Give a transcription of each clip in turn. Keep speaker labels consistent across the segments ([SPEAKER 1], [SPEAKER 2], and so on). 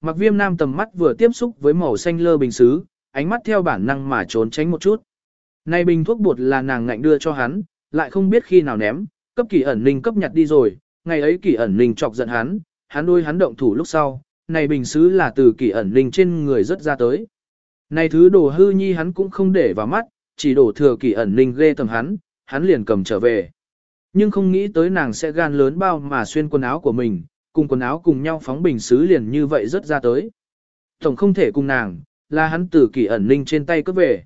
[SPEAKER 1] Mặc viêm nam tầm mắt vừa tiếp xúc với màu xanh lơ bình xứ, ánh mắt theo bản năng mà trốn tránh một chút. Này bình thuốc bột là nàng ngạnh đưa cho hắn, lại không biết khi nào ném, cấp kỳ ẩn ninh cấp nhặt đi rồi, ngày ấy kỳ ẩn ninh chọc giận hắn, hắn đôi hắn động thủ lúc sau, này bình xứ là từ kỳ ẩn ninh trên người rất ra tới. Này thứ đồ hư nhi hắn cũng không để vào mắt, chỉ đổ thừa kỳ ẩn ninh ghê tầm hắn, hắn liền cầm trở về. Nhưng không nghĩ tới nàng sẽ gan lớn bao mà xuyên quần áo của mình, cùng quần áo cùng nhau phóng bình xứ liền như vậy rất ra tới. Tổng không thể cùng nàng, là hắn từ kỳ ẩn ninh trên tay cướp về.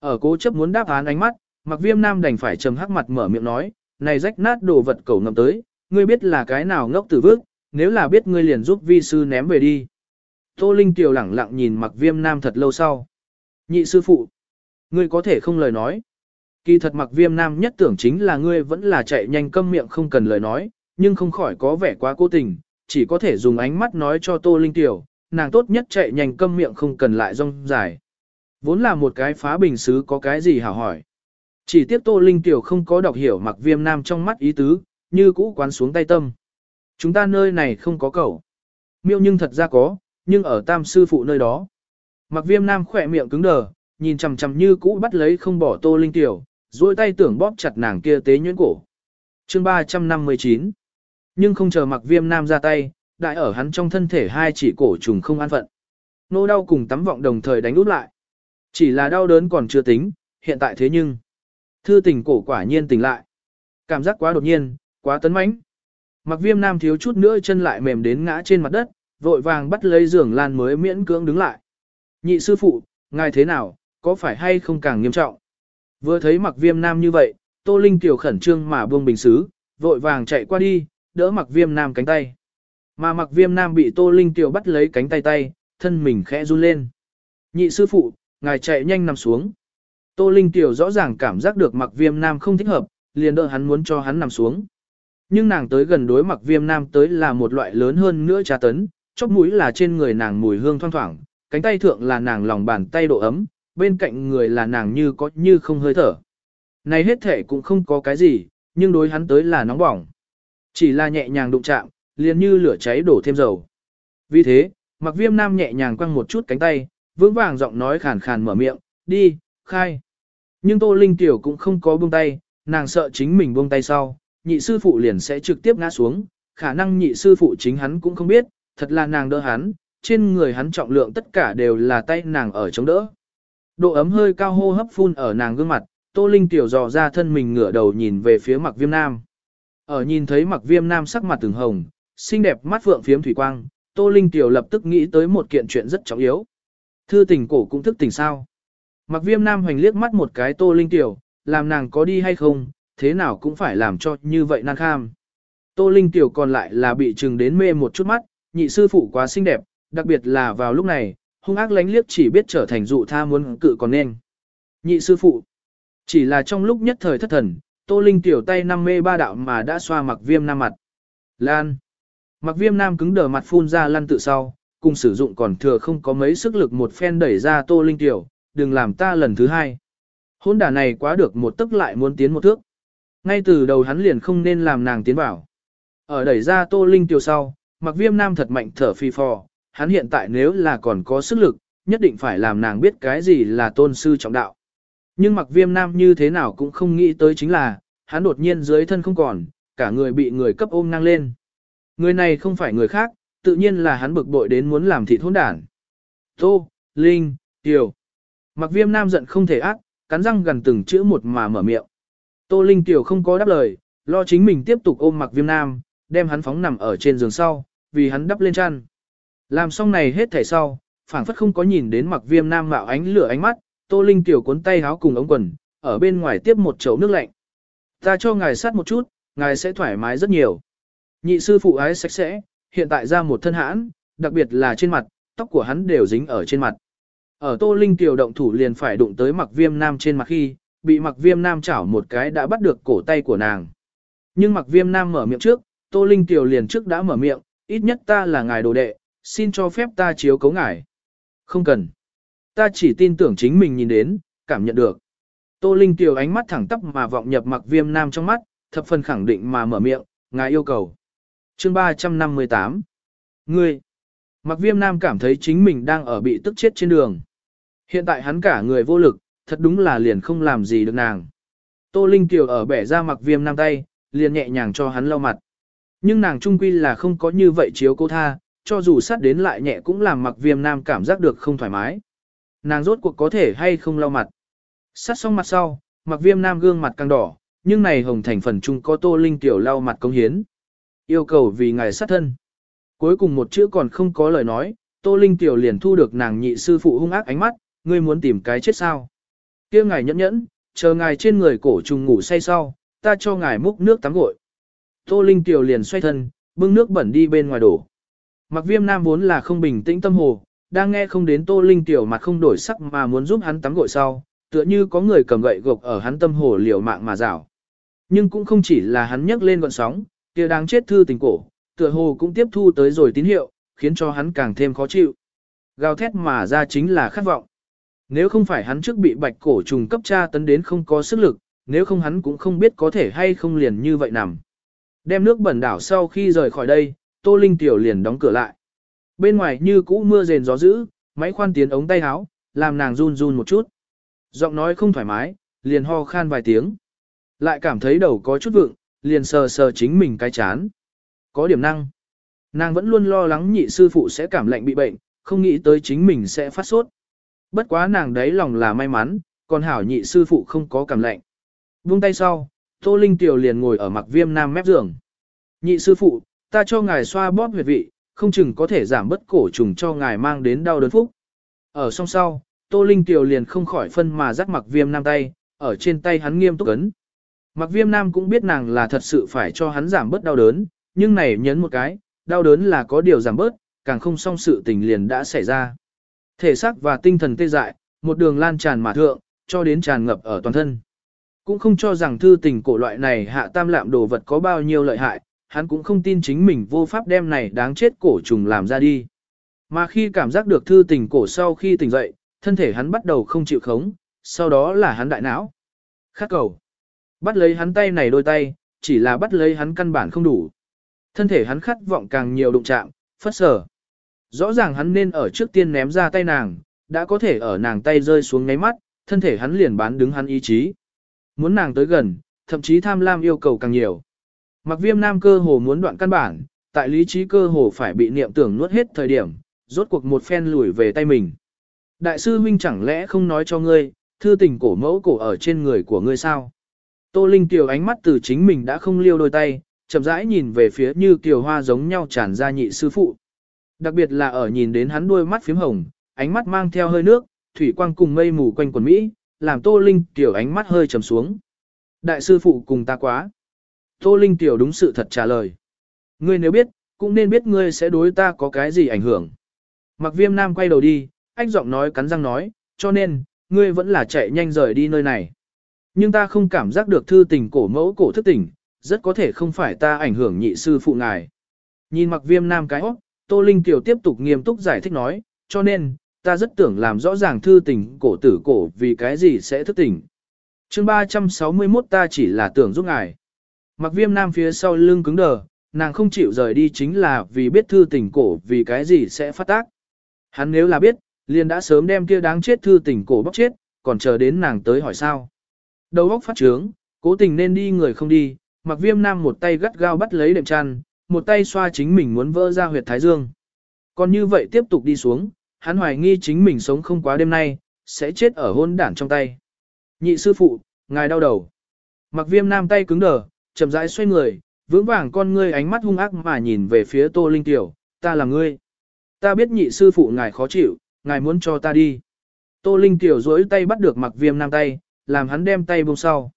[SPEAKER 1] Ở cố chấp muốn đáp án ánh mắt, mặc viêm nam đành phải trầm hắc mặt mở miệng nói, này rách nát đồ vật cầu ngầm tới, ngươi biết là cái nào ngốc tử vước, nếu là biết ngươi liền giúp vi sư ném về đi. Tô Linh Tiểu lẳng lặng nhìn mặc viêm nam thật lâu sau. Nhị sư phụ, ngươi có thể không lời nói. Kỳ thật mặc viêm nam nhất tưởng chính là ngươi vẫn là chạy nhanh câm miệng không cần lời nói, nhưng không khỏi có vẻ quá cố tình, chỉ có thể dùng ánh mắt nói cho Tô Linh Tiểu, nàng tốt nhất chạy nhanh câm miệng không cần lại rong dài. Vốn là một cái phá bình xứ có cái gì hảo hỏi. Chỉ tiếc Tô Linh Tiểu không có đọc hiểu mặc viêm nam trong mắt ý tứ, như cũ quán xuống tay tâm. Chúng ta nơi này không có cầu. Miêu nhưng thật ra có, nhưng ở tam sư phụ nơi đó. Mặc viêm nam khỏe miệng cứng đờ, nhìn chằm chằm như cũ bắt lấy không bỏ Tô Linh Tiểu, duỗi tay tưởng bóp chặt nàng kia tế nhuyễn cổ. Chương 359 nhưng không chờ mặc viêm nam ra tay, đại ở hắn trong thân thể hai chỉ cổ trùng không an phận. Nô đau cùng tắm vọng đồng thời đánh út lại. Chỉ là đau đớn còn chưa tính, hiện tại thế nhưng. Thư tình cổ quả nhiên tỉnh lại. Cảm giác quá đột nhiên, quá tấn mãnh. Mặc viêm nam thiếu chút nữa chân lại mềm đến ngã trên mặt đất, vội vàng bắt lấy giường lan mới miễn cưỡng đứng lại. Nhị sư phụ, ngài thế nào, có phải hay không càng nghiêm trọng? Vừa thấy mặc viêm nam như vậy, Tô Linh tiểu khẩn trương mà buông bình xứ, vội vàng chạy qua đi, đỡ mặc viêm nam cánh tay. Mà mặc viêm nam bị Tô Linh tiểu bắt lấy cánh tay tay, thân mình khẽ run lên. Nhị sư phụ, ngài chạy nhanh nằm xuống. Tô Linh tiểu rõ ràng cảm giác được mặc viêm nam không thích hợp, liền đỡ hắn muốn cho hắn nằm xuống. Nhưng nàng tới gần đối mặc viêm nam tới là một loại lớn hơn nữa trà tấn, chóp mũi là trên người nàng mùi hương thoang thoảng, cánh tay thượng là nàng lòng bàn tay độ ấm, bên cạnh người là nàng như có như không hơi thở. Này hết thể cũng không có cái gì, nhưng đối hắn tới là nóng bỏng. Chỉ là nhẹ nhàng đụng chạm, liền như lửa cháy đổ thêm dầu. Vì thế, mặc viêm nam nhẹ nhàng quăng một chút cánh tay, vững vàng giọng nói khàn khàn mở miệng, đi, khai. Nhưng Tô Linh Tiểu cũng không có buông tay, nàng sợ chính mình buông tay sau, nhị sư phụ liền sẽ trực tiếp ngã xuống, khả năng nhị sư phụ chính hắn cũng không biết, thật là nàng đỡ hắn, trên người hắn trọng lượng tất cả đều là tay nàng ở chống đỡ. Độ ấm hơi cao hô hấp phun ở nàng gương mặt, Tô Linh tiểu dò ra thân mình ngửa đầu nhìn về phía mặc viêm nam. Ở nhìn thấy mặc viêm nam sắc mặt từng hồng, xinh đẹp mắt phượng phiếm thủy quang, Tô Linh tiểu lập tức nghĩ tới một kiện chuyện rất trọng yếu. Thư tình cổ cũng thức tình sao. Mặc viêm nam hoành liếc mắt một cái Tô Linh tiểu, làm nàng có đi hay không, thế nào cũng phải làm cho như vậy nan kham. Tô Linh tiểu còn lại là bị trừng đến mê một chút mắt, nhị sư phụ quá xinh đẹp, đặc biệt là vào lúc này, hung ác lánh liếc chỉ biết trở thành dụ tha muốn cự còn nên. Nhị sư phụ, chỉ là trong lúc nhất thời thất thần, Tô Linh tiểu tay năm mê ba đạo mà đã xoa mặc viêm nam mặt. Lan. Mặc viêm nam cứng đờ mặt phun ra lăn tự sau, cùng sử dụng còn thừa không có mấy sức lực một phen đẩy ra Tô Linh tiểu, đừng làm ta lần thứ hai. Hôn đả này quá được một tức lại muốn tiến một thước. Ngay từ đầu hắn liền không nên làm nàng tiến vào. Ở đẩy ra Tô Linh tiểu sau, mặc viêm nam thật mạnh thở phi phò, hắn hiện tại nếu là còn có sức lực, nhất định phải làm nàng biết cái gì là tôn sư trọng đạo. Nhưng mặc viêm nam như thế nào cũng không nghĩ tới chính là, hắn đột nhiên dưới thân không còn, cả người bị người cấp ôm ngang lên. Người này không phải người khác, tự nhiên là hắn bực bội đến muốn làm thịt hỗn đản. Tô, Linh, Tiểu. Mặc viêm nam giận không thể ác, cắn răng gần từng chữ một mà mở miệng. Tô Linh Tiểu không có đáp lời, lo chính mình tiếp tục ôm mặc viêm nam, đem hắn phóng nằm ở trên giường sau, vì hắn đắp lên chăn. Làm xong này hết thảy sau, phảng phất không có nhìn đến mặc viêm nam mạo ánh lửa ánh mắt, Tô Linh tiểu cuốn tay háo cùng ống quần, ở bên ngoài tiếp một chậu nước lạnh. Ta cho ngài sát một chút, ngài sẽ thoải mái rất nhiều. Nhị sư phụ ái sạch sẽ, hiện tại ra một thân hãn, đặc biệt là trên mặt, tóc của hắn đều dính ở trên mặt. Ở Tô Linh tiểu động thủ liền phải đụng tới mặc viêm nam trên mặt khi, bị mặc viêm nam chảo một cái đã bắt được cổ tay của nàng. Nhưng mặc viêm nam mở miệng trước, Tô Linh tiểu liền trước đã mở miệng, ít nhất ta là ngài đồ đệ, xin cho phép ta chiếu cấu ngài. Không cần. Ta chỉ tin tưởng chính mình nhìn đến, cảm nhận được. Tô Linh Tiểu ánh mắt thẳng tắp mà vọng nhập mặc viêm nam trong mắt, thập phần khẳng định mà mở miệng, ngài yêu cầu. Chương 358 Ngươi Mặc viêm nam cảm thấy chính mình đang ở bị tức chết trên đường. Hiện tại hắn cả người vô lực, thật đúng là liền không làm gì được nàng. Tô Linh Tiểu ở bẻ ra mặc viêm nam tay, liền nhẹ nhàng cho hắn lau mặt. Nhưng nàng trung quy là không có như vậy chiếu cô tha, cho dù sát đến lại nhẹ cũng làm mặc viêm nam cảm giác được không thoải mái. Nàng rốt cuộc có thể hay không lau mặt. Sát xong mặt sau, mặc viêm nam gương mặt càng đỏ, nhưng này hồng thành phần chung có tô linh tiểu lau mặt công hiến. Yêu cầu vì ngài sát thân. Cuối cùng một chữ còn không có lời nói, tô linh tiểu liền thu được nàng nhị sư phụ hung ác ánh mắt, ngươi muốn tìm cái chết sao. kia ngài nhẫn nhẫn, chờ ngài trên người cổ trùng ngủ say sau, ta cho ngài múc nước tắm gội. Tô Linh Tiểu liền xoay thân, bưng nước bẩn đi bên ngoài đổ. Mặc viêm nam vốn là không bình tĩnh tâm hồ, đang nghe không đến Tô Linh Tiểu mặt không đổi sắc mà muốn giúp hắn tắm gội sau, tựa như có người cầm gậy gộc ở hắn tâm hồ liều mạng mà rảo. Nhưng cũng không chỉ là hắn nhấc lên gọn sóng, kia đáng chết thư tình cổ, tựa hồ cũng tiếp thu tới rồi tín hiệu, khiến cho hắn càng thêm khó chịu. Gào thét mà ra chính là khát vọng. Nếu không phải hắn trước bị bạch cổ trùng cấp tra tấn đến không có sức lực, nếu không hắn cũng không biết có thể hay không liền như vậy nằm. Đem nước bẩn đảo sau khi rời khỏi đây, Tô Linh Tiểu liền đóng cửa lại. Bên ngoài như cũ mưa rền gió dữ, máy khoan tiến ống tay áo, làm nàng run run một chút. Giọng nói không thoải mái, liền ho khan vài tiếng. Lại cảm thấy đầu có chút vượng, liền sờ sờ chính mình cái chán. Có điểm năng. Nàng vẫn luôn lo lắng nhị sư phụ sẽ cảm lạnh bị bệnh, không nghĩ tới chính mình sẽ phát sốt. Bất quá nàng đấy lòng là may mắn, còn hảo nhị sư phụ không có cảm lạnh. buông tay sau, Tô Linh Tiểu liền ngồi ở mặc viêm nam mép giường. Nhị sư phụ, ta cho ngài xoa bóp huyệt vị, không chừng có thể giảm bất cổ trùng cho ngài mang đến đau đớn phúc. Ở song sau, Tô Linh Tiểu liền không khỏi phân mà dắt mặc viêm nam tay, ở trên tay hắn nghiêm túc ấn. Mặc viêm nam cũng biết nàng là thật sự phải cho hắn giảm bớt đau đớn, nhưng này nhấn một cái, đau đớn là có điều giảm bớt, càng không song sự tình liền đã xảy ra. Thể xác và tinh thần tê dại, một đường lan tràn mà thượng, cho đến tràn ngập ở toàn thân. Cũng không cho rằng thư tình cổ loại này hạ tam lạm đồ vật có bao nhiêu lợi hại, hắn cũng không tin chính mình vô pháp đem này đáng chết cổ trùng làm ra đi. Mà khi cảm giác được thư tình cổ sau khi tỉnh dậy, thân thể hắn bắt đầu không chịu khống, sau đó là hắn đại não. Khắc cầu. Bắt lấy hắn tay này đôi tay, chỉ là bắt lấy hắn căn bản không đủ. Thân thể hắn khát vọng càng nhiều đụng chạm, phất sở. Rõ ràng hắn nên ở trước tiên ném ra tay nàng, đã có thể ở nàng tay rơi xuống ngáy mắt, thân thể hắn liền bán đứng hắn ý chí. Muốn nàng tới gần, thậm chí tham lam yêu cầu càng nhiều. Mặc viêm nam cơ hồ muốn đoạn căn bản, tại lý trí cơ hồ phải bị niệm tưởng nuốt hết thời điểm, rốt cuộc một phen lùi về tay mình. Đại sư huynh chẳng lẽ không nói cho ngươi, thư tình cổ mẫu cổ ở trên người của ngươi sao? Tô Linh tiểu ánh mắt từ chính mình đã không liêu đôi tay, chậm rãi nhìn về phía như tiểu hoa giống nhau tràn ra nhị sư phụ. Đặc biệt là ở nhìn đến hắn đôi mắt phím hồng, ánh mắt mang theo hơi nước, thủy quang cùng mây mù quanh quần Mỹ, làm Tô Linh Tiểu ánh mắt hơi trầm xuống. Đại sư phụ cùng ta quá. Tô Linh Tiểu đúng sự thật trả lời. Ngươi nếu biết, cũng nên biết ngươi sẽ đối ta có cái gì ảnh hưởng. Mặc viêm nam quay đầu đi, anh giọng nói cắn răng nói, cho nên, ngươi vẫn là chạy nhanh rời đi nơi này. Nhưng ta không cảm giác được thư tình cổ mẫu cổ thức tỉnh, rất có thể không phải ta ảnh hưởng nhị sư phụ ngài. Nhìn mặc viêm nam cái óc, Tô Linh Tiểu tiếp tục nghiêm túc giải thích nói, cho nên, ta rất tưởng làm rõ ràng thư tình cổ tử cổ vì cái gì sẽ thức tỉnh. chương 361 ta chỉ là tưởng giúp ngài. Mặc viêm nam phía sau lưng cứng đờ, nàng không chịu rời đi chính là vì biết thư tình cổ vì cái gì sẽ phát tác. Hắn nếu là biết, liền đã sớm đem kia đáng chết thư tình cổ bóc chết, còn chờ đến nàng tới hỏi sao. Đầu óc phát trướng, cố tình nên đi người không đi, mặc viêm nam một tay gắt gao bắt lấy đệm chăn, một tay xoa chính mình muốn vỡ ra huyệt thái dương. Còn như vậy tiếp tục đi xuống, hắn hoài nghi chính mình sống không quá đêm nay, sẽ chết ở hôn đản trong tay. Nhị sư phụ, ngài đau đầu. Mặc viêm nam tay cứng đờ, chậm rãi xoay người, vững vàng con ngươi ánh mắt hung ác mà nhìn về phía tô linh tiểu, ta là ngươi. Ta biết nhị sư phụ ngài khó chịu, ngài muốn cho ta đi. Tô linh tiểu duỗi tay bắt được mặc viêm nam tay, làm hắn đem tay buông sau.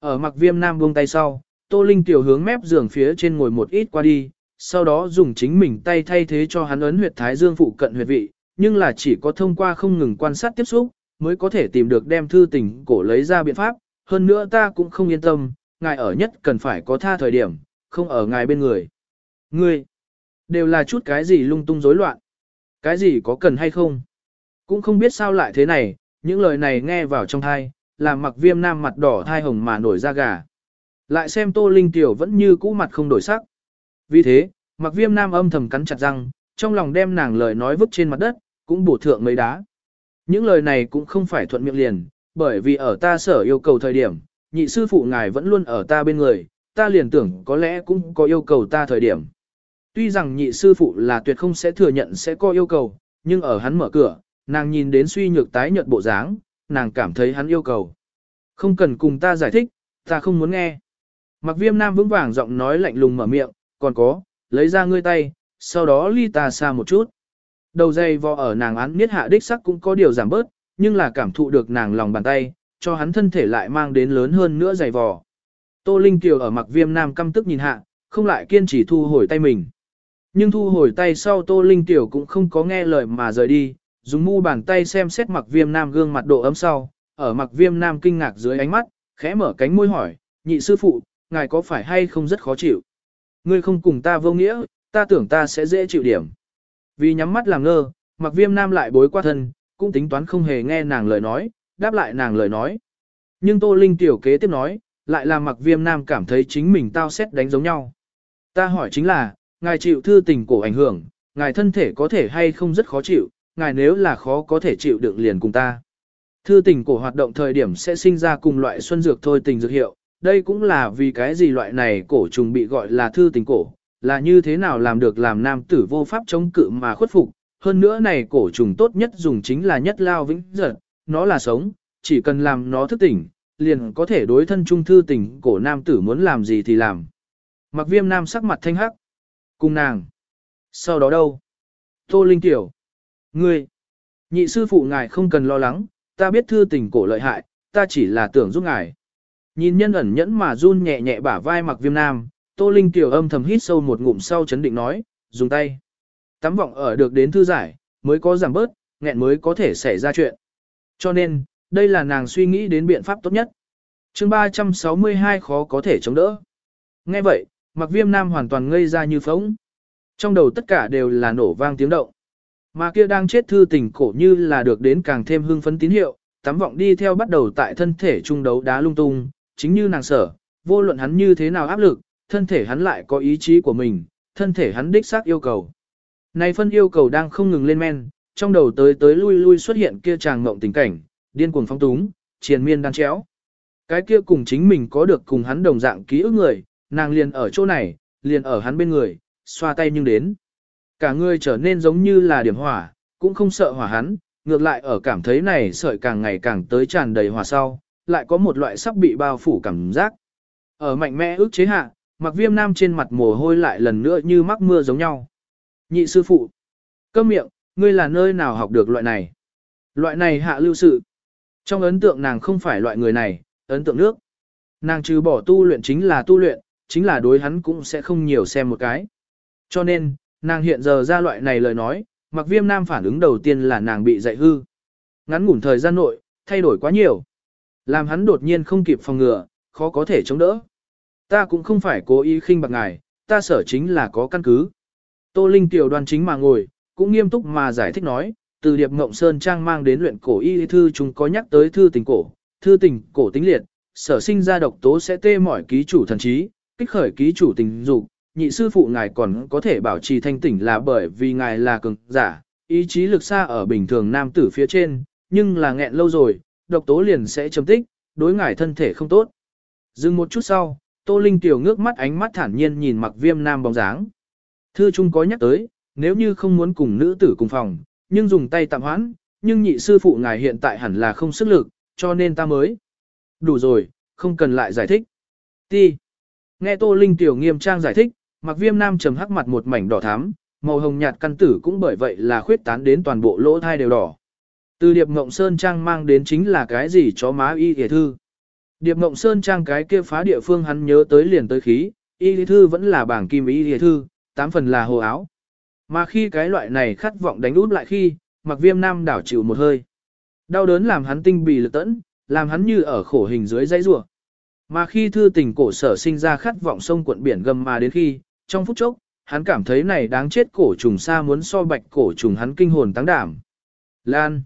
[SPEAKER 1] Ở mặc viêm nam buông tay sau, tô linh tiểu hướng mép giường phía trên ngồi một ít qua đi, sau đó dùng chính mình tay thay thế cho hắn ấn huyệt thái dương phụ cận huyệt vị, nhưng là chỉ có thông qua không ngừng quan sát tiếp xúc, mới có thể tìm được đem thư tình cổ lấy ra biện pháp, hơn nữa ta cũng không yên tâm, ngài ở nhất cần phải có tha thời điểm, không ở ngài bên người. Ngươi, đều là chút cái gì lung tung rối loạn, cái gì có cần hay không. Cũng không biết sao lại thế này, những lời này nghe vào trong thai, làm mặc viêm nam mặt đỏ thai hồng mà nổi da gà. Lại xem tô linh tiểu vẫn như cũ mặt không đổi sắc. Vì thế, mặc viêm nam âm thầm cắn chặt răng, trong lòng đem nàng lời nói vứt trên mặt đất, cũng bổ thượng mấy đá. Những lời này cũng không phải thuận miệng liền, bởi vì ở ta sở yêu cầu thời điểm, nhị sư phụ ngài vẫn luôn ở ta bên người, ta liền tưởng có lẽ cũng có yêu cầu ta thời điểm. Tuy rằng nhị sư phụ là tuyệt không sẽ thừa nhận sẽ có yêu cầu, nhưng ở hắn mở cửa, nàng nhìn đến suy nhược tái nhợt bộ dáng, nàng cảm thấy hắn yêu cầu. Không cần cùng ta giải thích, ta không muốn nghe. Mặc viêm nam vững vàng giọng nói lạnh lùng mở miệng, còn có, lấy ra ngươi tay, sau đó ly ta xa một chút. Đầu dây vò ở nàng án miết hạ đích sắc cũng có điều giảm bớt, nhưng là cảm thụ được nàng lòng bàn tay, cho hắn thân thể lại mang đến lớn hơn nữa dày vò. Tô Linh Kiều ở mặc viêm nam căm tức nhìn hạ, không lại kiên trì thu hồi tay mình. Nhưng thu hồi tay sau Tô Linh Tiểu cũng không có nghe lời mà rời đi, dùng mu bàn tay xem xét mặc viêm nam gương mặt độ ấm sau, ở mặc viêm nam kinh ngạc dưới ánh mắt, khẽ mở cánh môi hỏi, nhị sư phụ, ngài có phải hay không rất khó chịu? Ngươi không cùng ta vô nghĩa, ta tưởng ta sẽ dễ chịu điểm. Vì nhắm mắt làm ngơ, mặc viêm nam lại bối qua thân, cũng tính toán không hề nghe nàng lời nói, đáp lại nàng lời nói. Nhưng Tô Linh tiểu kế tiếp nói, lại làm mặc viêm nam cảm thấy chính mình tao xét đánh giống nhau. Ta hỏi chính là, ngài chịu thư tình cổ ảnh hưởng, ngài thân thể có thể hay không rất khó chịu, ngài nếu là khó có thể chịu đựng liền cùng ta. Thư tình cổ hoạt động thời điểm sẽ sinh ra cùng loại xuân dược thôi tình dược hiệu, đây cũng là vì cái gì loại này cổ trùng bị gọi là thư tình cổ, là như thế nào làm được làm nam tử vô pháp chống cự mà khuất phục. Hơn nữa này cổ trùng tốt nhất dùng chính là nhất lao vĩnh giật, nó là sống, chỉ cần làm nó thức tỉnh, liền có thể đối thân trung thư tình cổ nam tử muốn làm gì thì làm. Mặc viêm nam sắc mặt thanh hắc. Cùng nàng. Sau đó đâu? Tô Linh Tiểu. Ngươi. Nhị sư phụ ngài không cần lo lắng, ta biết thư tình cổ lợi hại, ta chỉ là tưởng giúp ngài. Nhìn nhân ẩn nhẫn mà run nhẹ nhẹ bả vai mặc viêm nam, Tô Linh Tiểu âm thầm hít sâu một ngụm sau chấn định nói, dùng tay. Tắm vọng ở được đến thư giải, mới có giảm bớt, nghẹn mới có thể xảy ra chuyện. Cho nên, đây là nàng suy nghĩ đến biện pháp tốt nhất. chương 362 khó có thể chống đỡ. Nghe vậy, mặc viêm nam hoàn toàn ngây ra như phóng. Trong đầu tất cả đều là nổ vang tiếng động. Mà kia đang chết thư tình cổ như là được đến càng thêm hưng phấn tín hiệu, tắm vọng đi theo bắt đầu tại thân thể trung đấu đá lung tung, chính như nàng sở, vô luận hắn như thế nào áp lực, thân thể hắn lại có ý chí của mình, thân thể hắn đích xác yêu cầu. Này phân yêu cầu đang không ngừng lên men, trong đầu tới tới lui lui xuất hiện kia chàng mộng tình cảnh, điên cuồng phong túng, triền miên đan chéo. Cái kia cùng chính mình có được cùng hắn đồng dạng ký ức người, nàng liền ở chỗ này, liền ở hắn bên người, xoa tay nhưng đến. Cả người trở nên giống như là điểm hỏa, cũng không sợ hỏa hắn, ngược lại ở cảm thấy này sợi càng ngày càng tới tràn đầy hỏa sau, lại có một loại sắp bị bao phủ cảm giác. Ở mạnh mẽ ước chế hạ, mặc viêm nam trên mặt mồ hôi lại lần nữa như mắc mưa giống nhau. Nhị sư phụ, cơm miệng, ngươi là nơi nào học được loại này? Loại này hạ lưu sự. Trong ấn tượng nàng không phải loại người này, ấn tượng nước. Nàng trừ bỏ tu luyện chính là tu luyện, chính là đối hắn cũng sẽ không nhiều xem một cái. Cho nên, nàng hiện giờ ra loại này lời nói, mặc viêm nam phản ứng đầu tiên là nàng bị dạy hư. Ngắn ngủn thời gian nội, thay đổi quá nhiều. Làm hắn đột nhiên không kịp phòng ngừa, khó có thể chống đỡ. Ta cũng không phải cố ý khinh bạc ngài, ta sở chính là có căn cứ. Tô Linh tiểu đoàn chính mà ngồi, cũng nghiêm túc mà giải thích nói, từ điệp ngộng sơn trang mang đến luyện cổ y thư chúng có nhắc tới thư tình cổ, thư tình cổ tính liệt, sở sinh ra độc tố sẽ tê mỏi ký chủ thần trí, kích khởi ký chủ tình dục, nhị sư phụ ngài còn có thể bảo trì thanh tỉnh là bởi vì ngài là cường giả, ý chí lực xa ở bình thường nam tử phía trên, nhưng là nghẹn lâu rồi, độc tố liền sẽ chấm tích, đối ngài thân thể không tốt. Dừng một chút sau, Tô Linh tiểu ngước mắt ánh mắt thản nhiên nhìn mặc viêm nam bóng dáng. Thư Trung có nhắc tới, nếu như không muốn cùng nữ tử cùng phòng, nhưng dùng tay tạm hoãn, nhưng nhị sư phụ ngài hiện tại hẳn là không sức lực, cho nên ta mới. Đủ rồi, không cần lại giải thích. Ti. Nghe Tô Linh tiểu nghiêm trang giải thích, mặc viêm nam trầm hắc mặt một mảnh đỏ thắm, màu hồng nhạt căn tử cũng bởi vậy là khuyết tán đến toàn bộ lỗ thai đều đỏ. Từ Điệp Ngộng Sơn Trang mang đến chính là cái gì chó má y hề thư. Điệp Ngộng Sơn Trang cái kia phá địa phương hắn nhớ tới liền tới khí, y hề thư vẫn là bảng kim y hề thư, tám phần là hồ áo. Mà khi cái loại này khát vọng đánh út lại khi, mặc viêm nam đảo chịu một hơi. Đau đớn làm hắn tinh bì lực tẫn, làm hắn như ở khổ hình dưới dãy rủa. Mà khi thư tình cổ sở sinh ra khát vọng sông cuộn biển gầm mà đến khi, trong phút chốc, hắn cảm thấy này đáng chết cổ trùng xa muốn so bạch cổ trùng hắn kinh hồn tăng đảm. Lan.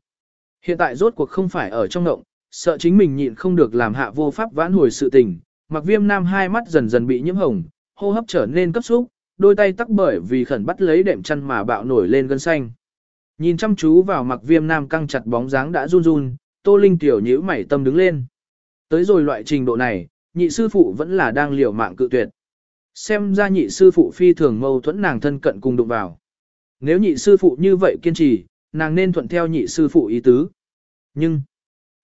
[SPEAKER 1] Hiện tại rốt cuộc không phải ở trong động, sợ chính mình nhịn không được làm hạ vô pháp vãn hồi sự tình, mặc viêm nam hai mắt dần dần bị nhiễm hồng, hô hấp trở nên cấp xúc, đôi tay tắc bởi vì khẩn bắt lấy đệm chăn mà bạo nổi lên gân xanh. Nhìn chăm chú vào mặc viêm nam căng chặt bóng dáng đã run run, Tô Linh tiểu nhíu mảy tâm đứng lên. Tới rồi loại trình độ này, nhị sư phụ vẫn là đang liều mạng cự tuyệt. Xem ra nhị sư phụ phi thường mâu thuẫn nàng thân cận cùng đụng vào. Nếu nhị sư phụ như vậy kiên trì, nàng nên thuận theo nhị sư phụ ý tứ. Nhưng,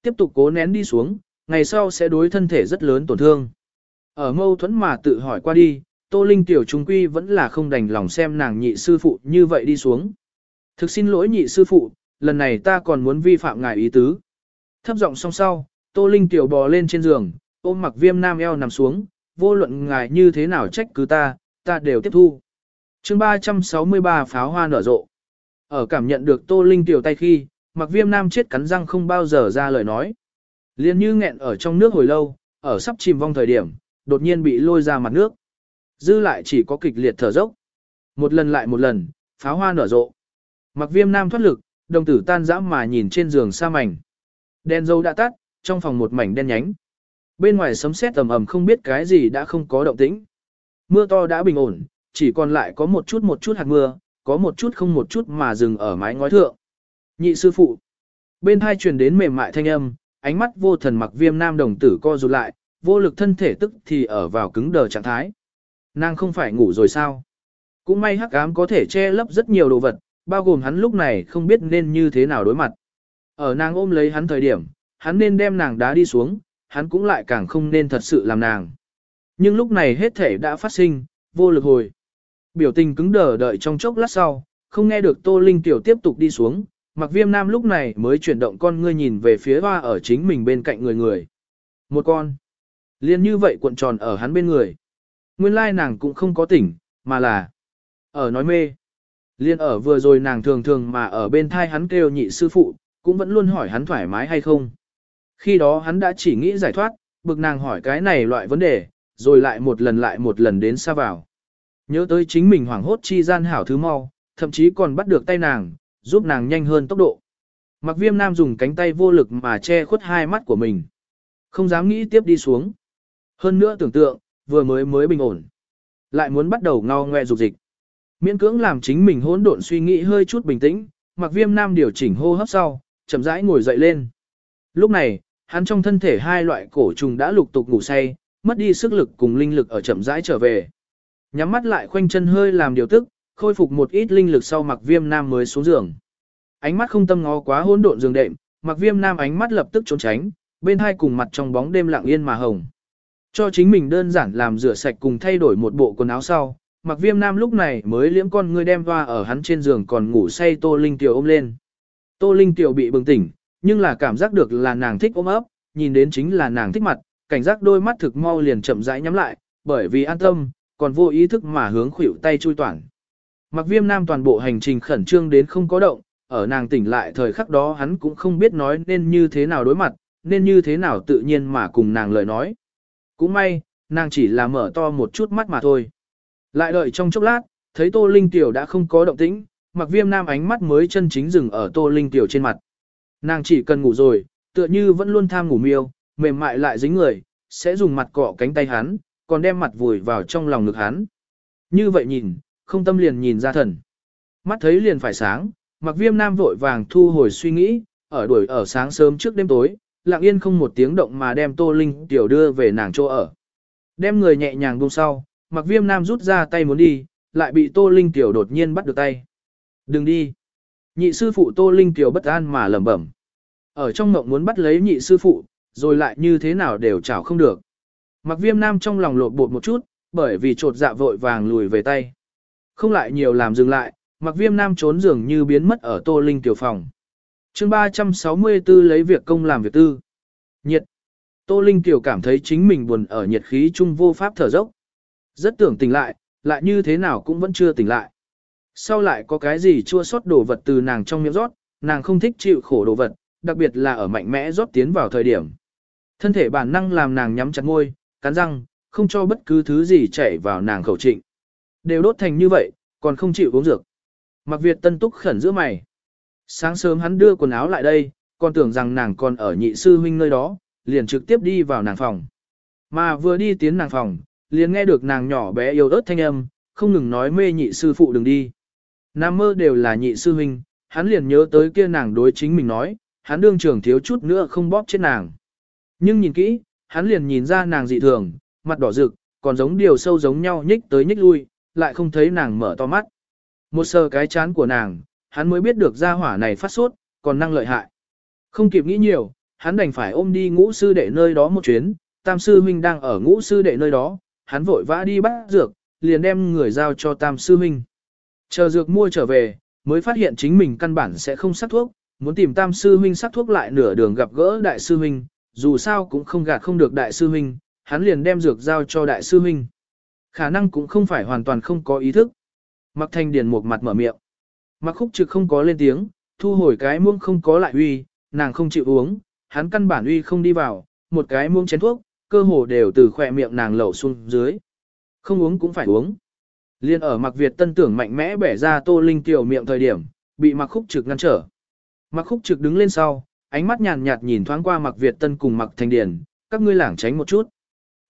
[SPEAKER 1] tiếp tục cố nén đi xuống, ngày sau sẽ đối thân thể rất lớn tổn thương. Ở mâu thuẫn mà tự hỏi qua đi, Tô Linh tiểu trung quy vẫn là không đành lòng xem nàng nhị sư phụ như vậy đi xuống. Thực xin lỗi nhị sư phụ, lần này ta còn muốn vi phạm ngài ý tứ. Thấp giọng song sau, Tô Linh tiểu bò lên trên giường, ôm mặc viêm nam eo nằm xuống, vô luận ngài như thế nào trách cứ ta, ta đều tiếp thu. chương 363 pháo hoa nở rộ. Ở cảm nhận được Tô Linh tiểu tay khi, mặc viêm nam chết cắn răng không bao giờ ra lời nói. Liên như nghẹn ở trong nước hồi lâu, ở sắp chìm vong thời điểm, đột nhiên bị lôi ra mặt nước. Dư lại chỉ có kịch liệt thở dốc. Một lần lại một lần, pháo hoa nở rộ. Mặc viêm nam thoát lực, đồng tử tan dã mà nhìn trên giường xa mảnh. Đèn dầu đã tắt, trong phòng một mảnh đen nhánh. Bên ngoài sấm sét tầm ầm không biết cái gì đã không có động tĩnh. Mưa to đã bình ổn, chỉ còn lại có một chút một chút hạt mưa, có một chút không một chút mà dừng ở mái ngói thượng. Nhị sư phụ. Bên hai truyền đến mềm mại thanh âm, ánh mắt vô thần mặc viêm nam đồng tử co rụt lại, vô lực thân thể tức thì ở vào cứng đờ trạng thái. Nàng không phải ngủ rồi sao? Cũng may hắc ám có thể che lấp rất nhiều đồ vật, bao gồm hắn lúc này không biết nên như thế nào đối mặt. Ở nàng ôm lấy hắn thời điểm, hắn nên đem nàng đá đi xuống, hắn cũng lại càng không nên thật sự làm nàng. Nhưng lúc này hết thể đã phát sinh, vô lực hồi. Biểu tình cứng đờ đợi trong chốc lát sau, không nghe được Tô Linh tiểu tiếp tục đi xuống, mặc viêm nam lúc này mới chuyển động con ngươi nhìn về phía hoa ở chính mình bên cạnh người người. Một con. Liên như vậy cuộn tròn ở hắn bên người. Nguyên lai nàng cũng không có tỉnh, mà là ở nói mê. Liên ở vừa rồi nàng thường thường mà ở bên thai hắn kêu nhị sư phụ, cũng vẫn luôn hỏi hắn thoải mái hay không. Khi đó hắn đã chỉ nghĩ giải thoát, bực nàng hỏi cái này loại vấn đề, rồi lại một lần lại một lần đến xa vào. Nhớ tới chính mình hoảng hốt chi gian hảo thứ mau, thậm chí còn bắt được tay nàng, giúp nàng nhanh hơn tốc độ. Mặc viêm nam dùng cánh tay vô lực mà che khuất hai mắt của mình. Không dám nghĩ tiếp đi xuống. Hơn nữa tưởng tượng, vừa mới mới bình ổn. Lại muốn bắt đầu ngao ngoe dục dịch. Miễn cưỡng làm chính mình hỗn độn suy nghĩ hơi chút bình tĩnh, mặc viêm nam điều chỉnh hô hấp sau, chậm rãi ngồi dậy lên. Lúc này, hắn trong thân thể hai loại cổ trùng đã lục tục ngủ say, mất đi sức lực cùng linh lực ở chậm rãi trở về. Nhắm mắt lại khoanh chân hơi làm điều tức, khôi phục một ít linh lực sau mặc viêm nam mới xuống giường. Ánh mắt không tâm ngó quá hỗn độn giường đệm, mặc viêm nam ánh mắt lập tức trốn tránh, bên hai cùng mặt trong bóng đêm lặng yên mà hồng. Cho chính mình đơn giản làm rửa sạch cùng thay đổi một bộ quần áo sau, mặc viêm nam lúc này mới liễm con ngươi đem hoa ở hắn trên giường còn ngủ say Tô Linh Tiểu ôm lên. Tô Linh Tiểu bị bừng tỉnh, nhưng là cảm giác được là nàng thích ôm ấp, nhìn đến chính là nàng thích mặt, cảnh giác đôi mắt thực mau liền chậm rãi nhắm lại, bởi vì an tâm, còn vô ý thức mà hướng khuỷu tay chui toàn. Mặc viêm nam toàn bộ hành trình khẩn trương đến không có động, ở nàng tỉnh lại thời khắc đó hắn cũng không biết nói nên như thế nào đối mặt, nên như thế nào tự nhiên mà cùng nàng lời nói. Cũng may, nàng chỉ là mở to một chút mắt mà thôi. Lại đợi trong chốc lát, thấy Tô Linh Tiểu đã không có động tĩnh, mặc viêm nam ánh mắt mới chân chính dừng ở Tô Linh Tiểu trên mặt. Nàng chỉ cần ngủ rồi, tựa như vẫn luôn tham ngủ miêu, mềm mại lại dính người, sẽ dùng mặt cọ cánh tay hắn, còn đem mặt vùi vào trong lòng ngực hắn. Như vậy nhìn, không tâm liền nhìn ra thần. Mắt thấy liền phải sáng, mặc viêm nam vội vàng thu hồi suy nghĩ, ở đuổi ở sáng sớm trước đêm tối, lặng yên không một tiếng động mà đem Tô Linh tiểu đưa về nàng chỗ ở. Đem người nhẹ nhàng buông sau, mặc viêm nam rút ra tay muốn đi, lại bị Tô Linh tiểu đột nhiên bắt được tay. Đừng đi. Nhị sư phụ Tô Linh tiểu bất an mà lẩm bẩm. Ở trong mộng muốn bắt lấy nhị sư phụ, rồi lại như thế nào đều chảo không được. Mặc viêm nam trong lòng lột bột một chút, bởi vì trột dạ vội vàng lùi về tay. Không lại nhiều làm dừng lại, mặc viêm nam trốn dường như biến mất ở tô linh tiểu phòng chương 364 lấy việc công làm việc tư. Nhiệt. Tô linh tiểu cảm thấy chính mình buồn ở nhiệt khí trung vô pháp thở dốc. Rất tưởng tỉnh lại, lại như thế nào cũng vẫn chưa tỉnh lại. Sau lại có cái gì chua sót đồ vật từ nàng trong miệng rót, nàng không thích chịu khổ đồ vật, đặc biệt là ở mạnh mẽ rót tiến vào thời điểm. Thân thể bản năng làm nàng nhắm chặt môi, cắn răng, không cho bất cứ thứ gì chảy vào nàng khẩu trịnh. Đều đốt thành như vậy, còn không chịu uống dược. Mặc Việt tân túc khẩn giữa mày. Sáng sớm hắn đưa quần áo lại đây, còn tưởng rằng nàng còn ở nhị sư huynh nơi đó, liền trực tiếp đi vào nàng phòng. Mà vừa đi tiến nàng phòng, liền nghe được nàng nhỏ bé yêu ớt thanh âm, không ngừng nói mê nhị sư phụ đừng đi. Nam mơ đều là nhị sư huynh, hắn liền nhớ tới kia nàng đối chính mình nói, hắn đương trưởng thiếu chút nữa không bóp chết nàng. Nhưng nhìn kỹ, hắn liền nhìn ra nàng dị thường, mặt đỏ rực, còn giống điều sâu giống nhau nhích tới nhích lui, lại không thấy nàng mở to mắt. Một sờ cái chán của nàng, hắn mới biết được ra hỏa này phát sốt, còn năng lợi hại. Không kịp nghĩ nhiều, hắn đành phải ôm đi ngũ sư đệ nơi đó một chuyến, tam sư huynh đang ở ngũ sư đệ nơi đó, hắn vội vã đi bắt dược, liền đem người giao cho tam sư huynh. Chờ dược mua trở về, mới phát hiện chính mình căn bản sẽ không sắc thuốc, muốn tìm tam sư huynh sắc thuốc lại nửa đường gặp gỡ đại sư huynh, dù sao cũng không gạt không được đại sư huynh, hắn liền đem dược giao cho đại sư huynh. Khả năng cũng không phải hoàn toàn không có ý thức. Mặc thanh điền một mặt mở miệng. Mặc khúc trực không có lên tiếng, thu hồi cái muông không có lại uy, nàng không chịu uống, hắn căn bản uy không đi vào, một cái muông chén thuốc, cơ hồ đều từ khỏe miệng nàng lẩu xuống dưới. Không uống cũng phải uống. Liên ở mặc Việt tân tưởng mạnh mẽ bẻ ra tô linh tiểu miệng thời điểm, bị mặc khúc trực ngăn trở. Mặc khúc trực đứng lên sau, ánh mắt nhàn nhạt nhìn thoáng qua mặc Việt tân cùng mặc thành điền, các ngươi lảng tránh một chút.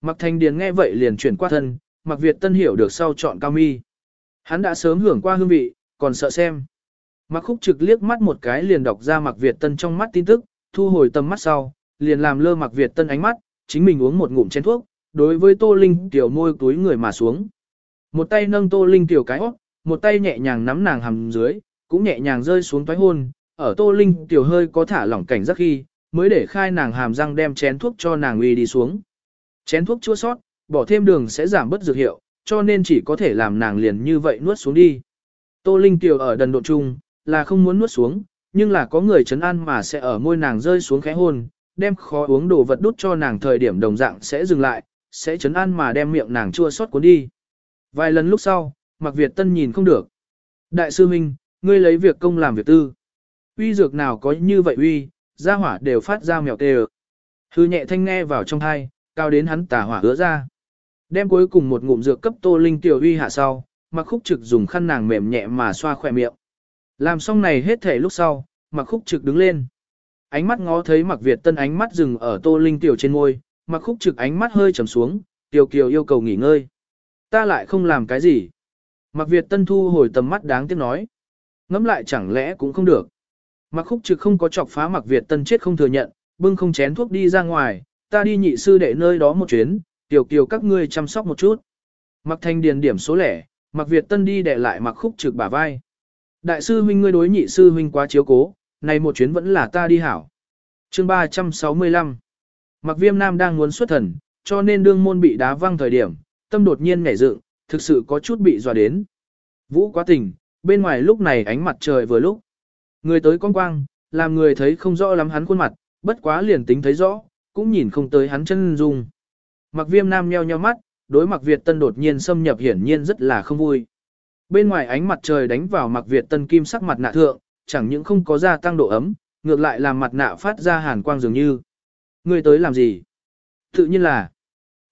[SPEAKER 1] Mặc thành điền nghe vậy liền chuyển qua thân, mặc Việt tân hiểu được sau chọn cao mi. Hắn đã sớm hưởng qua hương vị, còn sợ xem. Mặc khúc trực liếc mắt một cái liền đọc ra mặc Việt tân trong mắt tin tức, thu hồi tầm mắt sau, liền làm lơ mặc Việt tân ánh mắt, chính mình uống một ngụm chén thuốc, đối với tô linh tiểu môi túi người mà xuống. Một tay nâng tô linh tiểu cái óc, một tay nhẹ nhàng nắm nàng hầm dưới, cũng nhẹ nhàng rơi xuống toái hôn, ở tô linh tiểu hơi có thả lỏng cảnh giác khi, mới để khai nàng hàm răng đem chén thuốc cho nàng uy đi xuống. Chén thuốc chua sót, bỏ thêm đường sẽ giảm bớt dược hiệu, cho nên chỉ có thể làm nàng liền như vậy nuốt xuống đi. Tô Linh Tiểu ở đần độ chung, là không muốn nuốt xuống, nhưng là có người chấn an mà sẽ ở môi nàng rơi xuống khẽ hôn, đem khó uống đồ vật đút cho nàng thời điểm đồng dạng sẽ dừng lại, sẽ chấn an mà đem miệng nàng chua xót cuốn đi. Vài lần lúc sau, Mạc Việt Tân nhìn không được. Đại sư Minh, ngươi lấy việc công làm việc tư. Uy dược nào có như vậy uy, ra hỏa đều phát ra mèo tê Hư nhẹ thanh nghe vào trong thai, cao đến hắn tà hỏa hứa ra. Đem cuối cùng một ngụm dược cấp tô linh tiểu uy hạ sau, mặc khúc trực dùng khăn nàng mềm nhẹ mà xoa khỏe miệng. Làm xong này hết thể lúc sau, mặc khúc trực đứng lên. Ánh mắt ngó thấy mặc Việt tân ánh mắt dừng ở tô linh tiểu trên môi, mặc khúc trực ánh mắt hơi trầm xuống, tiểu kiều yêu cầu nghỉ ngơi. Ta lại không làm cái gì. Mặc Việt tân thu hồi tầm mắt đáng tiếc nói. Ngắm lại chẳng lẽ cũng không được. Mặc khúc trực không có chọc phá mặc Việt tân chết không thừa nhận, bưng không chén thuốc đi ra ngoài, ta đi nhị sư đệ nơi đó một chuyến, tiểu kiều các ngươi chăm sóc một chút. Mặc thanh điền điểm số lẻ, mặc Việt tân đi đệ lại mặc khúc trực bả vai. Đại sư huynh ngươi đối nhị sư huynh quá chiếu cố, này một chuyến vẫn là ta đi hảo. chương 365 Mặc viêm nam đang muốn xuất thần, cho nên đương môn bị đá văng thời điểm, tâm đột nhiên nhảy dựng, thực sự có chút bị dọa đến. Vũ quá tình, bên ngoài lúc này ánh mặt trời vừa lúc. Người tới con quang, làm người thấy không rõ lắm hắn khuôn mặt, bất quá liền tính thấy rõ, cũng nhìn không tới hắn chân dung. Mặc viêm nam nheo nheo mắt, đối mặc Việt tân đột nhiên xâm nhập hiển nhiên rất là không vui. Bên ngoài ánh mặt trời đánh vào mặc Việt tân kim sắc mặt nạ thượng, chẳng những không có gia tăng độ ấm, ngược lại làm mặt nạ phát ra hàn quang dường như. Người tới làm gì? Tự nhiên là.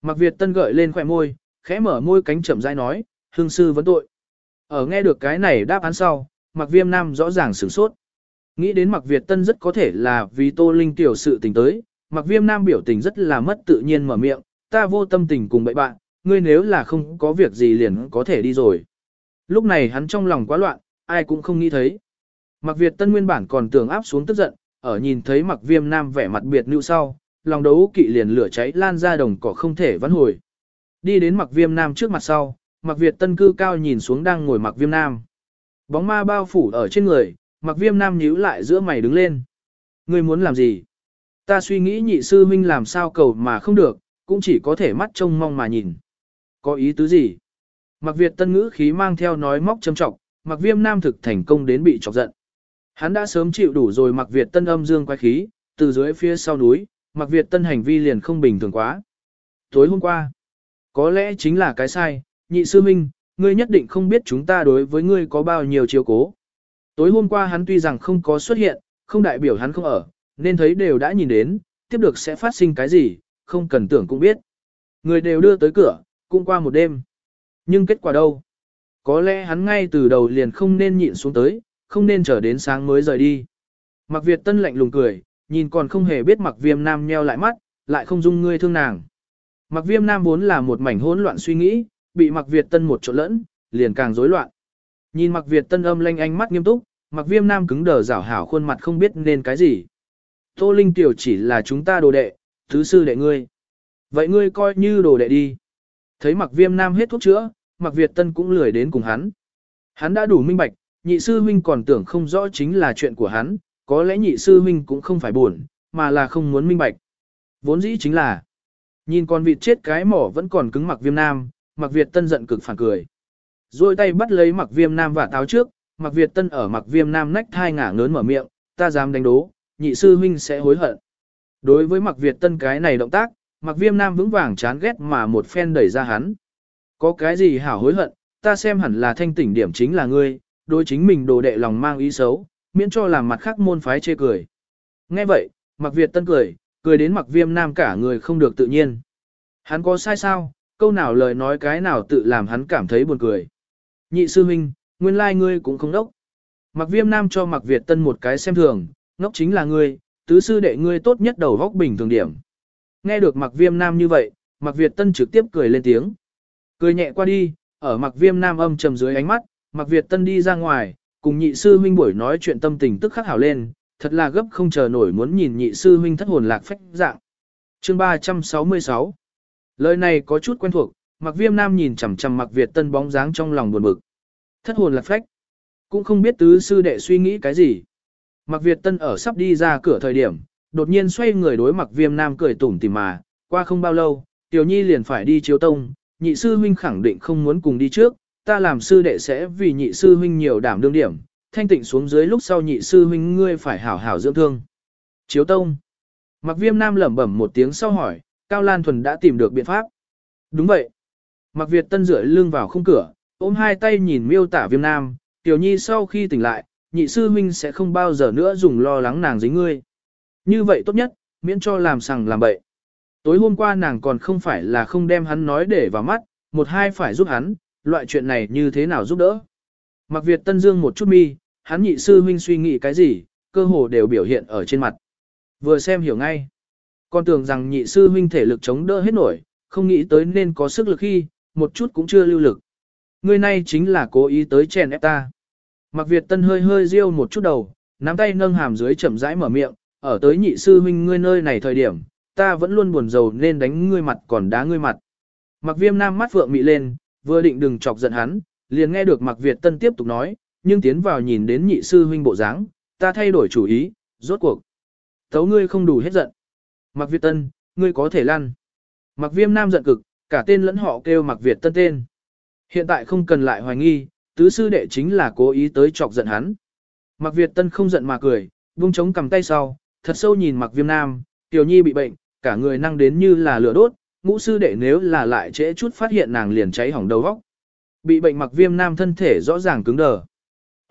[SPEAKER 1] Mặc Việt tân gợi lên khỏe môi, khẽ mở môi cánh chậm rãi nói, hương sư vấn tội. Ở nghe được cái này đáp án sau, mặc viêm nam rõ ràng sửng sốt. Nghĩ đến mặc Việt tân rất có thể là vì tô linh tiểu sự tình tới, mặc viêm nam biểu tình rất là mất tự nhiên mở miệng, ta vô tâm tình cùng bậy bạn, ngươi nếu là không có việc gì liền có thể đi rồi. Lúc này hắn trong lòng quá loạn, ai cũng không nghĩ thấy. Mặc Việt Tân nguyên bản còn tưởng áp xuống tức giận, ở nhìn thấy Mặc Viêm Nam vẻ mặt biệt nữ sau, lòng đấu kỵ liền lửa cháy lan ra đồng cỏ không thể vãn hồi. Đi đến Mặc Viêm Nam trước mặt sau, Mặc Việt Tân cư cao nhìn xuống đang ngồi Mặc Viêm Nam. Bóng ma bao phủ ở trên người, Mặc Viêm Nam nhíu lại giữa mày đứng lên. Ngươi muốn làm gì? Ta suy nghĩ nhị sư huynh làm sao cầu mà không được, cũng chỉ có thể mắt trông mong mà nhìn. Có ý tứ gì? Mặc Việt Tân ngữ khí mang theo nói móc châm trọng, Mặc Viêm Nam thực thành công đến bị chọc giận. Hắn đã sớm chịu đủ rồi Mặc Việt Tân âm dương quay khí, từ dưới phía sau núi, Mặc Việt Tân hành vi liền không bình thường quá. Tối hôm qua, có lẽ chính là cái sai, nhị sư minh, ngươi nhất định không biết chúng ta đối với ngươi có bao nhiêu chiếu cố. Tối hôm qua hắn tuy rằng không có xuất hiện, không đại biểu hắn không ở, nên thấy đều đã nhìn đến, tiếp được sẽ phát sinh cái gì, không cần tưởng cũng biết. Người đều đưa tới cửa, cũng qua một đêm. Nhưng kết quả đâu? Có lẽ hắn ngay từ đầu liền không nên nhịn xuống tới, không nên chờ đến sáng mới rời đi. Mặc Việt Tân lạnh lùng cười, nhìn còn không hề biết Mặc Viêm Nam nheo lại mắt, lại không dung ngươi thương nàng. Mặc Viêm Nam vốn là một mảnh hỗn loạn suy nghĩ, bị Mặc Việt Tân một chỗ lẫn, liền càng rối loạn. Nhìn Mặc Việt Tân âm lanh ánh mắt nghiêm túc, Mặc Viêm Nam cứng đờ rảo hảo khuôn mặt không biết nên cái gì. Tô Linh tiểu chỉ là chúng ta đồ đệ, thứ sư đệ ngươi. Vậy ngươi coi như đồ đệ đi. Thấy mặc Viêm Nam hết thuốc chữa, mặc Việt Tân cũng lười đến cùng hắn. Hắn đã đủ minh bạch, nhị sư huynh còn tưởng không rõ chính là chuyện của hắn, có lẽ nhị sư huynh cũng không phải buồn, mà là không muốn minh bạch. Vốn dĩ chính là, nhìn con vịt chết cái mỏ vẫn còn cứng mặc viêm nam, mặc Việt Tân giận cực phản cười. Rồi tay bắt lấy mặc viêm nam và táo trước, mặc Việt Tân ở mặc viêm nam nách thai ngả ngớn mở miệng, ta dám đánh đố, nhị sư huynh sẽ hối hận. Đối với mặc Việt Tân cái này động tác, mặc viêm nam vững vàng chán ghét mà một phen đẩy ra hắn. Có cái gì hảo hối hận, ta xem hẳn là thanh tỉnh điểm chính là ngươi, đối chính mình đồ đệ lòng mang ý xấu, miễn cho làm mặt khác môn phái chê cười. Nghe vậy, mặc Việt Tân cười, cười đến mặc viêm nam cả người không được tự nhiên. Hắn có sai sao, câu nào lời nói cái nào tự làm hắn cảm thấy buồn cười. Nhị sư huynh, nguyên lai like ngươi cũng không đốc. Mặc viêm nam cho mặc Việt Tân một cái xem thường, ngốc chính là ngươi, tứ sư đệ ngươi tốt nhất đầu góc bình thường điểm. Nghe được mặc viêm nam như vậy, mặc Việt Tân trực tiếp cười lên tiếng. Cười nhẹ qua đi, ở mặc viêm nam âm trầm dưới ánh mắt, mặc Việt Tân đi ra ngoài, cùng nhị sư huynh buổi nói chuyện tâm tình tức khắc hảo lên, thật là gấp không chờ nổi muốn nhìn nhị sư huynh thất hồn lạc phách dạng. Chương 366 Lời này có chút quen thuộc, mặc viêm nam nhìn chằm chằm mặc Việt Tân bóng dáng trong lòng buồn bực. Thất hồn lạc phách. Cũng không biết tứ sư đệ suy nghĩ cái gì. Mặc Việt Tân ở sắp đi ra cửa thời điểm, đột nhiên xoay người đối mặc viêm nam cười tủm tỉm mà, qua không bao lâu, Tiểu Nhi liền phải đi chiếu tông, nhị sư huynh khẳng định không muốn cùng đi trước, ta làm sư đệ sẽ vì nhị sư huynh nhiều đảm đương điểm, thanh tịnh xuống dưới lúc sau nhị sư huynh ngươi phải hảo hảo dưỡng thương. Chiếu tông. Mặc viêm nam lẩm bẩm một tiếng sau hỏi, Cao Lan Thuần đã tìm được biện pháp. Đúng vậy. Mặc Việt Tân rửa lưng vào khung cửa, ôm hai tay nhìn miêu tả viêm nam, tiểu nhi sau khi tỉnh lại, nhị sư huynh sẽ không bao giờ nữa dùng lo lắng nàng dính ngươi. Như vậy tốt nhất, miễn cho làm sằng làm bậy. Tối hôm qua nàng còn không phải là không đem hắn nói để vào mắt, một hai phải giúp hắn, loại chuyện này như thế nào giúp đỡ. Mặc Việt Tân Dương một chút mi, hắn nhị sư huynh suy nghĩ cái gì, cơ hồ đều biểu hiện ở trên mặt. Vừa xem hiểu ngay. Con tưởng rằng nhị sư huynh thể lực chống đỡ hết nổi, không nghĩ tới nên có sức lực khi, một chút cũng chưa lưu lực. Người này chính là cố ý tới chèn ép ta. Mặc Việt Tân hơi hơi riêu một chút đầu, nắm tay nâng hàm dưới chậm rãi mở miệng, ở tới nhị sư huynh ngươi nơi này thời điểm, ta vẫn luôn buồn rầu nên đánh ngươi mặt còn đá ngươi mặt. Mặc viêm nam mắt vượng mị lên, vừa định đừng chọc giận hắn, liền nghe được Mặc Việt Tân tiếp tục nói, nhưng tiến vào nhìn đến nhị sư huynh bộ dáng, ta thay đổi chủ ý, rốt cuộc. Thấu ngươi không đủ hết giận. Mặc Việt Tân, ngươi có thể lăn. Mặc viêm nam giận cực, cả tên lẫn họ kêu Mặc Việt Tân tên. Hiện tại không cần lại hoài nghi, tứ sư đệ chính là cố ý tới chọc giận hắn. Mặc Việt Tân không giận mà cười, buông chống cầm tay sau, thật sâu nhìn Mặc Viêm Nam, Tiểu Nhi bị bệnh, cả người năng đến như là lửa đốt, ngũ sư đệ nếu là lại trễ chút phát hiện nàng liền cháy hỏng đầu vóc Bị bệnh Mặc Viêm Nam thân thể rõ ràng cứng đờ.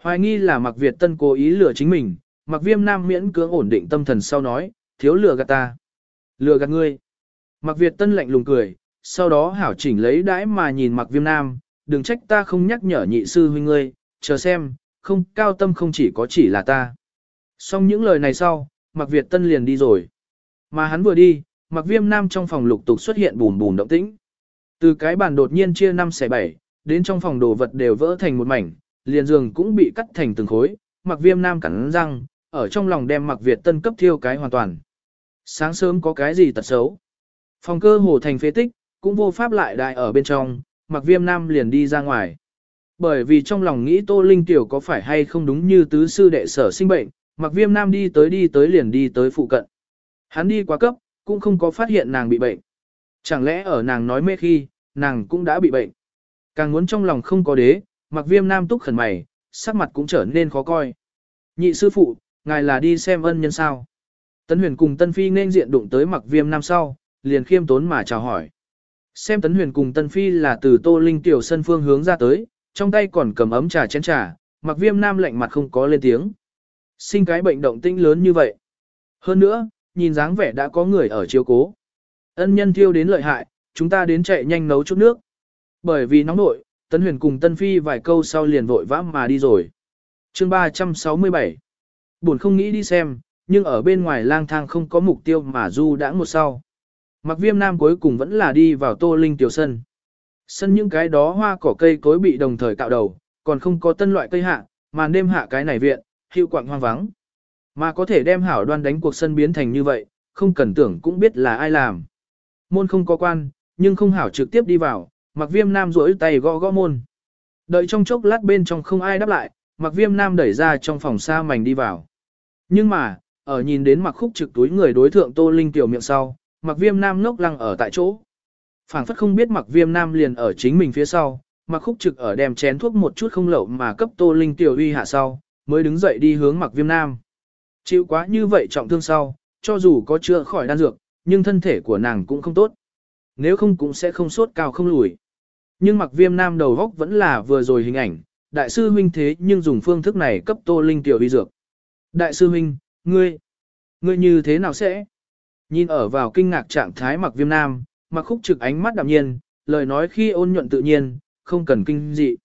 [SPEAKER 1] Hoài nghi là Mặc Việt Tân cố ý lừa chính mình, Mặc Viêm Nam miễn cưỡng ổn định tâm thần sau nói, thiếu lừa gạt ta. Lừa gạt ngươi. Mặc Việt Tân lạnh lùng cười, sau đó hảo chỉnh lấy đãi mà nhìn Mặc Viêm Nam, đừng trách ta không nhắc nhở nhị sư huynh ngươi, chờ xem, không cao tâm không chỉ có chỉ là ta. Xong những lời này sau, Mạc Việt Tân liền đi rồi. Mà hắn vừa đi, Mạc Viêm Nam trong phòng lục tục xuất hiện bùn bùn động tĩnh. Từ cái bàn đột nhiên chia 5 xẻ 7, đến trong phòng đồ vật đều vỡ thành một mảnh, liền giường cũng bị cắt thành từng khối, Mạc Viêm Nam cắn răng, ở trong lòng đem Mạc Việt Tân cấp thiêu cái hoàn toàn. Sáng sớm có cái gì tật xấu? Phòng cơ hồ thành phế tích, cũng vô pháp lại đại ở bên trong, Mạc Viêm Nam liền đi ra ngoài. Bởi vì trong lòng nghĩ Tô Linh Tiểu có phải hay không đúng như tứ sư đệ sở sinh bệnh, Mặc Viêm Nam đi tới đi tới liền đi tới phụ cận. Hắn đi quá cấp, cũng không có phát hiện nàng bị bệnh. Chẳng lẽ ở nàng nói mê khi, nàng cũng đã bị bệnh. Càng muốn trong lòng không có đế, Mặc Viêm Nam túc khẩn mày, sắc mặt cũng trở nên khó coi. Nhị sư phụ, ngài là đi xem ân nhân sao. Tấn huyền cùng Tân Phi nên diện đụng tới Mặc Viêm Nam sau, liền khiêm tốn mà chào hỏi. Xem Tấn Huyền cùng Tân Phi là từ Tô Linh tiểu sân phương hướng ra tới, trong tay còn cầm ấm trà chén trà, mặc viêm nam lạnh mặt không có lên tiếng. Sinh cái bệnh động tĩnh lớn như vậy. Hơn nữa, nhìn dáng vẻ đã có người ở chiếu cố. Ân nhân thiêu đến lợi hại, chúng ta đến chạy nhanh nấu chút nước. Bởi vì nóng nội, Tấn Huyền cùng Tân Phi vài câu sau liền vội vã mà đi rồi. chương 367 Buồn không nghĩ đi xem, nhưng ở bên ngoài lang thang không có mục tiêu mà du đã một sau. Mặc viêm nam cuối cùng vẫn là đi vào tô linh tiểu sân. Sân những cái đó hoa cỏ cây cối bị đồng thời cạo đầu, còn không có tân loại cây hạ, mà đêm hạ cái này viện, hiệu quạng hoang vắng. Mà có thể đem hảo đoan đánh cuộc sân biến thành như vậy, không cần tưởng cũng biết là ai làm. Môn không có quan, nhưng không hảo trực tiếp đi vào, mặc viêm nam rỗi tay gõ gõ môn. Đợi trong chốc lát bên trong không ai đáp lại, mặc viêm nam đẩy ra trong phòng xa mảnh đi vào. Nhưng mà, ở nhìn đến mặc khúc trực túi người đối thượng tô linh tiểu miệng sau, mặc viêm nam ngốc lăng ở tại chỗ. phảng phất không biết mặc viêm nam liền ở chính mình phía sau, mặc khúc trực ở đem chén thuốc một chút không lậu mà cấp tô linh tiểu uy hạ sau, mới đứng dậy đi hướng mặc viêm nam. Chịu quá như vậy trọng thương sau, cho dù có chữa khỏi đan dược, nhưng thân thể của nàng cũng không tốt. Nếu không cũng sẽ không sốt cao không lùi. Nhưng mặc viêm nam đầu góc vẫn là vừa rồi hình ảnh, đại sư huynh thế nhưng dùng phương thức này cấp tô linh tiểu vi dược. Đại sư huynh, ngươi, ngươi như thế nào sẽ? Nhìn ở vào kinh ngạc trạng thái mặc viêm nam, mặc khúc trực ánh mắt đạm nhiên, lời nói khi ôn nhuận tự nhiên, không cần kinh dị.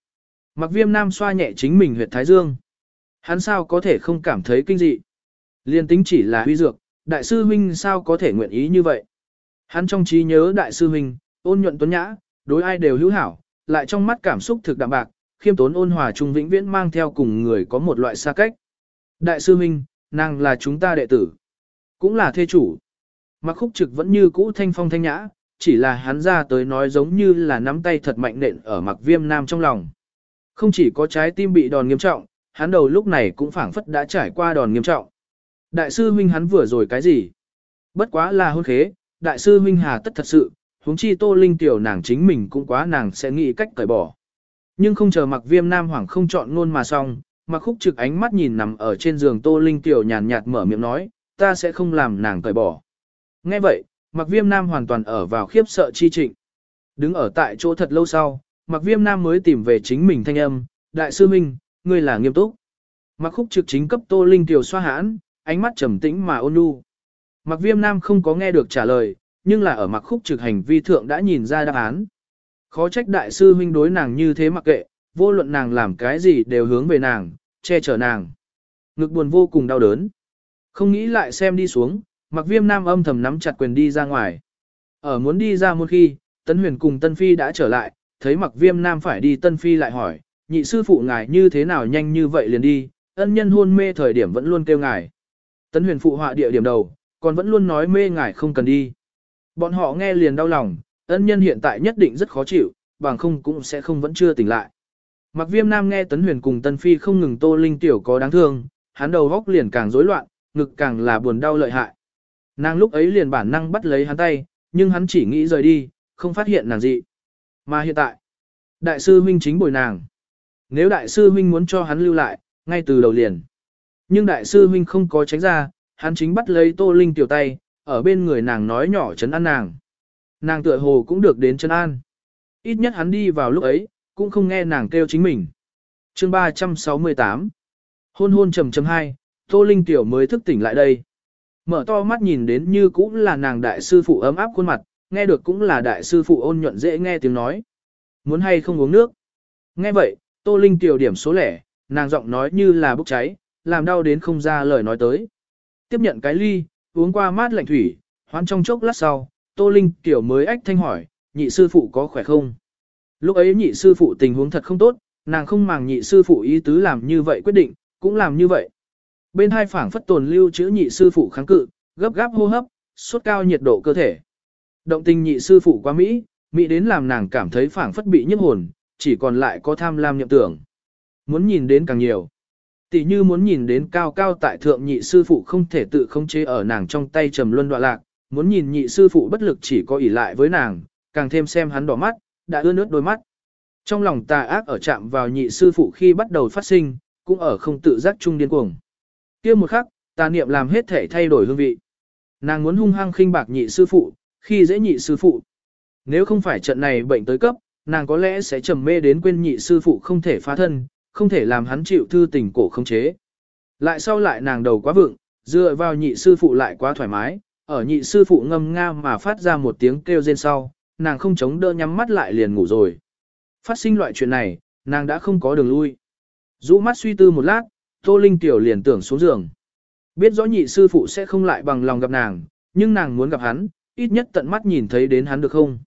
[SPEAKER 1] Mặc viêm nam xoa nhẹ chính mình huyệt thái dương. Hắn sao có thể không cảm thấy kinh dị? Liên tính chỉ là huy dược, đại sư huynh sao có thể nguyện ý như vậy? Hắn trong trí nhớ đại sư huynh, ôn nhuận tuấn nhã, đối ai đều hữu hảo, lại trong mắt cảm xúc thực đạm bạc, khiêm tốn ôn hòa trung vĩnh viễn mang theo cùng người có một loại xa cách. Đại sư huynh, nàng là chúng ta đệ tử, cũng là thê chủ. Mặc khúc trực vẫn như cũ thanh phong thanh nhã, chỉ là hắn ra tới nói giống như là nắm tay thật mạnh nện ở mặc viêm nam trong lòng. Không chỉ có trái tim bị đòn nghiêm trọng, hắn đầu lúc này cũng phảng phất đã trải qua đòn nghiêm trọng. Đại sư huynh hắn vừa rồi cái gì? Bất quá là hôn khế, đại sư huynh hà tất thật sự, huống chi tô linh tiểu nàng chính mình cũng quá nàng sẽ nghĩ cách cởi bỏ. Nhưng không chờ mặc viêm nam hoảng không chọn ngôn mà xong, mặc khúc trực ánh mắt nhìn nằm ở trên giường tô linh tiểu nhàn nhạt mở miệng nói, ta sẽ không làm nàng cởi bỏ. Nghe vậy, mặc viêm nam hoàn toàn ở vào khiếp sợ chi trịnh. Đứng ở tại chỗ thật lâu sau, mặc viêm nam mới tìm về chính mình thanh âm, đại sư huynh ngươi là nghiêm túc. Mặc khúc trực chính cấp tô linh tiểu xoa hãn, ánh mắt trầm tĩnh mà ôn nhu. Mặc viêm nam không có nghe được trả lời, nhưng là ở mặc khúc trực hành vi thượng đã nhìn ra đáp án. Khó trách đại sư huynh đối nàng như thế mặc kệ, vô luận nàng làm cái gì đều hướng về nàng, che chở nàng. Ngực buồn vô cùng đau đớn. Không nghĩ lại xem đi xuống, mặc viêm nam âm thầm nắm chặt quyền đi ra ngoài. Ở muốn đi ra một khi, Tân Huyền cùng Tân Phi đã trở lại, thấy mặc viêm nam phải đi Tân Phi lại hỏi, nhị sư phụ ngài như thế nào nhanh như vậy liền đi, ân nhân hôn mê thời điểm vẫn luôn kêu ngài. Tấn Huyền phụ họa địa điểm đầu, còn vẫn luôn nói mê ngài không cần đi. Bọn họ nghe liền đau lòng, ân nhân hiện tại nhất định rất khó chịu, bằng không cũng sẽ không vẫn chưa tỉnh lại. Mặc viêm nam nghe Tấn Huyền cùng Tân Phi không ngừng tô linh tiểu có đáng thương, hắn đầu góc liền càng rối loạn, ngực càng là buồn đau lợi hại. Nàng lúc ấy liền bản năng bắt lấy hắn tay, nhưng hắn chỉ nghĩ rời đi, không phát hiện nàng gì. Mà hiện tại, đại sư huynh chính bồi nàng. Nếu đại sư huynh muốn cho hắn lưu lại, ngay từ đầu liền. Nhưng đại sư huynh không có tránh ra, hắn chính bắt lấy tô linh tiểu tay, ở bên người nàng nói nhỏ chấn an nàng. Nàng tựa hồ cũng được đến chân an. Ít nhất hắn đi vào lúc ấy, cũng không nghe nàng kêu chính mình. chương 368 Hôn hôn trầm trầm hai, Tô Linh Tiểu mới thức tỉnh lại đây. Mở to mắt nhìn đến như cũng là nàng đại sư phụ ấm áp khuôn mặt, nghe được cũng là đại sư phụ ôn nhuận dễ nghe tiếng nói. Muốn hay không uống nước? Nghe vậy, Tô Linh Tiểu điểm số lẻ, nàng giọng nói như là bốc cháy, làm đau đến không ra lời nói tới. Tiếp nhận cái ly, uống qua mát lạnh thủy, hoán trong chốc lát sau, Tô Linh Tiểu mới ách thanh hỏi, nhị sư phụ có khỏe không? Lúc ấy nhị sư phụ tình huống thật không tốt, nàng không màng nhị sư phụ ý tứ làm như vậy quyết định, cũng làm như vậy. Bên hai phảng phất tồn lưu chữ nhị sư phụ kháng cự, gấp gáp hô hấp, sốt cao nhiệt độ cơ thể. Động tình nhị sư phụ qua Mỹ, Mỹ đến làm nàng cảm thấy phảng phất bị nhức hồn, chỉ còn lại có tham lam nhậm tưởng. Muốn nhìn đến càng nhiều. Tỷ như muốn nhìn đến cao cao tại thượng nhị sư phụ không thể tự khống chế ở nàng trong tay trầm luân đoạn lạc, muốn nhìn nhị sư phụ bất lực chỉ có ỷ lại với nàng, càng thêm xem hắn đỏ mắt, đã ướt nước đôi mắt. Trong lòng tà ác ở chạm vào nhị sư phụ khi bắt đầu phát sinh, cũng ở không tự giác chung điên cuồng. kia một khắc, tà niệm làm hết thể thay đổi hương vị. Nàng muốn hung hăng khinh bạc nhị sư phụ, khi dễ nhị sư phụ. Nếu không phải trận này bệnh tới cấp, nàng có lẽ sẽ trầm mê đến quên nhị sư phụ không thể phá thân, không thể làm hắn chịu thư tình cổ không chế. Lại sau lại nàng đầu quá vượng, dựa vào nhị sư phụ lại quá thoải mái, ở nhị sư phụ ngâm nga mà phát ra một tiếng kêu rên sau, nàng không chống đỡ nhắm mắt lại liền ngủ rồi. Phát sinh loại chuyện này, nàng đã không có đường lui. Dũ mắt suy tư một lát, Tô Linh Tiểu liền tưởng xuống giường. Biết rõ nhị sư phụ sẽ không lại bằng lòng gặp nàng, nhưng nàng muốn gặp hắn, ít nhất tận mắt nhìn thấy đến hắn được không.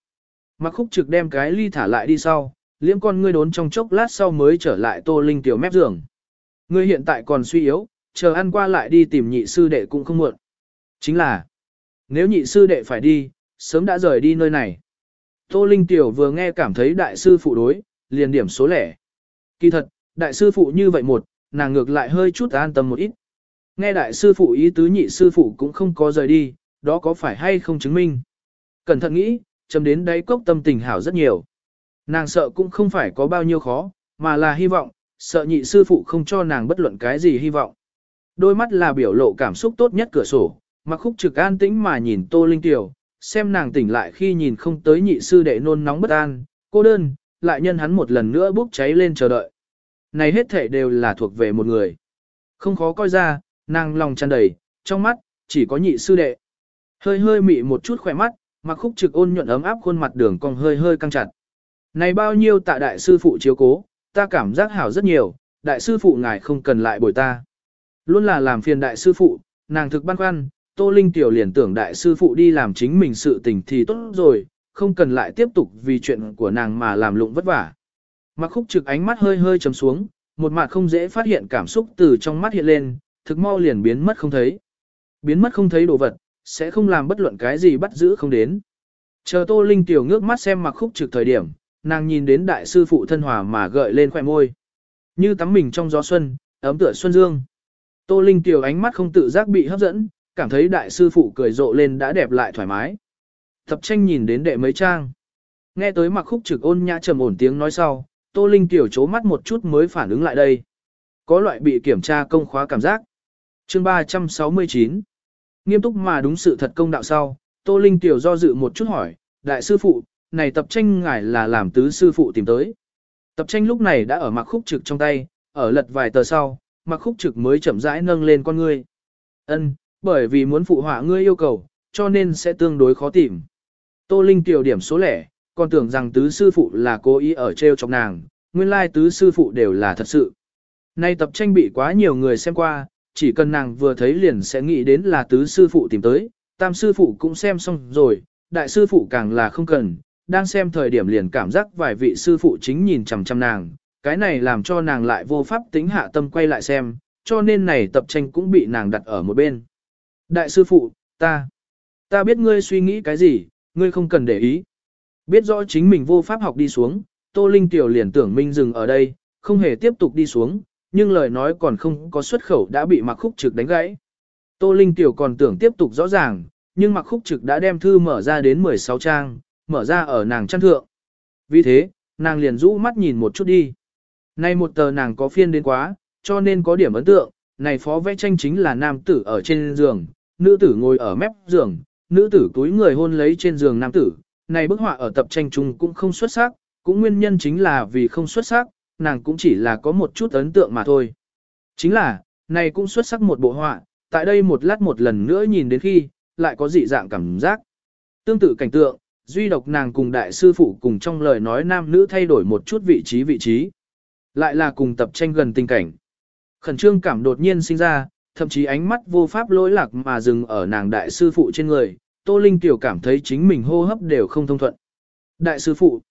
[SPEAKER 1] Mặc khúc trực đem cái ly thả lại đi sau, liễm con ngươi đốn trong chốc lát sau mới trở lại tô linh tiểu mép giường. Ngươi hiện tại còn suy yếu, chờ ăn qua lại đi tìm nhị sư đệ cũng không muộn. Chính là, nếu nhị sư đệ phải đi, sớm đã rời đi nơi này. Tô Linh Tiểu vừa nghe cảm thấy đại sư phụ đối, liền điểm số lẻ. Kỳ thật, đại sư phụ như vậy một, nàng ngược lại hơi chút an tâm một ít. Nghe đại sư phụ ý tứ nhị sư phụ cũng không có rời đi, đó có phải hay không chứng minh. Cẩn thận nghĩ, chấm đến đáy cốc tâm tình hảo rất nhiều. Nàng sợ cũng không phải có bao nhiêu khó, mà là hy vọng, sợ nhị sư phụ không cho nàng bất luận cái gì hy vọng. Đôi mắt là biểu lộ cảm xúc tốt nhất cửa sổ, mặc khúc trực an tĩnh mà nhìn Tô Linh Tiểu, xem nàng tỉnh lại khi nhìn không tới nhị sư đệ nôn nóng bất an, cô đơn, lại nhân hắn một lần nữa bốc cháy lên chờ đợi. Này hết thể đều là thuộc về một người. Không khó coi ra, nàng lòng tràn đầy, trong mắt, chỉ có nhị sư đệ. Hơi hơi mị một chút khỏe mắt, mặc khúc trực ôn nhuận ấm áp khuôn mặt đường cong hơi hơi căng chặt. Này bao nhiêu tạ đại sư phụ chiếu cố, ta cảm giác hảo rất nhiều, đại sư phụ ngài không cần lại bồi ta. Luôn là làm phiền đại sư phụ, nàng thực băn khoăn, Tô Linh Tiểu liền tưởng đại sư phụ đi làm chính mình sự tình thì tốt rồi, không cần lại tiếp tục vì chuyện của nàng mà làm lụng vất vả. Mặc khúc trực ánh mắt hơi hơi chấm xuống, một mặt không dễ phát hiện cảm xúc từ trong mắt hiện lên, thực mau liền biến mất không thấy. Biến mất không thấy đồ vật, sẽ không làm bất luận cái gì bắt giữ không đến. Chờ Tô Linh Tiểu ngước mắt xem mặc khúc trực thời điểm, nàng nhìn đến đại sư phụ thân hòa mà gợi lên khỏe môi. Như tắm mình trong gió xuân, ấm tựa xuân dương. Tô Linh Tiểu ánh mắt không tự giác bị hấp dẫn, cảm thấy đại sư phụ cười rộ lên đã đẹp lại thoải mái. Thập tranh nhìn đến đệ mấy trang. Nghe tới mặc khúc trực ôn nhã trầm ổn tiếng nói sau, Tô Linh tiểu chố mắt một chút mới phản ứng lại đây. Có loại bị kiểm tra công khóa cảm giác. Chương 369 Nghiêm túc mà đúng sự thật công đạo sau, Tô Linh tiểu do dự một chút hỏi, đại sư phụ, này tập tranh ngài là làm tứ sư phụ tìm tới. Tập tranh lúc này đã ở mặc khúc trực trong tay, ở lật vài tờ sau, mặc khúc trực mới chậm rãi nâng lên con ngươi. Ân, bởi vì muốn phụ họa ngươi yêu cầu, cho nên sẽ tương đối khó tìm. Tô Linh tiểu điểm số lẻ, còn tưởng rằng tứ sư phụ là cố ý ở treo chọc nàng, nguyên lai tứ sư phụ đều là thật sự. Nay tập tranh bị quá nhiều người xem qua, chỉ cần nàng vừa thấy liền sẽ nghĩ đến là tứ sư phụ tìm tới, tam sư phụ cũng xem xong rồi, đại sư phụ càng là không cần, đang xem thời điểm liền cảm giác vài vị sư phụ chính nhìn chằm chằm nàng, cái này làm cho nàng lại vô pháp tính hạ tâm quay lại xem, cho nên này tập tranh cũng bị nàng đặt ở một bên. Đại sư phụ, ta, ta biết ngươi suy nghĩ cái gì, ngươi không cần để ý. Biết rõ chính mình vô pháp học đi xuống, Tô Linh Tiểu liền tưởng Minh dừng ở đây, không hề tiếp tục đi xuống, nhưng lời nói còn không có xuất khẩu đã bị Mạc Khúc Trực đánh gãy. Tô Linh Tiểu còn tưởng tiếp tục rõ ràng, nhưng Mạc Khúc Trực đã đem thư mở ra đến 16 trang, mở ra ở nàng chăn thượng. Vì thế, nàng liền rũ mắt nhìn một chút đi. Nay một tờ nàng có phiên đến quá, cho nên có điểm ấn tượng, này phó vẽ tranh chính là nam tử ở trên giường, nữ tử ngồi ở mép giường, nữ tử túi người hôn lấy trên giường nam tử. Này bức họa ở tập tranh chung cũng không xuất sắc, cũng nguyên nhân chính là vì không xuất sắc, nàng cũng chỉ là có một chút ấn tượng mà thôi. Chính là, này cũng xuất sắc một bộ họa, tại đây một lát một lần nữa nhìn đến khi, lại có dị dạng cảm giác. Tương tự cảnh tượng, duy độc nàng cùng đại sư phụ cùng trong lời nói nam nữ thay đổi một chút vị trí vị trí. Lại là cùng tập tranh gần tình cảnh. Khẩn trương cảm đột nhiên sinh ra, thậm chí ánh mắt vô pháp lỗi lạc mà dừng ở nàng đại sư phụ trên người, Tô Linh tiểu cảm thấy chính mình hô hấp đều không thông thuận. Đại sư phụ,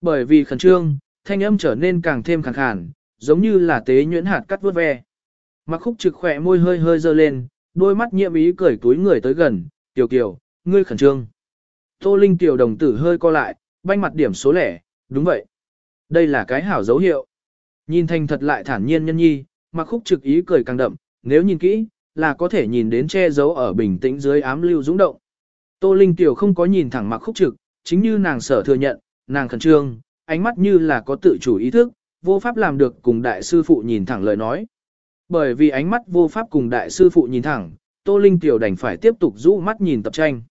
[SPEAKER 1] bởi vì khẩn trương, thanh âm trở nên càng thêm khàn khàn, giống như là tế nhuyễn hạt cắt vớt ve. Mặc khúc trực khỏe môi hơi hơi dơ lên, đôi mắt nhiệm ý cười túi người tới gần, tiểu kiều, ngươi khẩn trương. Tô Linh tiểu đồng tử hơi co lại, banh mặt điểm số lẻ, đúng vậy. Đây là cái hảo dấu hiệu. Nhìn thành thật lại thản nhiên nhân nhi, mặc khúc trực ý cười càng đậm, nếu nhìn kỹ, là có thể nhìn đến che giấu ở bình tĩnh dưới ám lưu dũng động. Tô Linh Tiểu không có nhìn thẳng mặc khúc trực, chính như nàng sở thừa nhận, nàng khẩn trương, ánh mắt như là có tự chủ ý thức, vô pháp làm được cùng đại sư phụ nhìn thẳng lời nói. Bởi vì ánh mắt vô pháp cùng đại sư phụ nhìn thẳng, Tô Linh Tiểu đành phải tiếp tục rũ mắt nhìn tập tranh.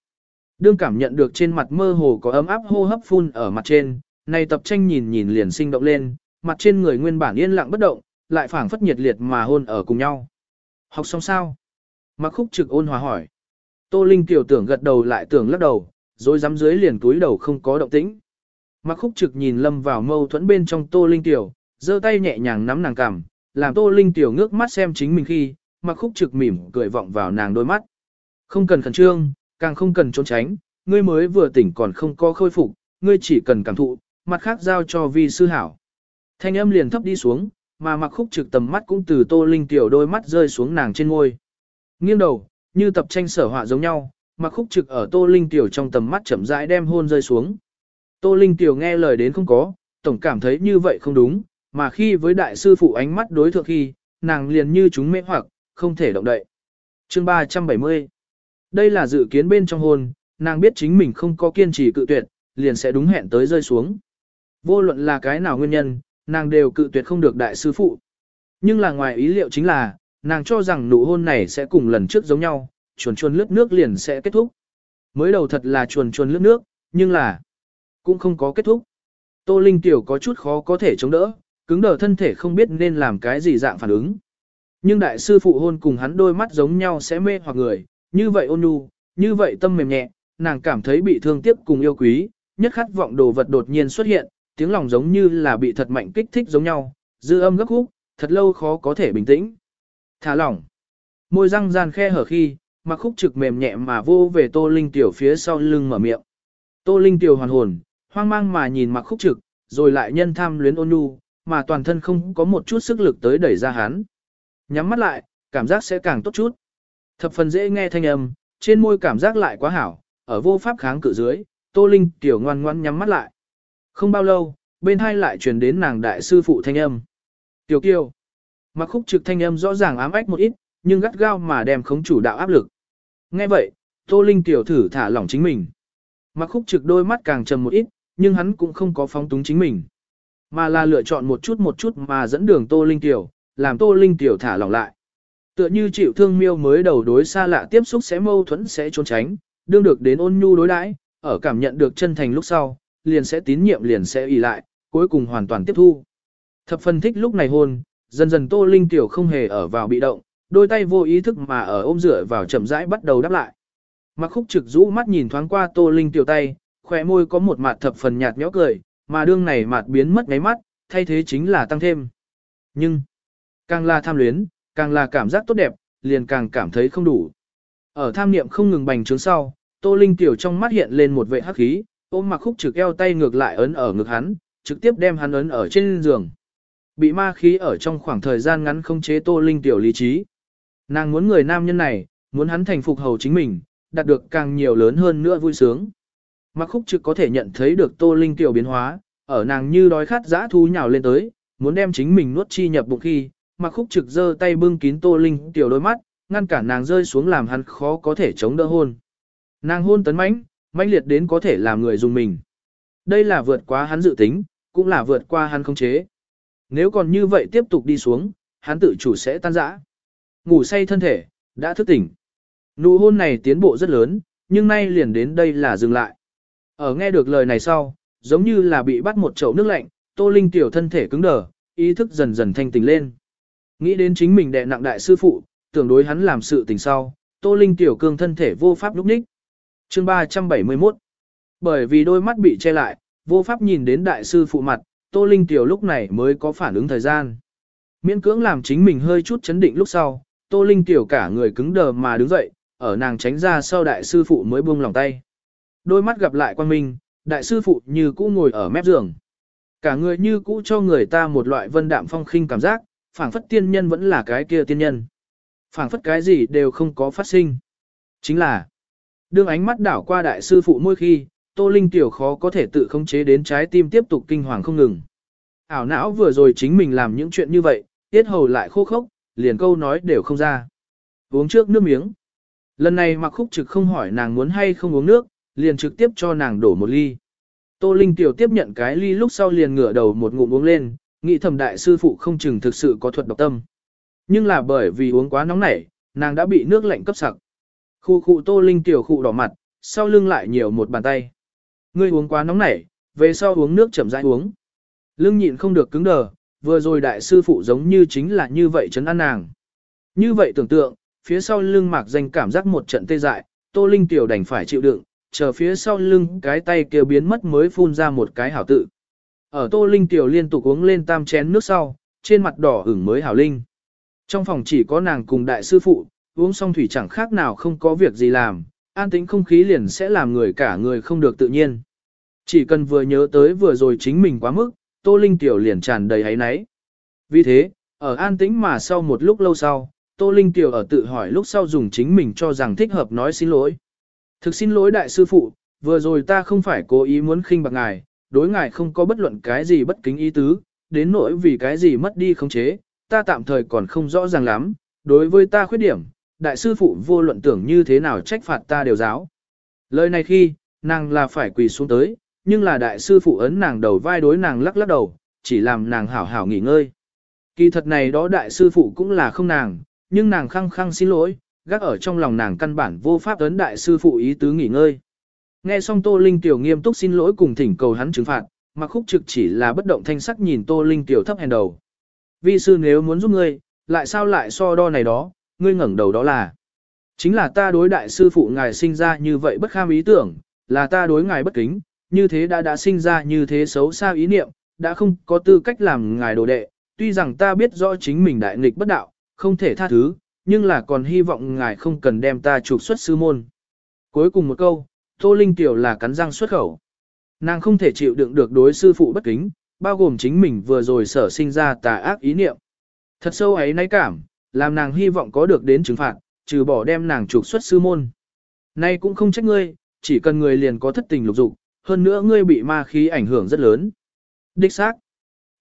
[SPEAKER 1] Đương cảm nhận được trên mặt mơ hồ có ấm áp hô hấp phun ở mặt trên, này tập tranh nhìn nhìn liền sinh động lên, mặt trên người nguyên bản yên lặng bất động, lại phảng phất nhiệt liệt mà hôn ở cùng nhau. Học xong sao? Mặc khúc trực ôn hòa hỏi. Tô Linh tiểu tưởng gật đầu lại tưởng lắc đầu, rồi dám dưới liền túi đầu không có động tĩnh. Mặc khúc trực nhìn lâm vào mâu thuẫn bên trong Tô Linh tiểu, giơ tay nhẹ nhàng nắm nàng cằm, làm Tô Linh tiểu ngước mắt xem chính mình khi, mặc khúc trực mỉm cười vọng vào nàng đôi mắt. Không cần khẩn trương, càng không cần trốn tránh, ngươi mới vừa tỉnh còn không có khôi phục, ngươi chỉ cần cảm thụ, mặt khác giao cho vi sư hảo. Thanh âm liền thấp đi xuống, mà mặc khúc trực tầm mắt cũng từ tô linh tiểu đôi mắt rơi xuống nàng trên ngôi. Nghiêng đầu, như tập tranh sở họa giống nhau, mặc khúc trực ở tô linh tiểu trong tầm mắt chậm rãi đem hôn rơi xuống. Tô linh tiểu nghe lời đến không có, tổng cảm thấy như vậy không đúng, mà khi với đại sư phụ ánh mắt đối thượng khi, nàng liền như chúng mê hoặc, không thể động đậy. Chương 370 Đây là dự kiến bên trong hôn, nàng biết chính mình không có kiên trì cự tuyệt, liền sẽ đúng hẹn tới rơi xuống. Vô luận là cái nào nguyên nhân, nàng đều cự tuyệt không được đại sư phụ. Nhưng là ngoài ý liệu chính là, nàng cho rằng nụ hôn này sẽ cùng lần trước giống nhau, chuồn chuồn lướt nước liền sẽ kết thúc. Mới đầu thật là chuồn chuồn lướt nước, nhưng là cũng không có kết thúc. Tô Linh Tiểu có chút khó có thể chống đỡ, cứng đờ thân thể không biết nên làm cái gì dạng phản ứng. Nhưng đại sư phụ hôn cùng hắn đôi mắt giống nhau sẽ mê hoặc người, như vậy ôn nhu, như vậy tâm mềm nhẹ, nàng cảm thấy bị thương tiếc cùng yêu quý, nhất khát vọng đồ vật đột nhiên xuất hiện, tiếng lòng giống như là bị thật mạnh kích thích giống nhau, dư âm gấp khúc, thật lâu khó có thể bình tĩnh. Thả lỏng. Môi răng gian khe hở khi, mặc khúc trực mềm nhẹ mà vô về Tô Linh Tiểu phía sau lưng mở miệng. Tô Linh Tiểu hoàn hồn, hoang mang mà nhìn mặc khúc trực, rồi lại nhân tham luyến ôn nhu, mà toàn thân không có một chút sức lực tới đẩy ra hắn. Nhắm mắt lại, cảm giác sẽ càng tốt chút. Thập phần dễ nghe thanh âm, trên môi cảm giác lại quá hảo, ở vô pháp kháng cự dưới, Tô Linh tiểu ngoan ngoan nhắm mắt lại. Không bao lâu, bên hai lại truyền đến nàng đại sư phụ thanh âm. Tiểu kiều. Mặc khúc trực thanh âm rõ ràng ám ách một ít, nhưng gắt gao mà đem khống chủ đạo áp lực. Nghe vậy, Tô Linh tiểu thử thả lỏng chính mình. Mặc khúc trực đôi mắt càng trầm một ít, nhưng hắn cũng không có phóng túng chính mình. Mà là lựa chọn một chút một chút mà dẫn đường Tô Linh tiểu, làm Tô Linh tiểu thả lỏng lại. Tựa như chịu thương miêu mới đầu đối xa lạ tiếp xúc sẽ mâu thuẫn sẽ trốn tránh, đương được đến ôn nhu đối đãi, ở cảm nhận được chân thành lúc sau, liền sẽ tín nhiệm liền sẽ ỷ lại, cuối cùng hoàn toàn tiếp thu. Thập phân thích lúc này hôn, dần dần Tô Linh tiểu không hề ở vào bị động, đôi tay vô ý thức mà ở ôm dựa vào chậm rãi bắt đầu đáp lại. Mặc khúc trực rũ mắt nhìn thoáng qua Tô Linh tiểu tay, khỏe môi có một mặt thập phần nhạt nhẽo cười, mà đương này mặt biến mất ngáy mắt, thay thế chính là tăng thêm. Nhưng, càng là tham luyến, càng là cảm giác tốt đẹp, liền càng cảm thấy không đủ. Ở tham niệm không ngừng bành trướng sau, Tô Linh tiểu trong mắt hiện lên một vệ hắc khí, ôm mặc khúc trực eo tay ngược lại ấn ở ngực hắn, trực tiếp đem hắn ấn ở trên giường. Bị ma khí ở trong khoảng thời gian ngắn không chế Tô Linh tiểu lý trí. Nàng muốn người nam nhân này, muốn hắn thành phục hầu chính mình, đạt được càng nhiều lớn hơn nữa vui sướng. Mặc khúc trực có thể nhận thấy được Tô Linh tiểu biến hóa, ở nàng như đói khát dã thú nhào lên tới, muốn đem chính mình nuốt chi nhập bụng khi, mặc khúc trực giơ tay bưng kín Tô Linh tiểu đôi mắt, ngăn cản nàng rơi xuống làm hắn khó có thể chống đỡ hôn. Nàng hôn tấn mãnh, mãnh liệt đến có thể làm người dùng mình. Đây là vượt quá hắn dự tính, cũng là vượt qua hắn không chế. Nếu còn như vậy tiếp tục đi xuống, hắn tự chủ sẽ tan rã. Ngủ say thân thể, đã thức tỉnh. Nụ hôn này tiến bộ rất lớn, nhưng nay liền đến đây là dừng lại. Ở nghe được lời này sau, giống như là bị bắt một chậu nước lạnh, Tô Linh tiểu thân thể cứng đờ, ý thức dần dần thanh tỉnh lên. Nghĩ đến chính mình đệ nặng đại sư phụ, tưởng đối hắn làm sự tình sau, Tô Linh tiểu cương thân thể vô pháp lúc ních. Chương 371 Bởi vì đôi mắt bị che lại, vô pháp nhìn đến đại sư phụ mặt, Tô Linh tiểu lúc này mới có phản ứng thời gian. Miễn cưỡng làm chính mình hơi chút chấn định lúc sau, Tô Linh tiểu cả người cứng đờ mà đứng dậy, ở nàng tránh ra sau đại sư phụ mới buông lòng tay. Đôi mắt gặp lại quan minh, đại sư phụ như cũ ngồi ở mép giường. Cả người như cũ cho người ta một loại vân đạm phong khinh cảm giác, phảng phất tiên nhân vẫn là cái kia tiên nhân. phảng phất cái gì đều không có phát sinh. Chính là, đương ánh mắt đảo qua đại sư phụ môi khi, Tô Linh tiểu khó có thể tự khống chế đến trái tim tiếp tục kinh hoàng không ngừng. Ảo não vừa rồi chính mình làm những chuyện như vậy, tiết hầu lại khô khốc, liền câu nói đều không ra. Uống trước nước miếng. Lần này mặc khúc trực không hỏi nàng muốn hay không uống nước, liền trực tiếp cho nàng đổ một ly. Tô Linh tiểu tiếp nhận cái ly lúc sau liền ngửa đầu một ngụm uống lên, nghĩ thầm đại sư phụ không chừng thực sự có thuật độc tâm. Nhưng là bởi vì uống quá nóng nảy, nàng đã bị nước lạnh cấp sặc. Khu khu Tô Linh tiểu khụ đỏ mặt, sau lưng lại nhiều một bàn tay. Ngươi uống quá nóng nảy, về sau uống nước chậm rãi uống. Lưng nhịn không được cứng đờ, vừa rồi đại sư phụ giống như chính là như vậy chấn an nàng. Như vậy tưởng tượng, phía sau lưng mạc danh cảm giác một trận tê dại, Tô Linh tiểu đành phải chịu đựng, chờ phía sau lưng cái tay kia biến mất mới phun ra một cái hảo tự. Ở Tô Linh tiểu liên tục uống lên tam chén nước sau, trên mặt đỏ ửng mới hảo linh. Trong phòng chỉ có nàng cùng đại sư phụ, uống xong thủy chẳng khác nào không có việc gì làm, an tĩnh không khí liền sẽ làm người cả người không được tự nhiên. Chỉ cần vừa nhớ tới vừa rồi chính mình quá mức, Tô Linh Tiểu liền tràn đầy hấy náy. Vì thế, ở an tĩnh mà sau một lúc lâu sau, Tô Linh Tiểu ở tự hỏi lúc sau dùng chính mình cho rằng thích hợp nói xin lỗi. Thực xin lỗi đại sư phụ, vừa rồi ta không phải cố ý muốn khinh bạc ngài, đối ngài không có bất luận cái gì bất kính ý tứ, đến nỗi vì cái gì mất đi khống chế, ta tạm thời còn không rõ ràng lắm, đối với ta khuyết điểm, đại sư phụ vô luận tưởng như thế nào trách phạt ta đều giáo. Lời này khi, nàng là phải quỳ xuống tới, nhưng là đại sư phụ ấn nàng đầu vai đối nàng lắc lắc đầu, chỉ làm nàng hảo hảo nghỉ ngơi. Kỳ thật này đó đại sư phụ cũng là không nàng, nhưng nàng khăng khăng xin lỗi, gác ở trong lòng nàng căn bản vô pháp ấn đại sư phụ ý tứ nghỉ ngơi. Nghe xong Tô Linh Tiểu nghiêm túc xin lỗi cùng thỉnh cầu hắn trừng phạt, mà khúc trực chỉ là bất động thanh sắc nhìn Tô Linh Tiểu thấp hèn đầu. Vi sư nếu muốn giúp ngươi, lại sao lại so đo này đó, ngươi ngẩng đầu đó là. Chính là ta đối đại sư phụ ngài sinh ra như vậy bất kham ý tưởng, là ta đối ngài bất kính, như thế đã đã sinh ra như thế xấu xa ý niệm, đã không có tư cách làm ngài đồ đệ, tuy rằng ta biết rõ chính mình đại nghịch bất đạo, không thể tha thứ, nhưng là còn hy vọng ngài không cần đem ta trục xuất sư môn. Cuối cùng một câu, Tô Linh Tiểu là cắn răng xuất khẩu. Nàng không thể chịu đựng được đối sư phụ bất kính, bao gồm chính mình vừa rồi sở sinh ra tà ác ý niệm. Thật sâu ấy náy cảm, làm nàng hy vọng có được đến trừng phạt, trừ bỏ đem nàng trục xuất sư môn. Nay cũng không trách ngươi, chỉ cần người liền có thất tình lục dục, hơn nữa ngươi bị ma khí ảnh hưởng rất lớn. Đích xác,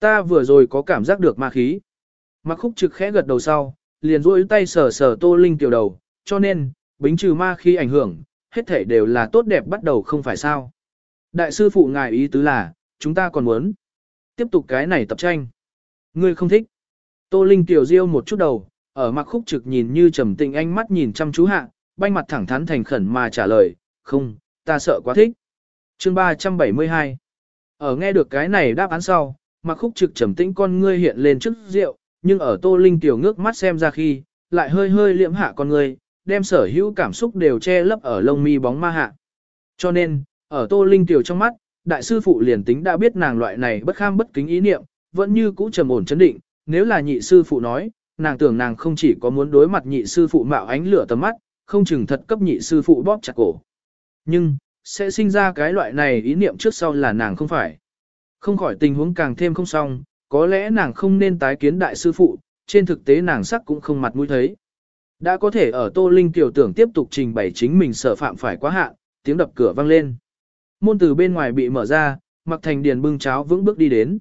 [SPEAKER 1] ta vừa rồi có cảm giác được ma khí. Mặc khúc trực khẽ gật đầu sau, liền duỗi tay sờ sờ tô linh tiểu đầu, cho nên, bính trừ ma khi ảnh hưởng, hết thể đều là tốt đẹp bắt đầu không phải sao. Đại sư phụ ngài ý tứ là, chúng ta còn muốn tiếp tục cái này tập tranh. Ngươi không thích. Tô Linh tiểu diêu một chút đầu, ở mặc khúc trực nhìn như trầm tĩnh ánh mắt nhìn chăm chú hạ, banh mặt thẳng thắn thành khẩn mà trả lời, không, ta sợ quá thích. Chương 372 Ở nghe được cái này đáp án sau, mặc khúc trực trầm tĩnh con ngươi hiện lên trước rượu, nhưng ở Tô Linh tiểu ngước mắt xem ra khi, lại hơi hơi liễm hạ con người đem sở hữu cảm xúc đều che lấp ở lông mi bóng ma hạ. Cho nên, ở Tô Linh tiểu trong mắt, đại sư phụ liền tính đã biết nàng loại này bất kham bất kính ý niệm, vẫn như cũ trầm ổn chấn định, nếu là nhị sư phụ nói, nàng tưởng nàng không chỉ có muốn đối mặt nhị sư phụ mạo ánh lửa tầm mắt, không chừng thật cấp nhị sư phụ bóp chặt cổ. Nhưng, sẽ sinh ra cái loại này ý niệm trước sau là nàng không phải. Không khỏi tình huống càng thêm không xong, có lẽ nàng không nên tái kiến đại sư phụ, trên thực tế nàng sắc cũng không mặt mũi thấy. Đã có thể ở Tô Linh tiểu tưởng tiếp tục trình bày chính mình sợ phạm phải quá hạn, tiếng đập cửa vang lên. Môn từ bên ngoài bị mở ra, Mặc Thành Điền bưng cháo vững bước đi đến.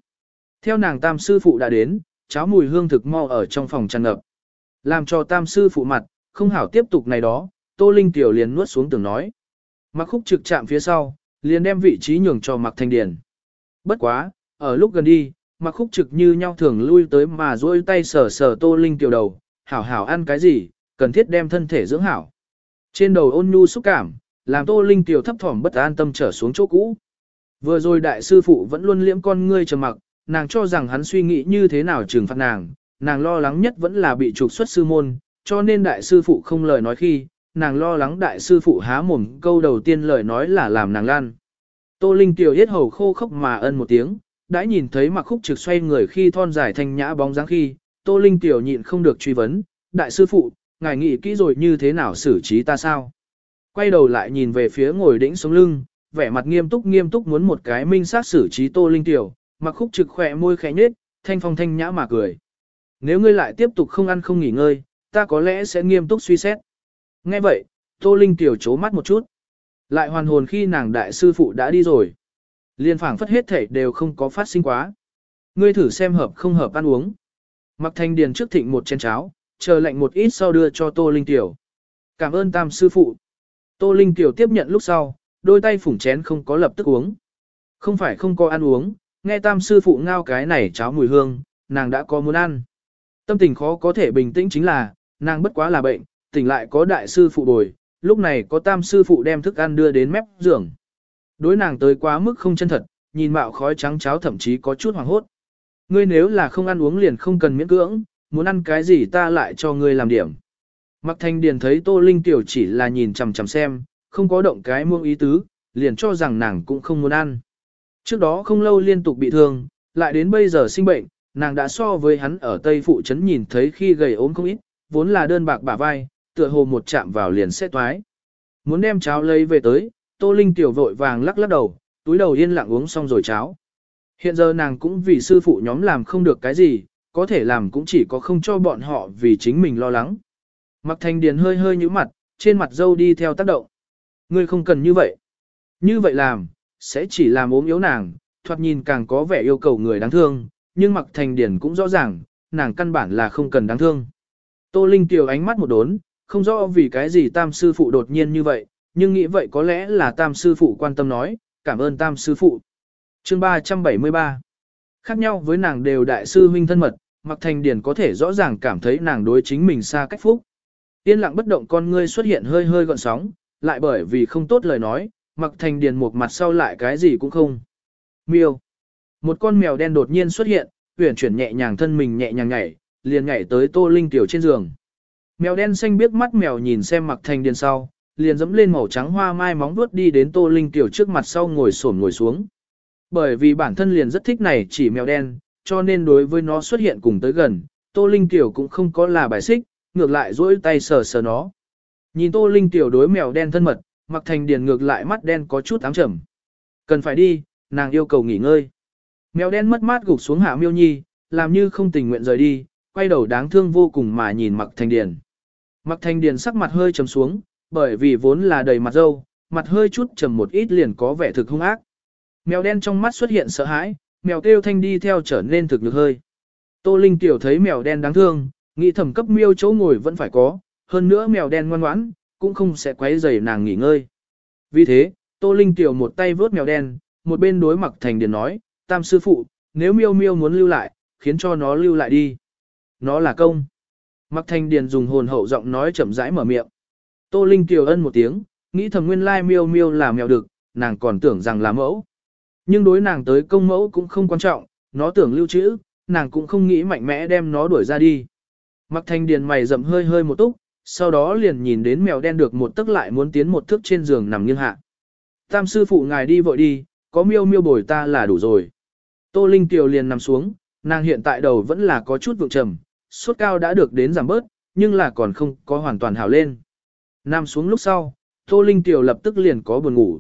[SPEAKER 1] Theo nàng tam sư phụ đã đến, cháo mùi hương thực mau ở trong phòng tràn ngập. Làm cho tam sư phụ mặt, không hảo tiếp tục này đó, Tô Linh tiểu liền nuốt xuống tưởng nói. Mặc khúc trực chạm phía sau, liền đem vị trí nhường cho Mặc Thành Điền. Bất quá, ở lúc gần đi, Mặc khúc trực như nhau thường lui tới mà duỗi tay sờ sờ Tô Linh tiểu đầu, hảo hảo ăn cái gì, cần thiết đem thân thể dưỡng hảo. Trên đầu ôn nhu xúc cảm, làm Tô Linh tiểu thấp thỏm bất an tâm trở xuống chỗ cũ. Vừa rồi đại sư phụ vẫn luôn liễm con ngươi trầm mặc, nàng cho rằng hắn suy nghĩ như thế nào trừng phạt nàng, nàng lo lắng nhất vẫn là bị trục xuất sư môn, cho nên đại sư phụ không lời nói khi, nàng lo lắng đại sư phụ há mồm câu đầu tiên lời nói là làm nàng lan. Tô Linh tiểu yết hầu khô khốc mà ân một tiếng, đã nhìn thấy mặc khúc trực xoay người khi thon dài thanh nhã bóng dáng khi, Tô Linh tiểu nhịn không được truy vấn, đại sư phụ, ngài nghĩ kỹ rồi như thế nào xử trí ta sao? Quay đầu lại nhìn về phía ngồi đĩnh sống lưng, vẻ mặt nghiêm túc nghiêm túc muốn một cái minh sát xử trí Tô Linh tiểu, mặc khúc trực khỏe môi khẽ nhếch, thanh phong thanh nhã mà cười. Nếu ngươi lại tiếp tục không ăn không nghỉ ngơi, ta có lẽ sẽ nghiêm túc suy xét. Nghe vậy, Tô Linh tiểu chố mắt một chút. Lại hoàn hồn khi nàng đại sư phụ đã đi rồi. Liên phảng phất hết thể đều không có phát sinh quá. Ngươi thử xem hợp không hợp ăn uống. Mặc thanh điền trước thịnh một chén cháo, chờ lệnh một ít sau đưa cho Tô Linh tiểu. Cảm ơn tam sư phụ. Tô Linh tiểu tiếp nhận lúc sau, đôi tay phủng chén không có lập tức uống. Không phải không có ăn uống, nghe tam sư phụ ngao cái này cháo mùi hương, nàng đã có muốn ăn. Tâm tình khó có thể bình tĩnh chính là, nàng bất quá là bệnh, tỉnh lại có đại sư phụ bồi, lúc này có tam sư phụ đem thức ăn đưa đến mép giường. Đối nàng tới quá mức không chân thật, nhìn mạo khói trắng cháo thậm chí có chút hoàng hốt. Ngươi nếu là không ăn uống liền không cần miễn cưỡng, muốn ăn cái gì ta lại cho ngươi làm điểm. Mặc thanh điền thấy tô linh tiểu chỉ là nhìn chằm chằm xem, không có động cái muông ý tứ, liền cho rằng nàng cũng không muốn ăn. Trước đó không lâu liên tục bị thương, lại đến bây giờ sinh bệnh, nàng đã so với hắn ở Tây Phụ Trấn nhìn thấy khi gầy ốm không ít, vốn là đơn bạc bả vai, tựa hồ một chạm vào liền sẽ toái. Muốn đem cháo lấy về tới, Tô Linh tiểu vội vàng lắc lắc đầu, túi đầu yên lặng uống xong rồi cháo. Hiện giờ nàng cũng vì sư phụ nhóm làm không được cái gì, có thể làm cũng chỉ có không cho bọn họ vì chính mình lo lắng. Mặc thành điền hơi hơi nhíu mặt, trên mặt dâu đi theo tác động. Ngươi không cần như vậy. Như vậy làm, sẽ chỉ làm ốm yếu nàng, thoạt nhìn càng có vẻ yêu cầu người đáng thương, nhưng mặc thành điền cũng rõ ràng, nàng căn bản là không cần đáng thương. Tô Linh tiểu ánh mắt một đốn, không rõ vì cái gì tam sư phụ đột nhiên như vậy, nhưng nghĩ vậy có lẽ là tam sư phụ quan tâm nói, cảm ơn tam sư phụ. Chương 373 Khác nhau với nàng đều đại sư huynh thân mật, Mặc Thành Điền có thể rõ ràng cảm thấy nàng đối chính mình xa cách phúc. Yên lặng bất động con ngươi xuất hiện hơi hơi gọn sóng, lại bởi vì không tốt lời nói, Mặc Thành Điền một mặt sau lại cái gì cũng không. Miêu. Một con mèo đen đột nhiên xuất hiện, uyển chuyển nhẹ nhàng thân mình nhẹ nhàng nhảy, liền nhảy tới Tô Linh tiểu trên giường. Mèo đen xanh biết mắt mèo nhìn xem Mặc Thành Điền sau, liền dẫm lên màu trắng hoa mai móng vuốt đi đến Tô Linh tiểu trước mặt sau ngồi xổm ngồi xuống. Bởi vì bản thân liền rất thích này chỉ mèo đen, cho nên đối với nó xuất hiện cùng tới gần, Tô Linh Tiểu cũng không có là bài xích, ngược lại duỗi tay sờ sờ nó. Nhìn Tô Linh Tiểu đối mèo đen thân mật, mặc thành điền ngược lại mắt đen có chút ám trầm. Cần phải đi, nàng yêu cầu nghỉ ngơi. Mèo đen mất mát gục xuống hạ miêu nhi, làm như không tình nguyện rời đi, quay đầu đáng thương vô cùng mà nhìn mặc thành điền. Mặc thành điền sắc mặt hơi trầm xuống, bởi vì vốn là đầy mặt dâu, mặt hơi chút trầm một ít liền có vẻ thực hung ác. Mèo đen trong mắt xuất hiện sợ hãi, mèo kêu thanh đi theo trở nên thực lực hơi. Tô Linh tiểu thấy mèo đen đáng thương, nghĩ thẩm cấp miêu chỗ ngồi vẫn phải có, hơn nữa mèo đen ngoan ngoãn, cũng không sẽ quấy rầy nàng nghỉ ngơi. Vì thế, Tô Linh tiểu một tay vớt mèo đen, một bên đối mặt thành điền nói, tam sư phụ, nếu miêu miêu muốn lưu lại, khiến cho nó lưu lại đi. Nó là công. Mặc thành điền dùng hồn hậu giọng nói chậm rãi mở miệng. Tô Linh tiểu ân một tiếng, nghĩ thầm nguyên lai miêu miêu là mèo đực, nàng còn tưởng rằng là mẫu. Nhưng đối nàng tới công mẫu cũng không quan trọng, nó tưởng lưu trữ, nàng cũng không nghĩ mạnh mẽ đem nó đuổi ra đi. Mặc thanh điền mày rậm hơi hơi một túc, sau đó liền nhìn đến mèo đen được một tức lại muốn tiến một thước trên giường nằm nghiêng hạ. Tam sư phụ ngài đi vội đi, có miêu miêu bồi ta là đủ rồi. Tô Linh Tiểu liền nằm xuống, nàng hiện tại đầu vẫn là có chút vượng trầm, sốt cao đã được đến giảm bớt, nhưng là còn không có hoàn toàn hảo lên. Nằm xuống lúc sau, Tô Linh Tiểu lập tức liền có buồn ngủ.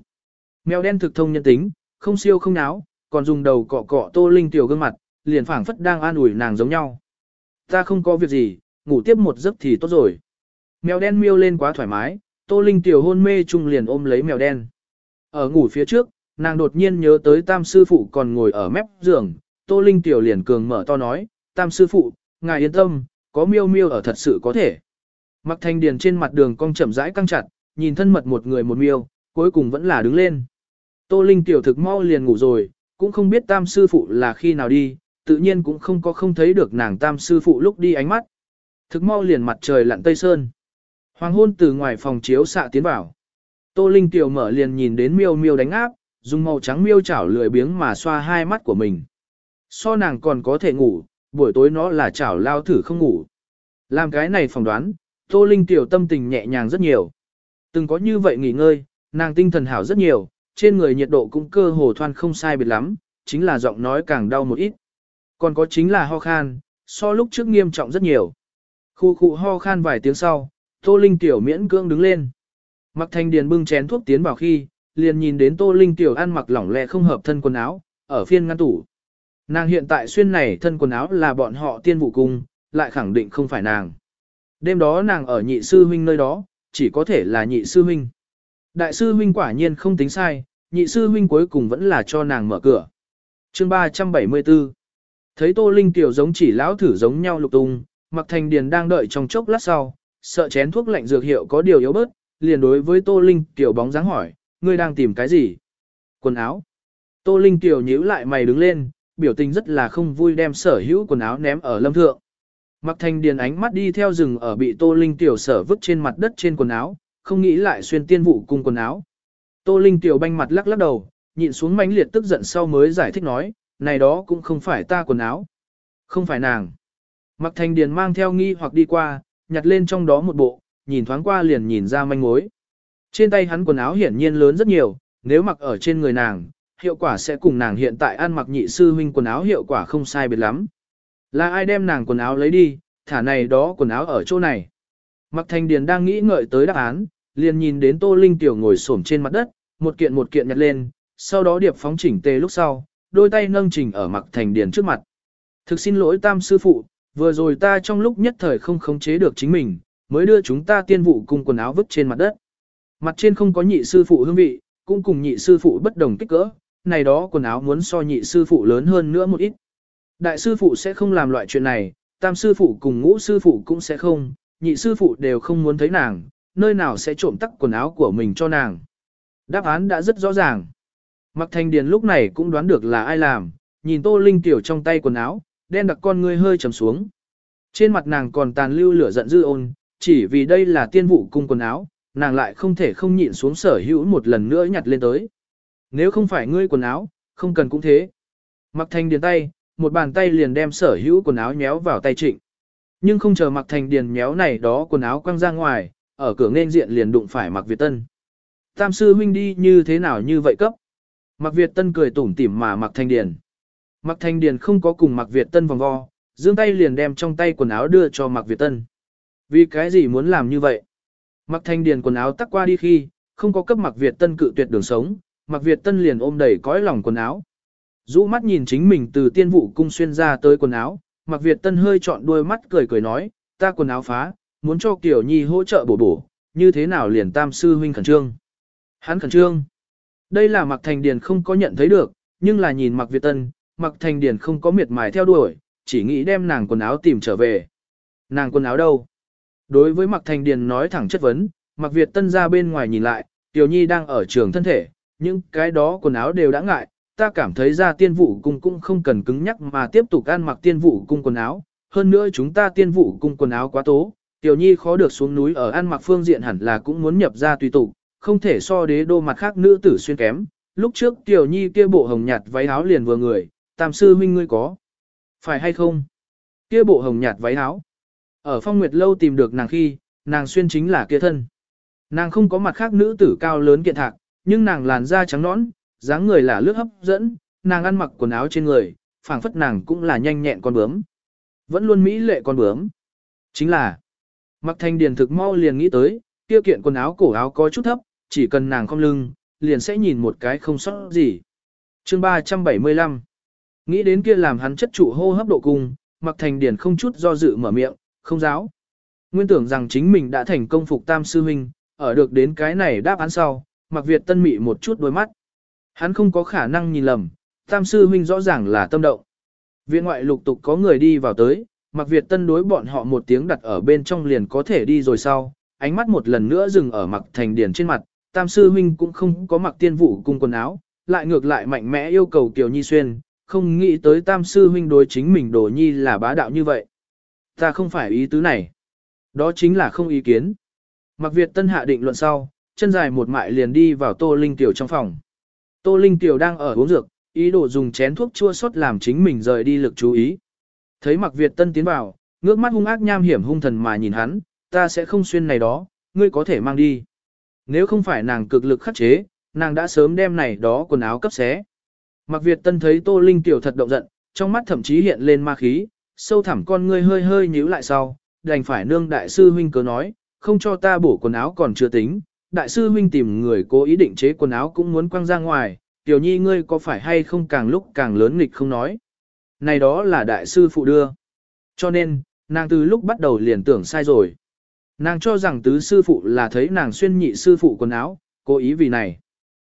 [SPEAKER 1] Mèo đen thực thông nhân tính, không siêu không náo, còn dùng đầu cọ cọ Tô Linh tiểu gương mặt, liền phảng phất đang an ủi nàng giống nhau. Ta không có việc gì, ngủ tiếp một giấc thì tốt rồi. Mèo đen miêu lên quá thoải mái, Tô Linh tiểu hôn mê chung liền ôm lấy mèo đen. Ở ngủ phía trước, nàng đột nhiên nhớ tới tam sư phụ còn ngồi ở mép giường, Tô Linh tiểu liền cường mở to nói, tam sư phụ, ngài yên tâm, có miêu miêu ở thật sự có thể. Mặc thanh điền trên mặt đường cong chậm rãi căng chặt, nhìn thân mật một người một miêu, cuối cùng vẫn là đứng lên. Tô Linh tiểu thực mau liền ngủ rồi, cũng không biết tam sư phụ là khi nào đi, tự nhiên cũng không có không thấy được nàng tam sư phụ lúc đi ánh mắt. Thực mau liền mặt trời lặn tây sơn. Hoàng hôn từ ngoài phòng chiếu xạ tiến vào. Tô Linh tiểu mở liền nhìn đến miêu miêu đánh áp, dùng màu trắng miêu chảo lười biếng mà xoa hai mắt của mình. So nàng còn có thể ngủ, buổi tối nó là chảo lao thử không ngủ. Làm cái này phỏng đoán, Tô Linh tiểu tâm tình nhẹ nhàng rất nhiều. Từng có như vậy nghỉ ngơi, nàng tinh thần hảo rất nhiều, trên người nhiệt độ cũng cơ hồ thoan không sai biệt lắm, chính là giọng nói càng đau một ít. Còn có chính là ho khan, so lúc trước nghiêm trọng rất nhiều. Khu khu ho khan vài tiếng sau, Tô Linh Tiểu miễn cưỡng đứng lên. Mặc thanh điền bưng chén thuốc tiến vào khi, liền nhìn đến Tô Linh Tiểu ăn mặc lỏng lẻ không hợp thân quần áo, ở phiên ngăn tủ. Nàng hiện tại xuyên này thân quần áo là bọn họ tiên vụ cung, lại khẳng định không phải nàng. Đêm đó nàng ở nhị sư huynh nơi đó, chỉ có thể là nhị sư huynh. Đại sư huynh quả nhiên không tính sai, nhị sư huynh cuối cùng vẫn là cho nàng mở cửa. Chương 374 Thấy Tô Linh tiểu giống chỉ lão thử giống nhau lục tung, Mặc Thành Điền đang đợi trong chốc lát sau, sợ chén thuốc lạnh dược hiệu có điều yếu bớt, liền đối với Tô Linh tiểu bóng dáng hỏi, ngươi đang tìm cái gì? Quần áo. Tô Linh tiểu nhíu lại mày đứng lên, biểu tình rất là không vui đem sở hữu quần áo ném ở lâm thượng. Mặc Thành Điền ánh mắt đi theo rừng ở bị Tô Linh tiểu sở vứt trên mặt đất trên quần áo, không nghĩ lại xuyên tiên vụ cung quần áo. Tô Linh tiểu banh mặt lắc lắc đầu, nhịn xuống mãnh liệt tức giận sau mới giải thích nói, này đó cũng không phải ta quần áo. Không phải nàng. Mặc thành điền mang theo nghi hoặc đi qua, nhặt lên trong đó một bộ, nhìn thoáng qua liền nhìn ra manh mối. Trên tay hắn quần áo hiển nhiên lớn rất nhiều, nếu mặc ở trên người nàng, hiệu quả sẽ cùng nàng hiện tại ăn mặc nhị sư huynh quần áo hiệu quả không sai biệt lắm. Là ai đem nàng quần áo lấy đi, thả này đó quần áo ở chỗ này. Mặc thành điền đang nghĩ ngợi tới đáp án, liền nhìn đến Tô Linh Tiểu ngồi xổm trên mặt đất, một kiện một kiện nhặt lên, sau đó điệp phóng chỉnh tề lúc sau, đôi tay nâng chỉnh ở mặc thành điền trước mặt. Thực xin lỗi tam sư phụ, vừa rồi ta trong lúc nhất thời không khống chế được chính mình, mới đưa chúng ta tiên vụ cùng quần áo vứt trên mặt đất. Mặt trên không có nhị sư phụ hương vị, cũng cùng nhị sư phụ bất đồng kích cỡ, này đó quần áo muốn so nhị sư phụ lớn hơn nữa một ít. Đại sư phụ sẽ không làm loại chuyện này, tam sư phụ cùng ngũ sư phụ cũng sẽ không, nhị sư phụ đều không muốn thấy nàng, nơi nào sẽ trộm tắc quần áo của mình cho nàng. Đáp án đã rất rõ ràng. Mặc thành điền lúc này cũng đoán được là ai làm, nhìn tô linh tiểu trong tay quần áo, đen đặc con ngươi hơi trầm xuống. Trên mặt nàng còn tàn lưu lửa giận dư ôn, chỉ vì đây là tiên vụ cung quần áo, nàng lại không thể không nhịn xuống sở hữu một lần nữa nhặt lên tới. Nếu không phải ngươi quần áo, không cần cũng thế. Mặc thành điền tay, một bàn tay liền đem sở hữu quần áo nhéo vào tay trịnh. Nhưng không chờ mặc thành điền nhéo này đó quần áo quăng ra ngoài, ở cửa nên diện liền đụng phải mặc Việt Tân. Tam sư huynh đi như thế nào như vậy cấp? Mặc Việt Tân cười tủm tỉm mà mặc thành điền. Mặc thành điền không có cùng mặc Việt Tân vòng vo, giương tay liền đem trong tay quần áo đưa cho mặc Việt Tân. Vì cái gì muốn làm như vậy? Mặc thành điền quần áo tắc qua đi khi, không có cấp mặc Việt Tân cự tuyệt đường sống, mặc Việt Tân liền ôm đầy cõi lòng quần áo. Dũ mắt nhìn chính mình từ tiên vụ cung xuyên ra tới quần áo, mặc Việt Tân hơi trọn đuôi mắt cười cười nói, ta quần áo phá, muốn cho Kiều Nhi hỗ trợ bổ bổ, như thế nào liền tam sư huynh khẩn trương. Hắn khẩn trương. Đây là mặc thành điền không có nhận thấy được, nhưng là nhìn mặc Việt Tân, mặc thành điền không có miệt mài theo đuổi, chỉ nghĩ đem nàng quần áo tìm trở về. Nàng quần áo đâu? Đối với mặc thành điền nói thẳng chất vấn, mặc Việt Tân ra bên ngoài nhìn lại, Tiểu Nhi đang ở trường thân thể, những cái đó quần áo đều đã ngại, ta cảm thấy ra tiên vụ cung cũng không cần cứng nhắc mà tiếp tục ăn mặc tiên vụ cung quần áo. Hơn nữa chúng ta tiên vụ cung quần áo quá tố, Tiểu Nhi khó được xuống núi ở ăn mặc phương diện hẳn là cũng muốn nhập ra tùy tục, không thể so đế đô mặt khác nữ tử xuyên kém. Lúc trước Tiểu Nhi kia bộ hồng nhạt váy áo liền vừa người, tam sư huynh ngươi có. Phải hay không? Kia bộ hồng nhạt váy áo. Ở phong nguyệt lâu tìm được nàng khi, nàng xuyên chính là kia thân. Nàng không có mặt khác nữ tử cao lớn kiện thạc, nhưng nàng làn da trắng nõn, dáng người là lướt hấp dẫn, nàng ăn mặc quần áo trên người, phảng phất nàng cũng là nhanh nhẹn con bướm. Vẫn luôn mỹ lệ con bướm. Chính là, mặc thanh điền thực mau liền nghĩ tới, kia kiện quần áo cổ áo có chút thấp, chỉ cần nàng không lưng, liền sẽ nhìn một cái không sót gì. Chương 375 Nghĩ đến kia làm hắn chất trụ hô hấp độ cung, mặc thành điền không chút do dự mở miệng, không giáo. Nguyên tưởng rằng chính mình đã thành công phục tam sư huynh, ở được đến cái này đáp án sau, mặc Việt tân mị một chút đôi mắt. Hắn không có khả năng nhìn lầm, tam sư huynh rõ ràng là tâm động. Viện ngoại lục tục có người đi vào tới, mặc Việt tân đối bọn họ một tiếng đặt ở bên trong liền có thể đi rồi sau, ánh mắt một lần nữa dừng ở mặc thành điển trên mặt, tam sư huynh cũng không có mặc tiên vụ cung quần áo, lại ngược lại mạnh mẽ yêu cầu Kiều Nhi xuyên, không nghĩ tới tam sư huynh đối chính mình đồ nhi là bá đạo như vậy. Ta không phải ý tứ này. Đó chính là không ý kiến. Mặc Việt Tân hạ định luận sau, chân dài một mại liền đi vào Tô Linh Tiểu trong phòng. Tô Linh Tiểu đang ở uống dược, ý đồ dùng chén thuốc chua xót làm chính mình rời đi lực chú ý. Thấy Mặc Việt Tân tiến vào, ngước mắt hung ác nham hiểm hung thần mà nhìn hắn, ta sẽ không xuyên này đó, ngươi có thể mang đi. Nếu không phải nàng cực lực khắc chế, nàng đã sớm đem này đó quần áo cấp xé. Mặc Việt Tân thấy Tô Linh Tiểu thật động giận, trong mắt thậm chí hiện lên ma khí, sâu thẳm con ngươi hơi hơi nhíu lại sau, đành phải nương đại sư huynh cớ nói, không cho ta bổ quần áo còn chưa tính, đại sư huynh tìm người cố ý định chế quần áo cũng muốn quăng ra ngoài, tiểu nhi ngươi có phải hay không càng lúc càng lớn nghịch không nói. Này đó là đại sư phụ đưa. Cho nên, nàng từ lúc bắt đầu liền tưởng sai rồi. Nàng cho rằng tứ sư phụ là thấy nàng xuyên nhị sư phụ quần áo, cố ý vì này.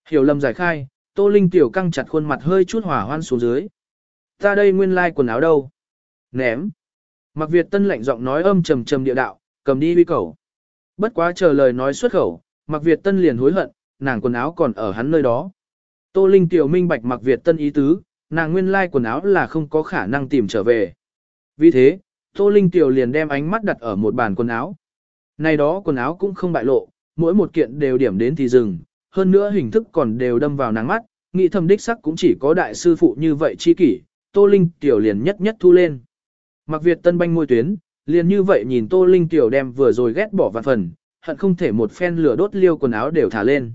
[SPEAKER 1] Hiểu lầm giải khai, Tô Linh tiểu căng chặt khuôn mặt hơi chút hỏa hoan xuống dưới. Ta đây nguyên lai like quần áo đâu? Ném. Mặc Việt Tân lạnh giọng nói âm trầm trầm địa đạo, cầm đi uy cầu. Bất quá chờ lời nói xuất khẩu, Mạc Việt Tân liền hối hận, nàng quần áo còn ở hắn nơi đó. Tô Linh tiểu minh bạch Mạc Việt Tân ý tứ, nàng nguyên lai quần áo là không có khả năng tìm trở về. Vì thế, Tô Linh tiểu liền đem ánh mắt đặt ở một bàn quần áo. Này đó quần áo cũng không bại lộ, mỗi một kiện đều điểm đến thì dừng, hơn nữa hình thức còn đều đâm vào nàng mắt, nghĩ thầm đích sắc cũng chỉ có đại sư phụ như vậy chi kỷ, Tô Linh tiểu liền nhất nhất thu lên. Mạc Việt Tân banh môi tuyến, liền như vậy nhìn Tô Linh tiểu đem vừa rồi ghét bỏ vạn phần, hận không thể một phen lửa đốt liêu quần áo đều thả lên.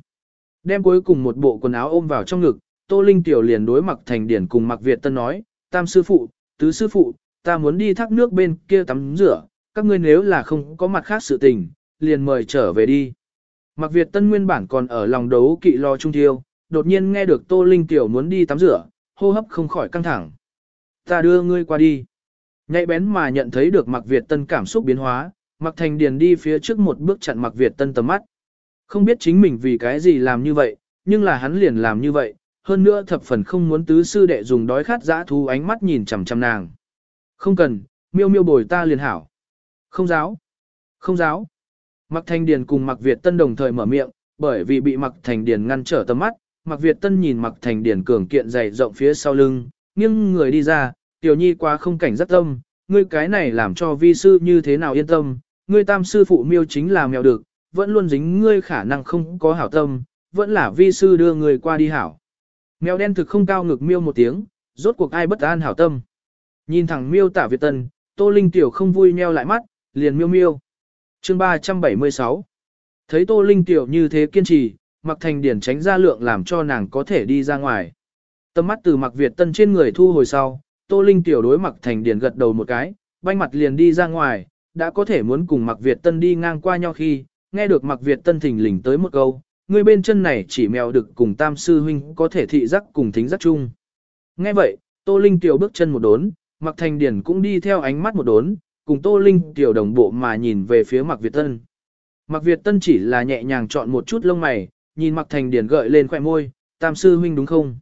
[SPEAKER 1] Đem cuối cùng một bộ quần áo ôm vào trong ngực, Tô Linh tiểu liền đối Mặc Thành Điển cùng Mặc Việt Tân nói, tam sư phụ, tứ sư phụ, ta muốn đi thác nước bên kia tắm rửa, các ngươi nếu là không có mặt khác sự tình, liền mời trở về đi. Mặc Việt Tân nguyên bản còn ở lòng đấu kỵ lo trung thiêu, đột nhiên nghe được Tô Linh Tiểu muốn đi tắm rửa, hô hấp không khỏi căng thẳng. Ta đưa ngươi qua đi. Nhạy bén mà nhận thấy được mặc Việt Tân cảm xúc biến hóa, Mạc Thành Điền đi phía trước một bước chặn Mạc Việt Tân tầm mắt. Không biết chính mình vì cái gì làm như vậy, nhưng là hắn liền làm như vậy, hơn nữa thập phần không muốn tứ sư đệ dùng đói khát dã thú ánh mắt nhìn chằm chằm nàng. Không cần, miêu miêu bồi ta liền hảo. Không giáo. Không giáo. Mạc Thành Điền cùng Mạc Việt Tân đồng thời mở miệng, bởi vì bị Mạc Thành Điền ngăn trở tầm mắt, Mạc Việt Tân nhìn Mạc Thành Điền cường kiện dày rộng phía sau lưng, nghiêng người đi ra, tiểu nhi quá không cảnh rất tâm, ngươi cái này làm cho vi sư như thế nào yên tâm, ngươi tam sư phụ miêu chính là mèo được, vẫn luôn dính ngươi khả năng không có hảo tâm, vẫn là vi sư đưa người qua đi hảo. Mèo đen thực không cao ngực miêu một tiếng, rốt cuộc ai bất an hảo tâm. Nhìn thẳng miêu tả Việt Tân, Tô Linh Tiểu không vui nheo lại mắt, liền miêu miêu. Chương 376 Thấy Tô Linh Tiểu như thế kiên trì, Mặc Thành Điển tránh ra lượng làm cho nàng có thể đi ra ngoài. Tâm mắt từ Mặc Việt Tân trên người thu hồi sau, Tô Linh Tiểu đối Mặc Thành Điển gật đầu một cái, banh mặt liền đi ra ngoài, đã có thể muốn cùng Mặc Việt Tân đi ngang qua nhau khi, nghe được Mặc Việt Tân thình lình tới một câu, người bên chân này chỉ mèo được cùng tam sư huynh có thể thị giác cùng thính giác chung. Nghe vậy, Tô Linh Tiểu bước chân một đốn, Mặc Thành Điển cũng đi theo ánh mắt một đốn, cùng Tô Linh Tiểu đồng bộ mà nhìn về phía Mặc Việt Tân. Mặc Việt Tân chỉ là nhẹ nhàng chọn một chút lông mày, nhìn Mặc Thành Điển gợi lên khỏe môi, tam sư huynh đúng không?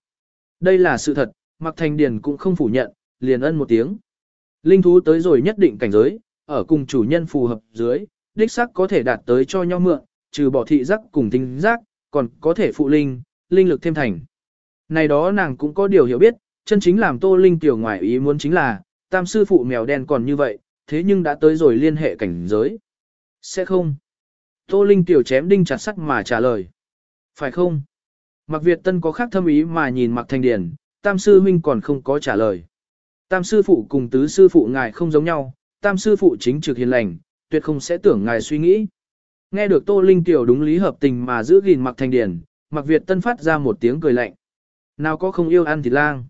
[SPEAKER 1] Đây là sự thật, Mặc Thành Điển cũng không phủ nhận, liền ân một tiếng. Linh thú tới rồi nhất định cảnh giới, ở cùng chủ nhân phù hợp dưới, đích sắc có thể đạt tới cho nhau mượn, trừ bỏ thị giác cùng tính giác, còn có thể phụ linh, linh lực thêm thành. Này đó nàng cũng có điều hiểu biết, chân chính làm tô linh tiểu ngoại ý muốn chính là, tam sư phụ mèo đen còn như vậy, thế nhưng đã tới rồi liên hệ cảnh giới. Sẽ không. Tô linh tiểu chém đinh chặt sắt mà trả lời. Phải không? Mặc Việt Tân có khác thâm ý mà nhìn Mặc Thành Điển, tam sư huynh còn không có trả lời. Tam sư phụ cùng tứ sư phụ ngài không giống nhau, tam sư phụ chính trực hiền lành, tuyệt không sẽ tưởng ngài suy nghĩ. Nghe được Tô Linh Tiểu đúng lý hợp tình mà giữ gìn Mặc Thành Điển, Mặc Việt Tân phát ra một tiếng cười lạnh. Nào có không yêu ăn thịt lang.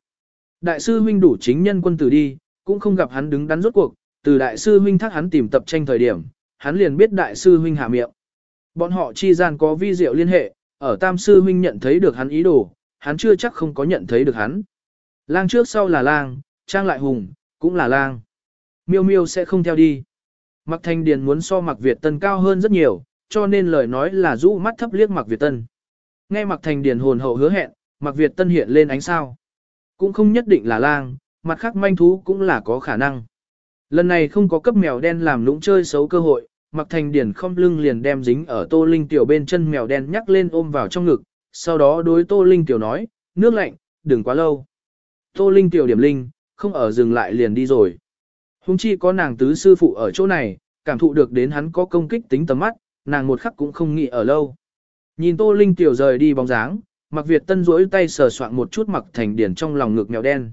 [SPEAKER 1] Đại sư huynh đủ chính nhân quân tử đi, cũng không gặp hắn đứng đắn rốt cuộc, từ đại sư huynh thác hắn tìm tập tranh thời điểm, hắn liền biết đại sư huynh hạ miệng. Bọn họ chi gian có vi diệu liên hệ, ở tam sư huynh nhận thấy được hắn ý đồ, hắn chưa chắc không có nhận thấy được hắn. Lang trước sau là lang, trang lại hùng, cũng là lang. Miêu miêu sẽ không theo đi. Mặc thanh điền muốn so mặc Việt Tân cao hơn rất nhiều, cho nên lời nói là rũ mắt thấp liếc mặc Việt Tân. Nghe mặc Thanh điền hồn hậu hứa hẹn, mặc Việt Tân hiện lên ánh sao. Cũng không nhất định là lang, mặt khác manh thú cũng là có khả năng. Lần này không có cấp mèo đen làm lũng chơi xấu cơ hội, mặc Thanh điền không lưng liền đem dính ở tô linh tiểu bên chân mèo đen nhắc lên ôm vào trong ngực, sau đó đối tô linh tiểu nói, nước lạnh, đừng quá lâu. Tô linh tiểu điểm linh, không ở dừng lại liền đi rồi. Hùng chi có nàng tứ sư phụ ở chỗ này, cảm thụ được đến hắn có công kích tính tầm mắt, nàng một khắc cũng không nghĩ ở lâu. Nhìn Tô Linh tiểu rời đi bóng dáng, Mặc Việt Tân duỗi tay sờ soạn một chút Mặc Thành Điển trong lòng ngực mèo đen.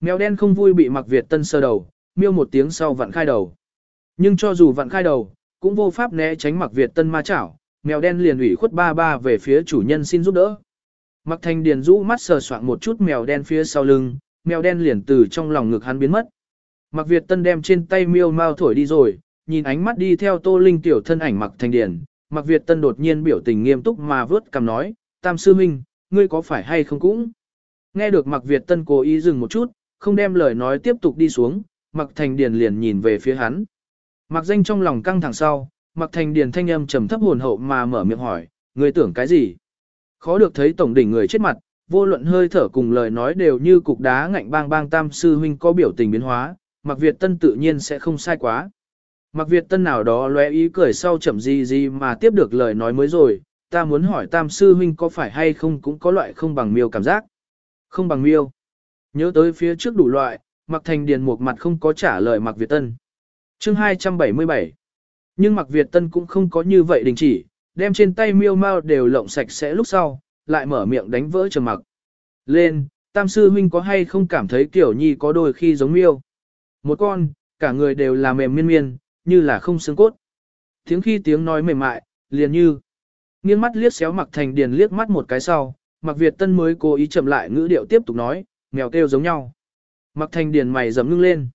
[SPEAKER 1] Mèo đen không vui bị Mặc Việt Tân sờ đầu, miêu một tiếng sau vặn khai đầu. Nhưng cho dù vặn khai đầu, cũng vô pháp né tránh Mặc Việt Tân ma chảo, mèo đen liền ủy khuất ba ba về phía chủ nhân xin giúp đỡ. Mặc Thành Điền rũ mắt sờ soạn một chút mèo đen phía sau lưng, mèo đen liền từ trong lòng ngực hắn biến mất. Mặc Việt Tân đem trên tay miêu mau thổi đi rồi, nhìn ánh mắt đi theo Tô Linh tiểu thân ảnh Mặc Thành Điền, Mặc Việt Tân đột nhiên biểu tình nghiêm túc mà vớt cằm nói, Tam Sư Minh, ngươi có phải hay không cũng? Nghe được Mặc Việt Tân cố ý dừng một chút, không đem lời nói tiếp tục đi xuống, Mặc Thành Điền liền nhìn về phía hắn. Mặc danh trong lòng căng thẳng sau, Mặc Thành Điền thanh âm trầm thấp hồn hậu mà mở miệng hỏi, ngươi tưởng cái gì? Khó được thấy tổng đỉnh người chết mặt, vô luận hơi thở cùng lời nói đều như cục đá ngạnh bang bang Tam Sư Huynh có biểu tình biến hóa, Mạc Việt Tân tự nhiên sẽ không sai quá. Mạc Việt Tân nào đó lóe ý cười sau chậm gì gì mà tiếp được lời nói mới rồi, ta muốn hỏi Tam Sư Huynh có phải hay không cũng có loại không bằng miêu cảm giác. Không bằng miêu. Nhớ tới phía trước đủ loại, Mạc Thành Điền một mặt không có trả lời Mạc Việt Tân. chương 277 Nhưng Mạc Việt Tân cũng không có như vậy đình chỉ, đem trên tay miêu mau đều lộng sạch sẽ lúc sau, lại mở miệng đánh vỡ trầm mặc. Lên, Tam Sư Huynh có hay không cảm thấy kiểu nhi có đôi khi giống miêu? Một con, cả người đều là mềm miên miên, như là không xương cốt. Tiếng khi tiếng nói mềm mại, liền như. Nghiêng mắt liếc xéo mặc thành điền liếc mắt một cái sau, mặc Việt Tân mới cố ý chậm lại ngữ điệu tiếp tục nói, mèo kêu giống nhau. Mặc thành điền mày dầm ngưng lên.